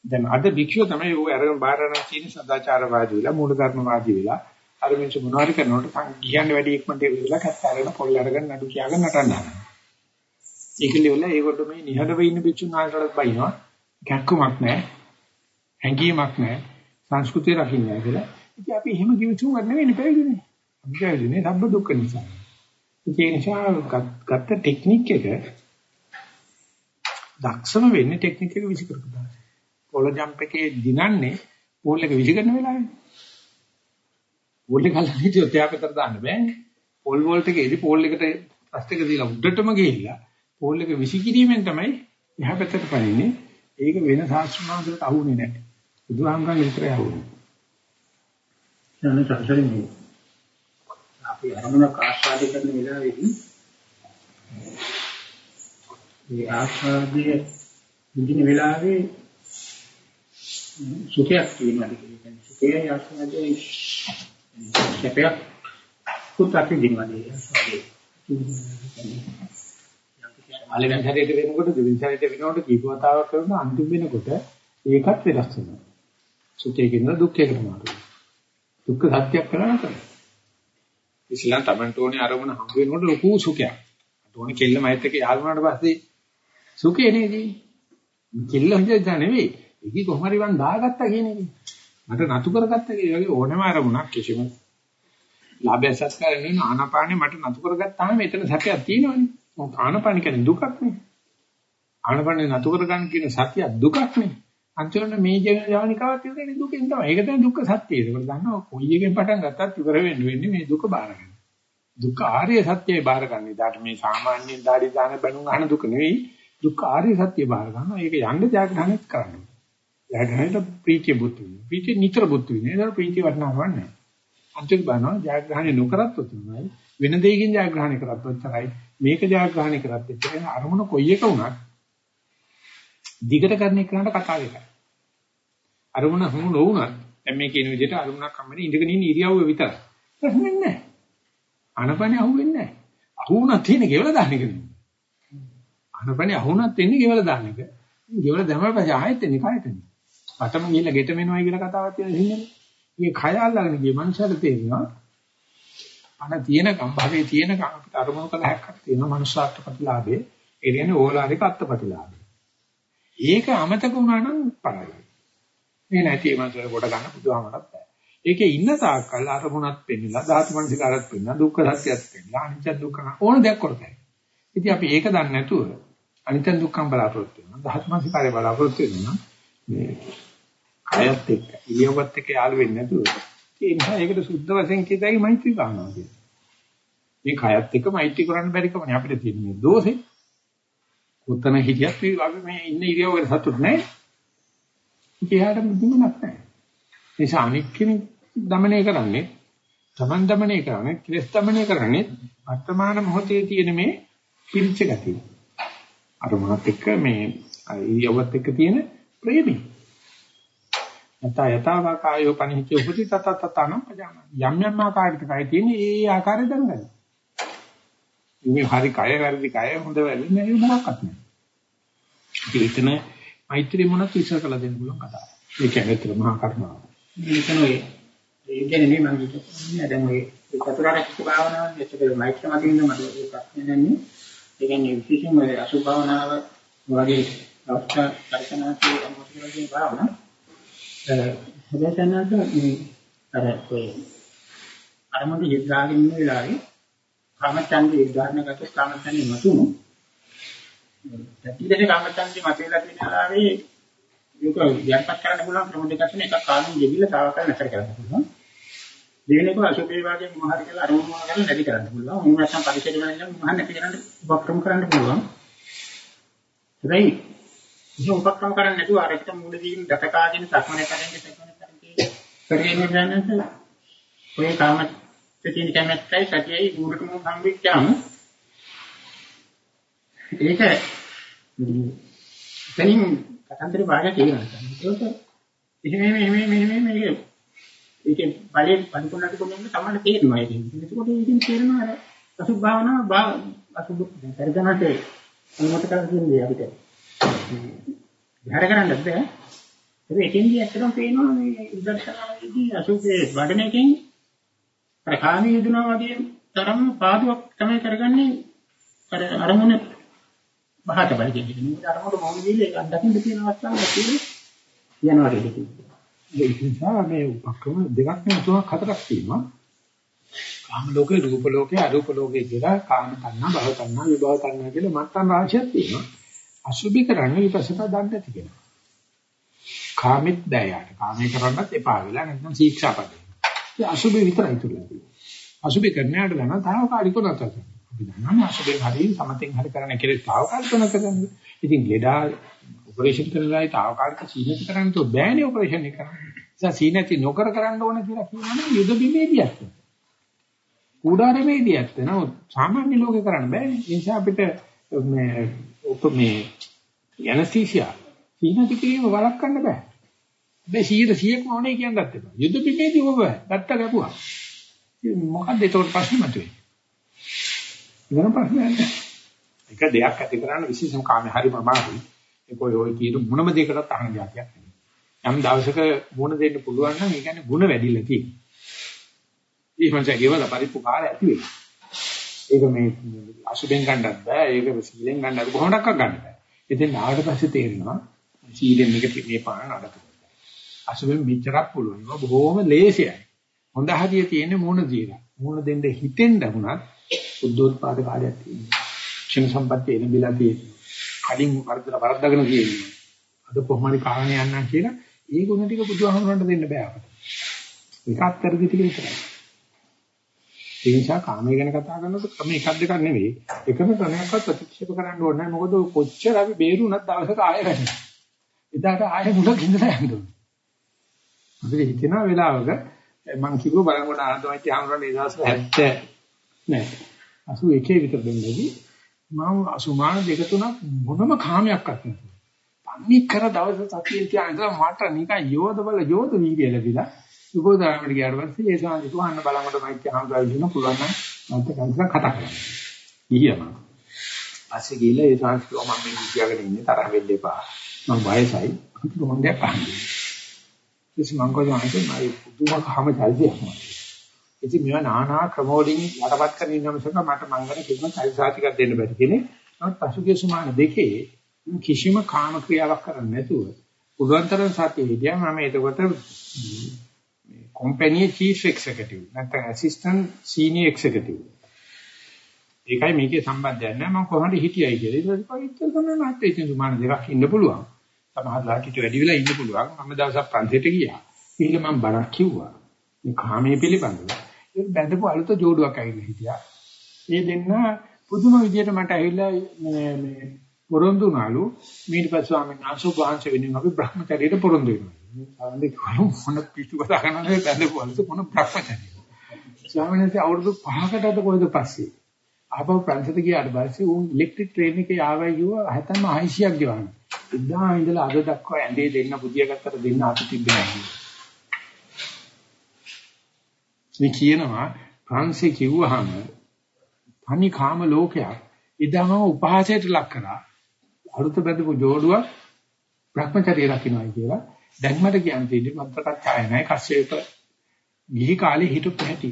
දැන් අද භික්ෂුව තමයි ඔය අරගෙන බාරණ තියෙන සදාචාරවාදී වෙලා මූලධර්මවාදී වෙලා අර මිනිස්සු මොනවාරි කරනකොට කියන්නේ වැඩි ඉක්මනට වෙලා කැත්ත අරගෙන පොල් අරගෙන නඩු කියාගෙන නටනවා. ඒකලිය වල ඒකට මේ නිහඬව ඉන්න භික්ෂුන් වහන්සේලාට බයිනවා. කැක්කමක් නැහැ. හැඟීමක් නැහැ. සංස්කෘතිය රකින්නේ නැහැ කියලා. ඉතින් අපි එහෙම කිව්වොත් නෙවෙයි පැවිදිනේ. අපි පැවිදිනේ සම්බ දුක්ඛ නිසා. ඒ නිසා ගත්ත ටෙක්නික් එක දක්ෂම වෙන්නේ ටෙක්නික් එක විසිකරපු දාන්න. පොල ජම්ප් එකේ දිනන්නේ පෝල් එක විසිකරන වෙලාවේ. පෝල් එක ගන්න හිටියොත් එයා පැත්තට දාන්න බෑනේ. පෝල් වෝල්ට් එකේදී පෝල් එකට රස්ට එක දීලා උඩටම ගිහිල්ලා පෝල් එක විසිකිරීමෙන් තමයි එහා පැත්තට පනින්නේ. ඒක වෙන ශාස්ත්‍රඥාන්දරට අහුනේ නැහැ. බුදුහාමුදුරන් විතරයි අහුනේ. යන සැසරින් මේ අපි අරමුණක් ආස්වාදය කරන වෙලාවේදී මේ ආස්වාදයේ විඳින වෙලාවේ සුඛයක් තියෙනවා කියන්නේ සුඛයයි ආස්වාදයේ සැපයක් කුත් අපි දිනවද ආස්වාදයේ පළවෙනි හැරේට වෙනකොට දෙවෙනි හැරේට වෙනකොට කීප වතාවක් කරන අන්තිම වෙනකොට ඒකත් වෙනස් වෙනවා. සුඛයෙන් දුක්ඛයකට මාරුයි. දුක්ඛ සත්‍යයක් කරලා කරා. ඉස්ලාම් Tamanට ඕනේ අරමුණ හම්බ වෙනකොට ලොකු සුඛයක්. ඕනේ කෙල්ල මයිත් එක්ක යාළු වුණාට පස්සේ සුඛේ නේදී. කෙල්ල හොඳ නෙවෙයි. ඒක කොහොම හරි වන් දාගත්තා කියන එක. මට නතු කරගත්තා කියන වගේ ඕනම අරමුණක් කිසිම ලාභය සත්කාරය නෙවෙයි ආනාපානෙ මට නතු කරගත්තාම මෙතන සැපයක් තියෙනවනේ. මොකද ආනාපාන කියන්නේ දුකක් නේ. ආනාපානෙ නතු කරගන්න කියන සතිය දුකක් නේ. අන්තිමට මේ ජවනිකාවත් ඉන්නේ දුකෙන් තමයි. ඒක තමයි දුක්ඛ සත්‍යය. ඒක දන්නවා කොයි එකෙන් පටන් ගත්තත් ඉවර වෙන්න වෙන්නේ මේ දුක බාර ගන්න. දුක්ඛ ආර්ය සත්‍යය බාර ගන්න. ඊට මේ සාමාන්‍යයෙන් দাঁඩි දාන බණුන් අහන දුක නෙවෙයි. දුක්ඛ ආර්ය සත්‍යය බාර ගන්නවා. ඒක යන්න ජාග්‍රහණයත් කරන්න. ජාග්‍රහණයට ප්‍රීතිය බුද්ධ වෙනවා. ප්‍රීතිය නිතර බුද්ධ වෙනවා. ඒක ප්‍රීතිය වටනාවක් නැහැ. අන්තිමට බලනවා ජාග්‍රහණය නොකරත් උතුමයි. වෙන දෙයකින් ජාග්‍රහණය කරත් උච්චරයි. මේක ජාග්‍රහණය කරත් උච්චරයි. අරමුණ කොයි එක වුණත් දිගට කරන එකට කතා එකයි. අරමුණ හමු නොවුණත් දැන් මේ කියන විදිහට අරමුණක් හම්බෙන්නේ ඉඳගෙන ඉන්න ඉරියව්ව විතරයි. ප්‍රශ්නේ නැහැ. අනපනේ අහුවෙන්නේ නැහැ. අහුණත් තියෙන ගෙවල දාන්න එක නෙමෙයි. අනපනේ අහුණත් තියෙන්නේ ගෙවල දාන්න එක. ගෙවල දැමලා පස්සේ ආයෙත් එන්නේ කායතනේ. පටම ගිහලා ගෙට මෙනවයි කියලා කතාවක් තියෙන හින්නේ. මේ කය අල්ලගෙන ගිය මනුස්සයල තේරෙනවා. අන තියෙනකම් භවයේ තියෙනකම් අපිට අරමුණු කළ හැක්කක් තියෙනවා මනුස්සාර්ථ ප්‍රතිලාභේ. ඒ කියන්නේ ඕලාරික අත්ත ප්‍රතිලාභේ. ඒක අමතක වුණා නම් පරාජය. මේ නැති මනසට කොට ගන්න බුදුහාමරත් බෑ. ඒකේ ඉන්න තාක්කල් අරමුණක් පෙන්නලා ධාතු මනසිකාරත් පෙන්නලා දුක්ඛ සත්‍යයත් පෙන්නලා අනිත්‍ය දුක්ඛ ඕන දෙයක් කරතයි. ඉතින් අපි ඒක දන්නේ නැතුව අනිත්‍ය දුක්ඛම් බලාපොරොත්තු වෙනවා. ධාතු මනසිකාරය බලාපොරොත්තු වෙනවා. මේ කයත් එක්ක ඉලියවත් එක්ක යාළු වෙන්නේ නැතුව ඒ නිසා ඒකට සුද්ධ වශයෙන් කියතයි මෛත්‍රී භාවනාව කියන්නේ. මේ කයත් එක්ක මෛත්‍රී කරන්න බැරි කමනේ අපිට තියෙන මේ දෝෂේ. කොතන හිටියත් මේ අපි මේ ඉන්න ඉරියව්වකට සතුට නැහැ. ඉතියාට මුදුනක් නැහැ. ඒ නිසා අනික් කෙනෙක් দমনය කරන්නේ, Taman দমনය කරන්නේ, ක්ලේශ দমনය කරන්නේ වර්තමාන මොහොතේ තියෙන මේ පිරිච්ච ගතිය. අර මොනත් එක්ක මේ ඉරියව්වත් එක්ක තියෙන ප්‍රේමය. යත යතවා කායෝ පණිහිච්ච උපති තත තතනම් පජාන යම් යම් ආකාරයකට කයි තියෙන ඒ ආකාරය දැනගන්න. මේ හරි කය වැරදි කය හොඳ වැරදි නෑ මොකක්වත් නෑ. ඒකන මෛත්‍රී මොනක් විශ්වාස කළ දෙන්න පුළුවන් කතාව. ඒ කියන්නේ අතර මහා කරුණාව. මේකන ඔය ඒ කියන්නේ මේ මම කියන්නේ දැන් ඔය චතුරාර්ය සත්‍ය භාවනාව එතකොට මෛත්‍රී මතින්ද මට ඒ ප්‍රශ්නේ නැන්නේ. ඒ කියන්නේ විශේෂයෙන්ම අසුභ භාවනාව වගේ අවස්ථා පරිසනාදී අනුමත වගේ භාවනා. හැබැයි තනක මේ අර ඔය අරමුණු යොදාගෙන ඉන්න වෙලාවේ කාමචන්දේ උදාහරණ ගත්තොත් කාමචන්දේ මතුණු පැතිදෙන කාමචන්දේ මතේලා තියෙන වෙලාවේ ඒක යටපත් කරන්න පුළුවන් ක්‍රම දෙකක් තියෙන එකක් කාලෙන් ගෙවිලා තාවකල් නැතර කරන්න පුළුවන්. දෙවෙනි එක අශෝකේ වාගේ මොන හරි කියලා අරමුණු මොන කරලා නැති කරන්න පුළුවන්. මොන නැත්නම් පරිසරය වලින් මොන නැති කරන්න උපක්‍රම කරන්න පුළුවන්. හැබැයි මේ උපක්‍රම කරන්නේ නැතුව අර එකට මූල දීගෙන දතකාගෙන සක්මනේ කරන්නේ සක්මනේ කරන්නේ කරගෙන යනකොට ඔය කාම තියෙන කැමැත්තයි සතියයි මූලකම සම්විච්ඡාම ඒක එතනින් කතන්දරේ භාගය තියෙනවා. ඒක එහෙම එහෙම එහෙම එහෙම මේක ඒකේ බලයෙන් පරිපූර්ණට කොහොමද තමයි තේරෙනවා ඒක. එතකොට ඒකෙන් තේරෙනවා අර අසුභ භාවනාව අසුභ පරිගණනට අනුමත කරලා කියන්නේ අපිට. විහාර කරන්නත් බෑ. ඒක එකින්දී ඇත්තටම පේනවා මේ උදර්ශනාවේදී අසුභේ වඩනකින් අර කාමී යදුනා වගේ තරම් පාඩුවක් තමයි කරගන්නේ අර අරමුණ බහට බයි කියන්නේ. මොකද අරමුණ මොන විදිහේ ඒක අත්දකින්න තියෙන අවස්ථාවක් තියෙනවා යනවා කියන්නේ. ඒ නිසා මේ උපක්‍රම දෙකක් නෙවෙයි තුනක් හතරක් තියෙනවා. කාම ලෝකේ රූප ලෝකේ අරූප ලෝකේ කියලා කාම තණ්හා භව තණ්හා විභව තණ්හා කියලා මට්ටම් රාශියක් තියෙනවා. අසුභි කරන්නේ විපස්සනා දන්නේ නැති කෙනා. කාමෙත් බෑ යාට. කාමේ කරන්නත් එපා වෙලා නැත්නම් ශික්ෂාපදේ. ඒ අසුභි විතරයි තුරුලා. අසුභි කරන්නට ගන්න තාවකාලික නැතර. අපි දන්නවා අසුභෙන් හරිය සමතෙන් හරි කරන්න කියලා තාවකාලික නැතර කරන්නේ. ඉතින් ලෙඩා ඔපරේෂන් කරලා තාවකාලික සීනති කරන්න તો බෑනේ ඔපරේෂන් එක කරන්න. ඒ නිසා සීනති නොකර කරන්න ඕන කියලා කියනවනේ යුද බිමේදියක්. කුඩාරමේදී ඇත්ත නමුත් සාමාන්‍ය ලෝකේ කරන්න බෑනේ. ඒ නිසා අපිට මේ ඔක මේ යනස්තීසියා සීනති කිරීම වළක්වන්න බෑ. මේ 100 100ක්ම ඕනේ කියන්නත් එපා. යුද බිමේදී ඔබ ගත්ත ගැපුවා. මොකද්ද ඒකට ප්‍රශ්නේ මතුවේ? මොන ප්‍රශ්නයක්ද? එක දෙයක් ඇති කරන්න විශේෂම කාමේ හරිම අමාරුයි. ඒක ඔය ඔය කියන මොනම දෙයකටත් අහන જાතියක් නෙමෙයි. යම් දවසක මොන දෙන්න පුළුවන් නම් ඒ කියන්නේ ಗುಣ වැඩිලා තියෙනවා. ඒ මංසගේවල පරිපූර්ණ ඇති වෙයි. ඒක මේ අසුබෙන් ගන්නත් බෑ. ඒක සිලෙන් ගන්නත් කොහොමඩක්වත් ගන්න බෑ. ඉතින් ආවට පස්සේ තේරෙනවා සීලෙන් මේක මේ පාන නඩක. අසුබෙන් මෙච්චරක් පුළුවන්. ඒක බොහොම ලේසියයි. හොඳ හරිය තියෙන මූණ දීලා. මූණ දෙන්න හිතෙන් දහුණත් බුද්ධෝත්පාද කාලයක් තියෙනවා. ක්ෂණ සම්පත්තිය එළඹිලා තියෙනවා. කලින් වර්ධන වර්ධගෙන තියෙනවා. අද කොහොමද කාරණේ යන්නම් කියලා ඒ ගුණ ටික බුදුහාමුදුරන්ට දෙන්න බෑ අපට. ඒකත් පෙරදි ටික විතරයි. ඒ නිසා කාමයේ ගැන කතා කරනකොට ක්‍රම එකක් දෙකක් නෙවෙයි. එකම ක්‍රමයක්වත් ප්‍රතික්ෂේප කරන්න ඕනේ නැහැ. මොකද කොච්චර අපි බේරුණත් දවසක ආයෙ වැටෙනවා. එදාට ආයෙ මුලක් ඉඳලා යන්න ඕනේ. අපිට හිතෙන වෙලාවක මං කිව්ව බලංගොඩ ආනන්දමයි ආමරණ ඒ දවස් 70 නෑ 81 විතර දෙන්නේදී මම අසුමාන දෙක තුනක් මොනම කාමයක්වත් නැතුව. පන්නි කර දවස් සතියේ තියා ඉඳලා මට නිකන් යෝධ බල යෝධ වීර්ය ලැබිලා සුබෝදාමට ගියාට පස්සේ ඒ සාන්ති තුහන්න බලංගොඩ මයික් ආමරණ කියන පුළුවන් නම් මට කන්සලා කතා කරන්න. ඊයම. පස්සේ ගිහලා ඒ සාන්ති කිව්වා මම මේ කියාගෙන ඉන්නේ තරහ වෙන්න එපා. මම වයසයි. කොහොමද පහන්නේ. කිසි මං කොහොමද මම පුදුමකම චරිතයක් මම. ඉතින් මේවා නානා ක්‍රමවලින් යටපත් කරගෙන ඉන්න මිසක මට මංගල කිසිම චරිතාතිකක් දෙන්න බැරි කෙනෙක්. නමුත් පසුගිය සුමාන දෙකේ කිසිම කාම ක්‍රියාවක් කරන්නේ නැතුව පුළුවන් තරම් සතිය හිටියා මම එතකොට මේ කම්පැනි චීෆ් එක්සිකියුටිව් නැත්නම් ඇසිස්ටන්ට් සීනියර් එක්සිකියුටිව් ඒකයි මේකේ සම්බන්ධයක් නැහැ මම කොහොමද හිටියයි කියලා. ඒක පරිච්ඡේද කරන නැත්නම් ඉතින් සුමාන දෙකක් ඉන්න පුළුවන්. සමහරවිට ඊට වැඩි වෙලා ඉන්න පුළුවන්. මම දවසක් ප්‍රන්තියට ගියා. ඊළ මම බණක් කිව්වා. මේ කාමයේ පිළිබඳව. ඒක බැඳපු අලුත ජෝඩුවක් ඇවිල්ලා හිටියා. ඒ දෙන්න පුදුම විදියට මට ඇවිල්ලා මේ මේ පොරොන්දු නාලු ඊට පස්සේ ස්වාමීන් වහන්සේ වහන්සේ වෙනින් අපි බ්‍රහ්මචර්යයට පොරොන්දු වෙනවා. ආන්දේ කොහොම මොන පිටු කතා කරනවද බැඳපු අලුත මොන බ්‍රහ්මචර්යය. ස්වාමීන් වහන්සේ අවුරුදු 5කටද කොහෙද පස්සේ ආපහු ප්‍රංශයට ගියාට පස්සේ උන් ඉලෙක්ට්‍රික් ට්‍රේන් එකේ ආවයි කිව්වා හැතැම්ම 600ක් ගෙවන්න. එදා ඉඳලා අද දක්වා ඇඳේ දෙන්න පුදිය ගත්තට දෙන්න අත තිබ්බේ නැහැ. මේ කියනවා ප්‍රංශේ කිව්වහම තනි කාම ලෝකයක් ඉදම උපහාසයට ලක් කරා. අරුත බඳපු ජෝඩුවක් භ්‍රමචර්ය රකින්නයි කියලා. දැන් මට කියන්න තියෙන්නේ මන්ත්‍රකච්ඡාය නැහැ කස්සේප ගිහි කාලේ හිටපු හැටි.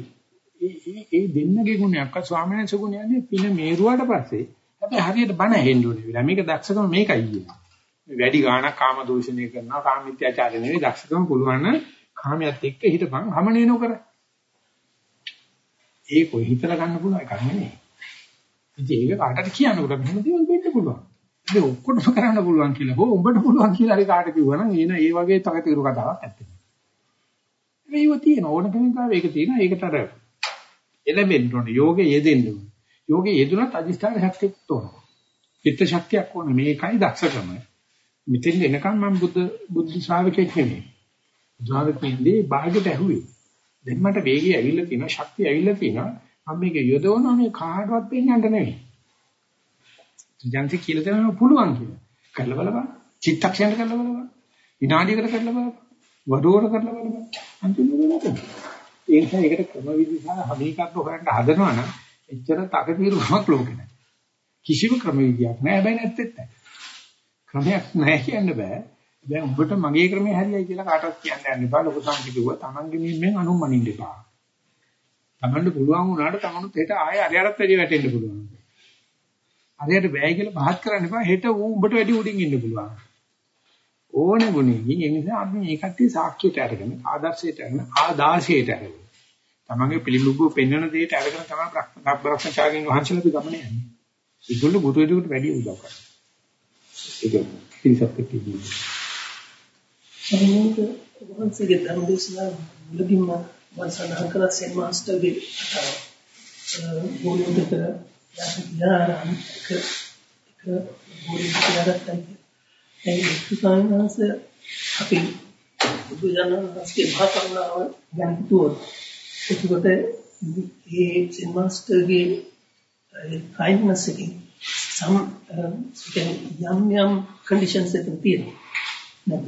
ඒ ඒ දෙන්නගේ ගුණයක් ස්වාමීන් වහන්සේ ගුණයන්නේ පින මේරුවාට පස්සේ හැබැයි හරියට බණ ඇහෙන්න ඕනේ විලා. මේක දක්ෂකම මේකයි කියන්නේ. වැඩි ගාණක් කාම දූෂණය කරනවා කාම මිත්‍යාචාරය නෙවෙයි දක්ෂකම පුළුවන් නම් කාමයට එක්ක හිටපන් හමනේ නොකර. ඒක කොයි හිතලා ගන්න පුළුවන් එකක් නෙවෙයි. ඉතින් ඒක කාටද කියන්න උඩ මෙහෙම දේවල් වෙන්න පුළුවන්. ඒක ඔක්කොටම කරන්න පුළුවන් කියලා. හෝ උඹට පුළුවන් කියලා හරි කාට කිව්වනම් එන ඒ වගේ තකතිරු කතාවක් ඇත්තේ. මේව තියෙන ඕන කෙනෙක් ආව ඒක තියෙන ඒකට අර එළඹෙන්න ඕනේ යෝගේ යෙදෙන්න ඕනේ. යෝගේ යෙදුනත් අදිස්ථාන ශක්තියක් තෝරනවා. චිත්ත ශක්තියක් ඕනේ මේකයි දක්ෂකම. මෙතෙන් එනකම් මම බුද්ධ බුද්ධ ශ්‍රාවකෙක් නෙමෙයි. ශ්‍රාවකෙන්දී භාගයට ඇහුවේ. දැන් මට වේගය ඇවිල්ලා තියෙනවා ශක්තිය ඇවිල්ලා තියෙනවා. මම මේක යොදවනවා මේ කාටවත් පෙන්වන්න නෙමෙයි. ජන්ති කියලා දෙනවා පුළුවන් කියලා. කරලා බලපන්. චිත්තක්ෂණයට කරලා බලපන්. විනාඩියකට කරලා බලපන්. වඩුවකට කරලා බලපන්. අන්තිමට නේද? ඒ නිසා ඒකට ක්‍රම විදි සහ හදීකත්ව හොයන්න හදනවා නම් එච්චර තකතිරුමක් ලෝකේ නැහැ. කිසිම ක්‍රම විදියක් නැහැ. හැබැයි නැත්තේත් නැහැ. ක්‍රමයක් නැහැ කියන්න බෑ. දැන් උඹට මගේ ක්‍රමය හරියයි කියලා කාටවත් කියන්න යන්න එපා. ලොකු සංකි කිව්වා තමන්ගේ මිම්මෙන් අනුමනින්න එපා. තමන්ට පුළුවන් වුණාට තමනුත් හෙට ආයෙ අරයරත් වැඩි වැටෙන්න පුළුවන්. හරියට බෑ කියලා පහත් කරන්න එපා. හෙට ඌ උඹට වැඩි උඩින් ඉන්න පුළුවන්. ඕනේ ගුණෙකින් ඒ නිසා අපි මේ කට්ටිය සාක්ෂියට අරගෙන ආදර්ශයට අරගෙන ආදාසයට අරගෙන තමන්ගේ පිළිඹු පෙන්වන දෙයට අරගෙන තමයි බ්‍රහ්මචාරින් වහන්සේලා ගමනේ යන්නේ. ඒගොල්ලෝ ගුරු වෙදුවට වැඩි උදව් කරනවා. ඒක පිළිසත් එක්කදී. සමහරවිට වහන්සේගේ ධර්ම දේශනා මුලදීම මම සඳහන් කළා සෙන් මාස්ටර්ගේ බෝලුන්ට යාරාම එක එක බෝලුන්ට යාරත්තන් ඒ ඉස්තුසාංශ අපි බුදුජානකගේ මහා කරුණාව ගැන හිතුවොත් එතකොට මේ සෙන් මාස්ටර්ගේ kindness එකෙන් සම් යම් යම් කන්ඩිෂන්ස් එකක් තියෙනවා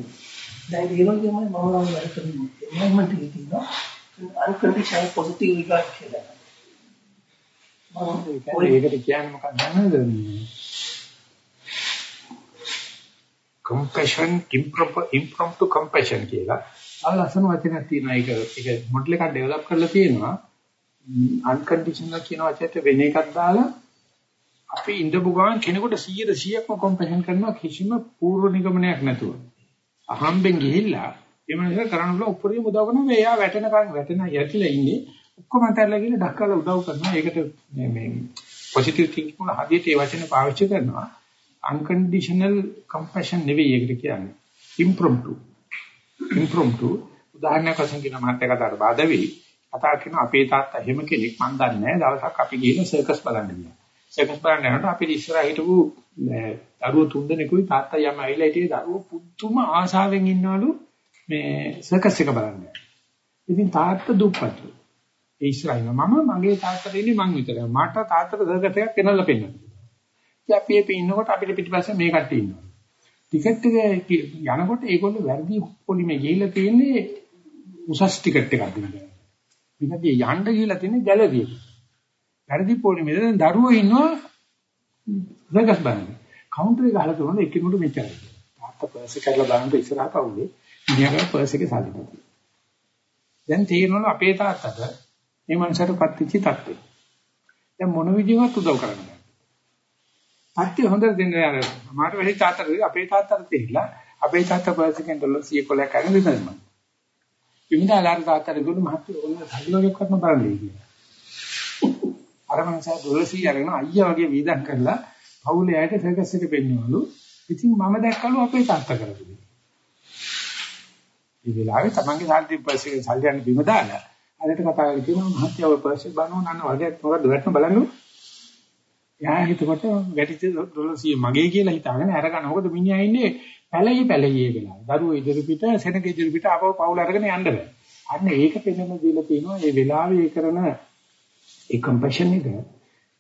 දැන් ඒ වගේම මම වැඩ කරන්නේ එන්වයරන්මන්ට් එකේ තියෙනවා unconditional positive regard කියලා. මම ඒකට කියන්නේ මොකක්ද දන්නවද? compassion impromptu compassion කියලා. අලසන වචනයක් තියෙනවා ඒක ඒක මොඩල් එකක් ඩෙවලොප් කරලා තියෙනවා. unconditional කියන වචනයට වෙන එකක් දාලා අපි ඉඳපු ගමන් කෙනෙකුට 100 100ක්ම compassion කරනවා කිසිම පූර්ව නිගමනයක් නැතුව. අහම්බෙන් ගිහිල්ලා ඒ මනුස්සයා කරන්න බල උඩරින් උදව් කරනවා එයා වැටෙනකන් වැටෙන යටිලා ඉන්නේ ඔක්කොම අතහැරලා ගිහින් ඩක්කලා උදව් කරනවා. ඒකට මේ මේ පොසිටිව් තින්කින් වල හදිහට ඒ වචනේ පාවිච්චි කරනවා. unconditional compassion නෙවෙයි ඒකට කියන්නේ. impromptu. impromptu. උදාහරණයක් වශයෙන් කියන මාත් එක කතාවට බාධා වෙයි. කතා කරන අපේ තාත්තා එහෙම කෙනෙක් මන් දන්නේ නැහැ. දවසක් අපි ගිහින් සර්කස් බලන්න ගියා. සර්කස් බලන්න යනකොට අපිට ඉස්සරහ හිටපු දරුවෝ තුන්දෙනෙකුයි තාත්තා යම ඇවිල්ලා හිටියේ දරුවෝ පුදුම ආශාවෙන් ඉන්නවලු මේ සර්කස් එක බලන්න. ඉතින් තාත්තා දුප්පත්තු. ඒ ඉස්සරහින් මම මගේ තාත්තට ඉන්නේ මං විතරයි. මට තාත්තට සර්කස් එකක් ගෙනල්ලා පෙන්නන්න. ඉතින් අපි එපේ ඉන්නකොට අපිට පිටිපස්සේ මේ කට්ටිය ඉන්නවා. ටිකට් එක යනකොට ඒගොල්ලෝ වැඩි පොලිමේ ගිහිල්ලා තියෙන්නේ උසස් ටිකට් එකක් දෙන්න. විනාඩිය යන්න ගිහිල්ලා තියෙන්නේ ගැලරිය එක. වැඩි පොලිමේ දැන් දරුවෝ ඉන්නවා සර්කස් බලන්නේ. කවුන්ටර් එක ගහලා තුනද එකිනෙකට මෙච්චරයි. තාත්තා පර්ස් එක කරලා බලන්න ඉස්සරහ පවුලේ මිනිහා පර්ස් එකේ සල්ලි නැති. දැන් තේරෙනවලු අපේ තාත්තට මේ මනසට පත්‍විච්ච තත්ත්වය. දැන් මොන විදිහවත් උදව් කරන්නේ. පත්‍ය හොඳට දෙන්න යාර. මාට වැඩි තාත්තට අපේ තාත්තට තේරිලා අපේ තාත්තා පර්ස් එකෙන් ඩොලර් 100 කොලයක් අරගෙන දෙනවා. විමුදා ලාර තාත්තට දුන්නු මහත්තයෝ ඕන සල්ලියක් කරන බලන්නේ කියලා. අර මනසා ඩොලර් 100 අරගෙන අයියා වගේ වීදම් කරලා පවුලේ ඇයට සර්කස් එක පෙන්නවලු. ඉතින් මම දැක්කලු අපේ තාත්තා කරපු මේ වෙලාවේ තමන්ගේ සල්ලි පර්ස් එකේ සල්ලි යන බිම දාලා අරට කතා කරලා කියනවා මහත්තයා ඔය පර්ස් එක බලනවා නන්න වගේක් මොකද වැටෙන බලන්න. එයා හිතකොට වැටිච්ච ඩොලර් 100 මගේ කියලා හිතාගෙන අරගන්න. මොකද මිනිහා ඉන්නේ පැලයි පැලයි වෙලා. දරුවෝ ඉදිරි පිට සෙනග ඉදිරි පිට ආපහු පවුල අරගෙන යන්න බෑ. අන්න ඒක පෙන්වන්න දීලා තියෙනවා මේ වෙලාවේ කරන ඒ කම්පැෂන් එක.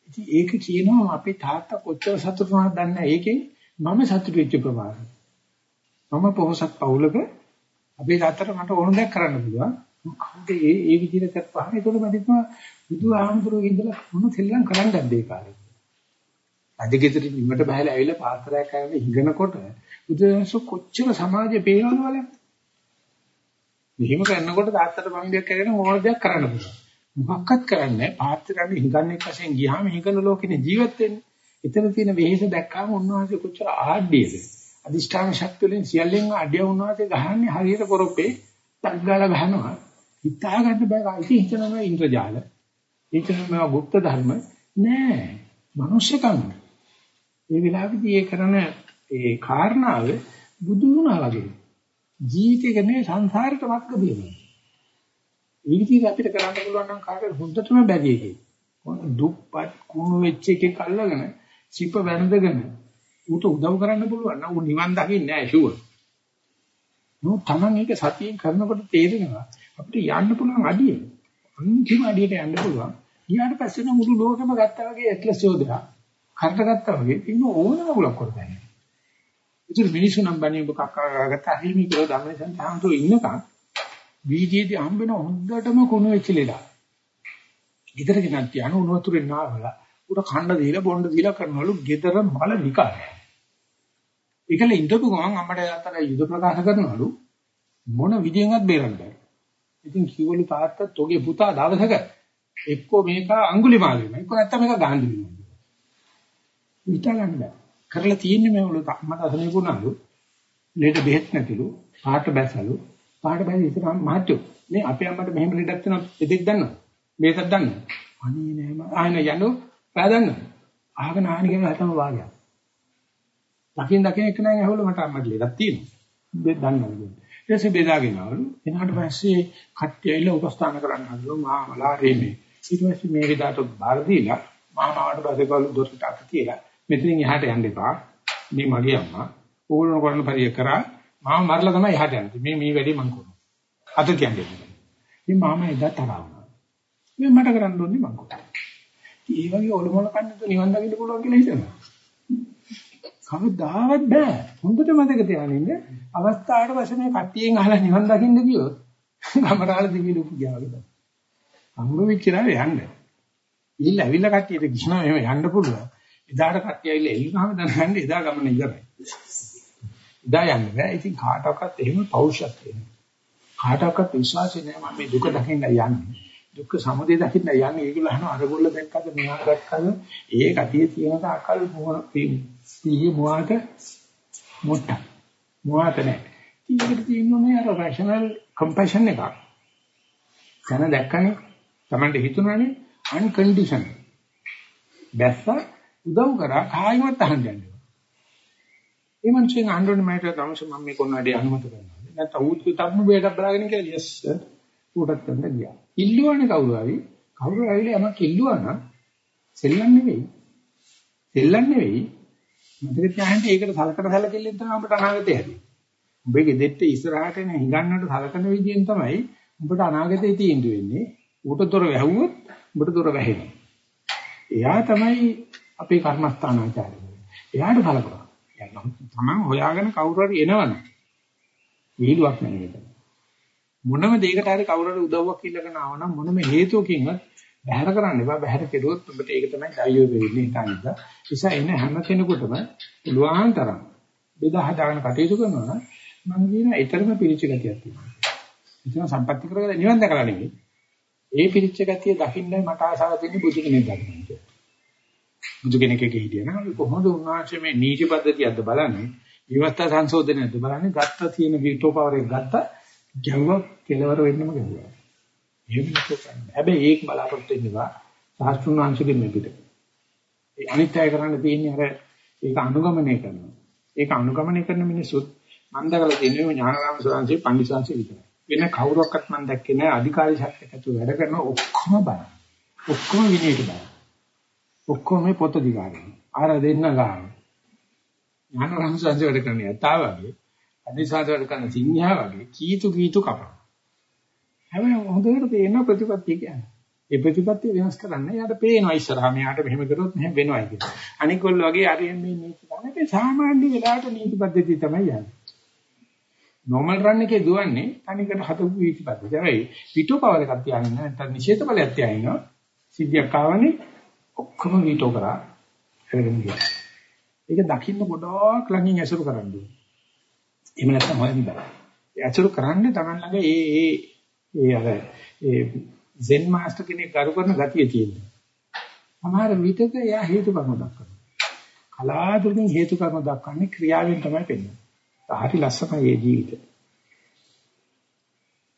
ඉතින් ඒක කියනවා අපේ තාත්තා කොච්චර සතුටු වුණාද දන්නේ නැහැ. ඒකෙන් මම සතුටු වෙච්ච ප්‍රමාණය. මම පොහොසත් පවුලක අපේ තාත්තට මට ඕන දෙයක් කරන්න පුළුවන්. මොකද ඒ ඒ විදිහට කරපහම ඒකවල මදිනවා බුදුහාමුදුරුවෝ ඉඳලා මොන සෙල්ලම් කරන්නද ඒ කාලේ. අධිකෙතර නිමට බහලා ඇවිල්ලා පාත්‍රයක් කරගෙන හිඟනකොට බුදුහාමුදුරුවෝ කොච්චර සමාජයේ පේනවද බලන්න. මෙහෙම කරනකොට තාත්තට බම්බියක් කරගෙන ඕන දෙයක් කරන්න පුළුවන්. මොකක්වත් කරන්නේ පාත්‍රයන් හිඟන්නේක් වශයෙන් ගියාම හිඟන ලෝකෙනේ ජීවත් වෙන්නේ. එතන තියෙන වෙහෙස දැක්කාම උන්වහන්සේ කොච්චර ආඩ්‍යද. අදිෂ්ඨාන ශක්තියෙන් සියල්ලෙන් ආඩ්‍ය උන්වහන්සේ ගහන්නේ හරියට පොරොප්පේ තක්ගාලා ගහනවා. හිතා ගන්න බෑ. ඉතින් හිතනවා ඉන්ද්‍රජාල. හිතනවා ගුප්ත ධර්ම නෑ. මිනිස්සකම්. මේ විලාසෙදී ඒ කරන ඒ කාරණාව බුදු වුණා වගේ. ජීවිතේ නෙවෙයි සංසාරේට වක්ක දෙනවා. ඒ විදිහට අපිට කරන්න පුළුවන් නම් කාටද හොඳටම බැරි එකේ. දුප්පත් කුණු වෙච්ච එකෙක් අල්ලගෙන සිප වැඳගෙන ඌට උදව් කරන්න පුළුවන් නම් ඌ නිවන් දකින්නේ නැහැ ෂුවර්. නෝ තමන් ඒක සතියෙන් කරනකොට තේරෙනවා අපිට යන්න පුළුවන් අඩිය. අන්තිම අඩියට යන්න පුළුවන්. ඊට පස්සේ නම් මුළු ලෝකෙම ගත්තා වගේ ඇට්ලස් යෝධයා කරට ගත්තා වගේ ඉන්න ඕනම උලක් කරගන්න. ඉතින් මිනිස්සු නම් බණේ ඔබ කක්කා ගත්ත හරිමි කියලා ධම්මසන් තාමතෝ ඉන්නකම් වීදියේදී හම්බෙන හොඳටම කුණු වෙච්ච ලෙඩා. ගෙදර ගෙනත් තියන උණු වතුරෙන් නාවලා උඩ කන්න දීලා බොන්න දීලා කරනවලු ගෙදර මල විකාරය. ඒකල ඉඳපු ගමන් අම්මට අතර යුද ප්‍රකාශ කරනවලු මොන විදියෙන්වත් බේරන්න බෑ. ඉතින් කිව්වලු තාත්තා තෝගේ පුතා දවසක එක්කෝ මේක අඟුලිමාල වෙනවා. එක්කෝ නැත්තම් මේක ගාන්ධි වෙනවා. හිතා ගන්න බෑ. කරලා තියෙන්නේ මේ වල අම්මට අසනේ වුණාලු. ලේට බෙහෙත් නැතිලු. පාට බැසලු. පාට බැසී ඉතින් මාත්‍යෝ. මේ අපේ අම්මට මෙහෙම ලෙඩක් තියෙනවා එදෙක් දන්නවද? මේකක් දන්නවද? අනේ නෑම ආයන යනෝ පෑ දන්නවද? අහගෙන ආහන කියන හැතම වාගයක්. දකින් දකින් එක නෑ ඇහුවල මට අම්මට ලෙඩක් තියෙනවා. බෙහෙත් දන්නවද? ඊට පස්සේ බෙදාගෙනවලු. එනකට පස්සේ කට්ටිය ඇවිල්ලා උපස්ථාන කරන්න හදලා මාමලා රේමේ. ඊට පස්සේ මේ විදාට බාර දීලා මාමාවට පස්සේ කවලු දොරට අත තියලා මෙතනින් එහාට යන්න එපා. මේ මගේ අම්මා ඕනම කරන පරිය කරා මාව මරලා තමයි එහාට යන්නේ. මේ මේ වැඩේ මං කරනවා. අත කියන්නේ. මේ මාමා එදා තරහ වුණා. මේ මට කරන්න ඕනේ මං කරා. ඒ වගේ ඔලොමල කන්නත් නිවන් දකින්න පුළුවන් කියලා හිතනවා. කවදාවත් බෑ. හොඳට මතක තියාගන්න. අවස්ථාවට පස්සේ මේ කට්ටියෙන් අහලා නිවන් දකින්න ගියොත් ගමරාල දිවි ලොකු ගියාවද. අමුරු විචාරය යන්න. ඊළ ඇවිල්ලා කට්ටියට කිසිම එහෙම යන්න පුළුවන්. එදාට කට්ටිය ඇවිල්ලා එල්ලුනහම දැනගන්න එදා ගමන ඉවරයි. එදා යන්න බෑ. ඉතින් කාටවත් එහෙම පෞරුෂත්වය නෑ. කාටවත් විශ්වාසය නෑ මම මේ දුක දකින්න යන්නේ. දුක්ඛ සමුදය දකින්න යන්නේ ඒගොල්ලෝ අහන අරගොල්ල දැක්කද මෙහා දැක්කද ඒ කතිය තියෙන තාකල් මොන පීහි මොහාට මොට්ට මොහාට නෑ. ඊකට තියෙන්නේ අර රෂනල් කම්පැෂන් එකක්. දැන දැක්කනේ Tamande හිතුණානේ අන්කන්ඩිෂන්. බැස්ස උදව් කරා කායිමත් අහන්න යන්නේ. ඒ මනුස්සයන් අහන්නේ මට තමයි මම මේ කොන වැඩේ අනුමත කරනවා. නැත්නම් ඌත් තත්මු බේඩක් බලාගෙන කියලා යස් ඌටත් කරන්න ගියා. ඉල්ලුවානේ කවුරු හරි කවුරු ඇවිල්ලා යමක් ඉල්ලුවා නම් සෙල්ලම් නෙවෙයි. සෙල්ලම් නෙවෙයි. මතක තියාගන්න ඒකට සලකන සැලකෙල්ලෙන් තමයි අපට අනාගතය හැදෙන්නේ. උඹේ ගෙදෙට්ට ඉස්සරහට එන හිඟන්නට සලකන විදියෙන් තමයි උඹට අනාගතේ තියෙන්න වෙන්නේ. ඌට දොර වැහුවොත් උඹට දොර වැහෙනවා. එයා තමයි අපේ කර්මස්ථානාචාර්ය. එයාට කලකනවා. එයා තමන් හොයාගෙන කවුරු හරි එනවනම් විහිළුවක් නෙවෙයි. මොනම දෙයකට හරි කවුරු හරි උදව්වක් ඉල්ලගෙන ආවනම් මොනම හේතුවකින්වත් බැහැර කරන්න එපා. බැහැර කෙරුවොත් ඔබට ඒක තමයි ධෛර්යය වෙන්නේ හිතන්නද. නිසා එන හැම කෙනෙකුටම පුළුවන් තරම් බෙදා හදාගෙන කටයුතු කරනවා නම් මම කියන ඊතරම පිළිච්ච ගතියක් තියෙනවා. ඉතින් සම්පත්‍ති කරගෙන නිවන් දැකලා නෙමෙයි. ඒ පිළිච්ච ගතිය දකින්නයි මට ආසාව තියෙන්නේ බුදු කෙනෙක් දකින්න. බුදු කෙනෙක්ගේ හිටියනම් අපි කොහොමද උන්වහන්සේ මේ නීති පද්ධතියක්ද බලන්නේ? විවස්ථා සංශෝධනයක්ද බලන්නේ? ගත්ත තියෙන වීටෝ පවර් එක ගත්ත ගැව්ව කෙලවර වෙන්නම ගැව්වා. එහෙම නෙවෙයි. හැබැයි ඒක බලාපොරොත්තු වෙන්නවා සාස්ත්‍රුන් වංශකෙ මෙපිට. ඒ අනිත්‍යය කරන්න තියෙන්නේ අර ඒක අනුගමනය කරනවා. ඒක අනුගමනය කරන මිනිස්සුත් මම දැකලා තියෙන්නේ ඥානරාම සෝංශේ පන්දිසංශේ විතරයි. වෙන කවුරක්වත් මම දැක්කේ නැහැ අධිකාරී ශක්තියක් ඇතුව වැඩ කරන ඔක්කොම බය. ඔක්කොම විනයට බය. ඔක්කොම මේ පොත දිගාගෙන. ආර දෙන්න ගන්න. ඥානරාම සෝංශේ වැඩ කරන යතා වගේ අධිසාද වැඩ කරන සිංහයා වගේ කීතු කීතු කපන. හැබැයි හොඳට පේන ප්‍රතිපත්තිය කියන්නේ. ඒ ප්‍රතිපත්තිය වෙනස් කරන්න යාට පේනවා ඉස්සරහා මෙයාට මෙහෙම කරොත් මෙහෙම වෙනවයි කියලා. අනිකොල්ල වගේ අරියෙන් මේ නීති ගන්න සාමාන්‍ය වෙලාවට නීති පද්ධතිය තමයි යන්නේ. normal run එකේ දුවන්නේ තනිකර හදපු නීති පද්ධතිය. හැබැයි පිටෝ පවර එකක් තියාගෙන නැත්නම් නිෂේධ බලයක් තියාගෙන සිද්ධියක් ආවනේ ඔක්කොම වීටෝ කරා කරගෙන ගියා. ඒක දකින්න ගොඩක් ළඟින් ඇසුරු කරන්න ඕනේ. එහෙම නැත්නම් හොයන්න බෑ. ඒ අසුරු කරන්නේ Taman ළඟ ඒ ඒ ඒ අර ඒ සෙන් මාස්ටර් කෙනෙක් කරු කරන ගතිය තියෙනවා. සමහර විටක එයා හේතු කර්ම දක්වනවා. කලාතුරකින් හේතු කර්ම දක්වන්නේ ක්‍රියාවෙන් තමයි පෙන්වන්නේ. හරි ලස්සනයි මේ ජීවිතය.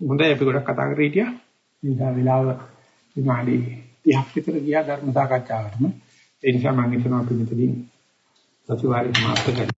හොඳයි අපි ගොඩක් කතා කරේ හිටියා. ඉඳා වෙලාව විනාඩි 30ක් විතර ගියා ධර්ම සාකච්ඡාවටම. ඒ නිසා මම හිතනවා අපි මෙතනින් සතිವಾರයේ සමාප්ත කරමු.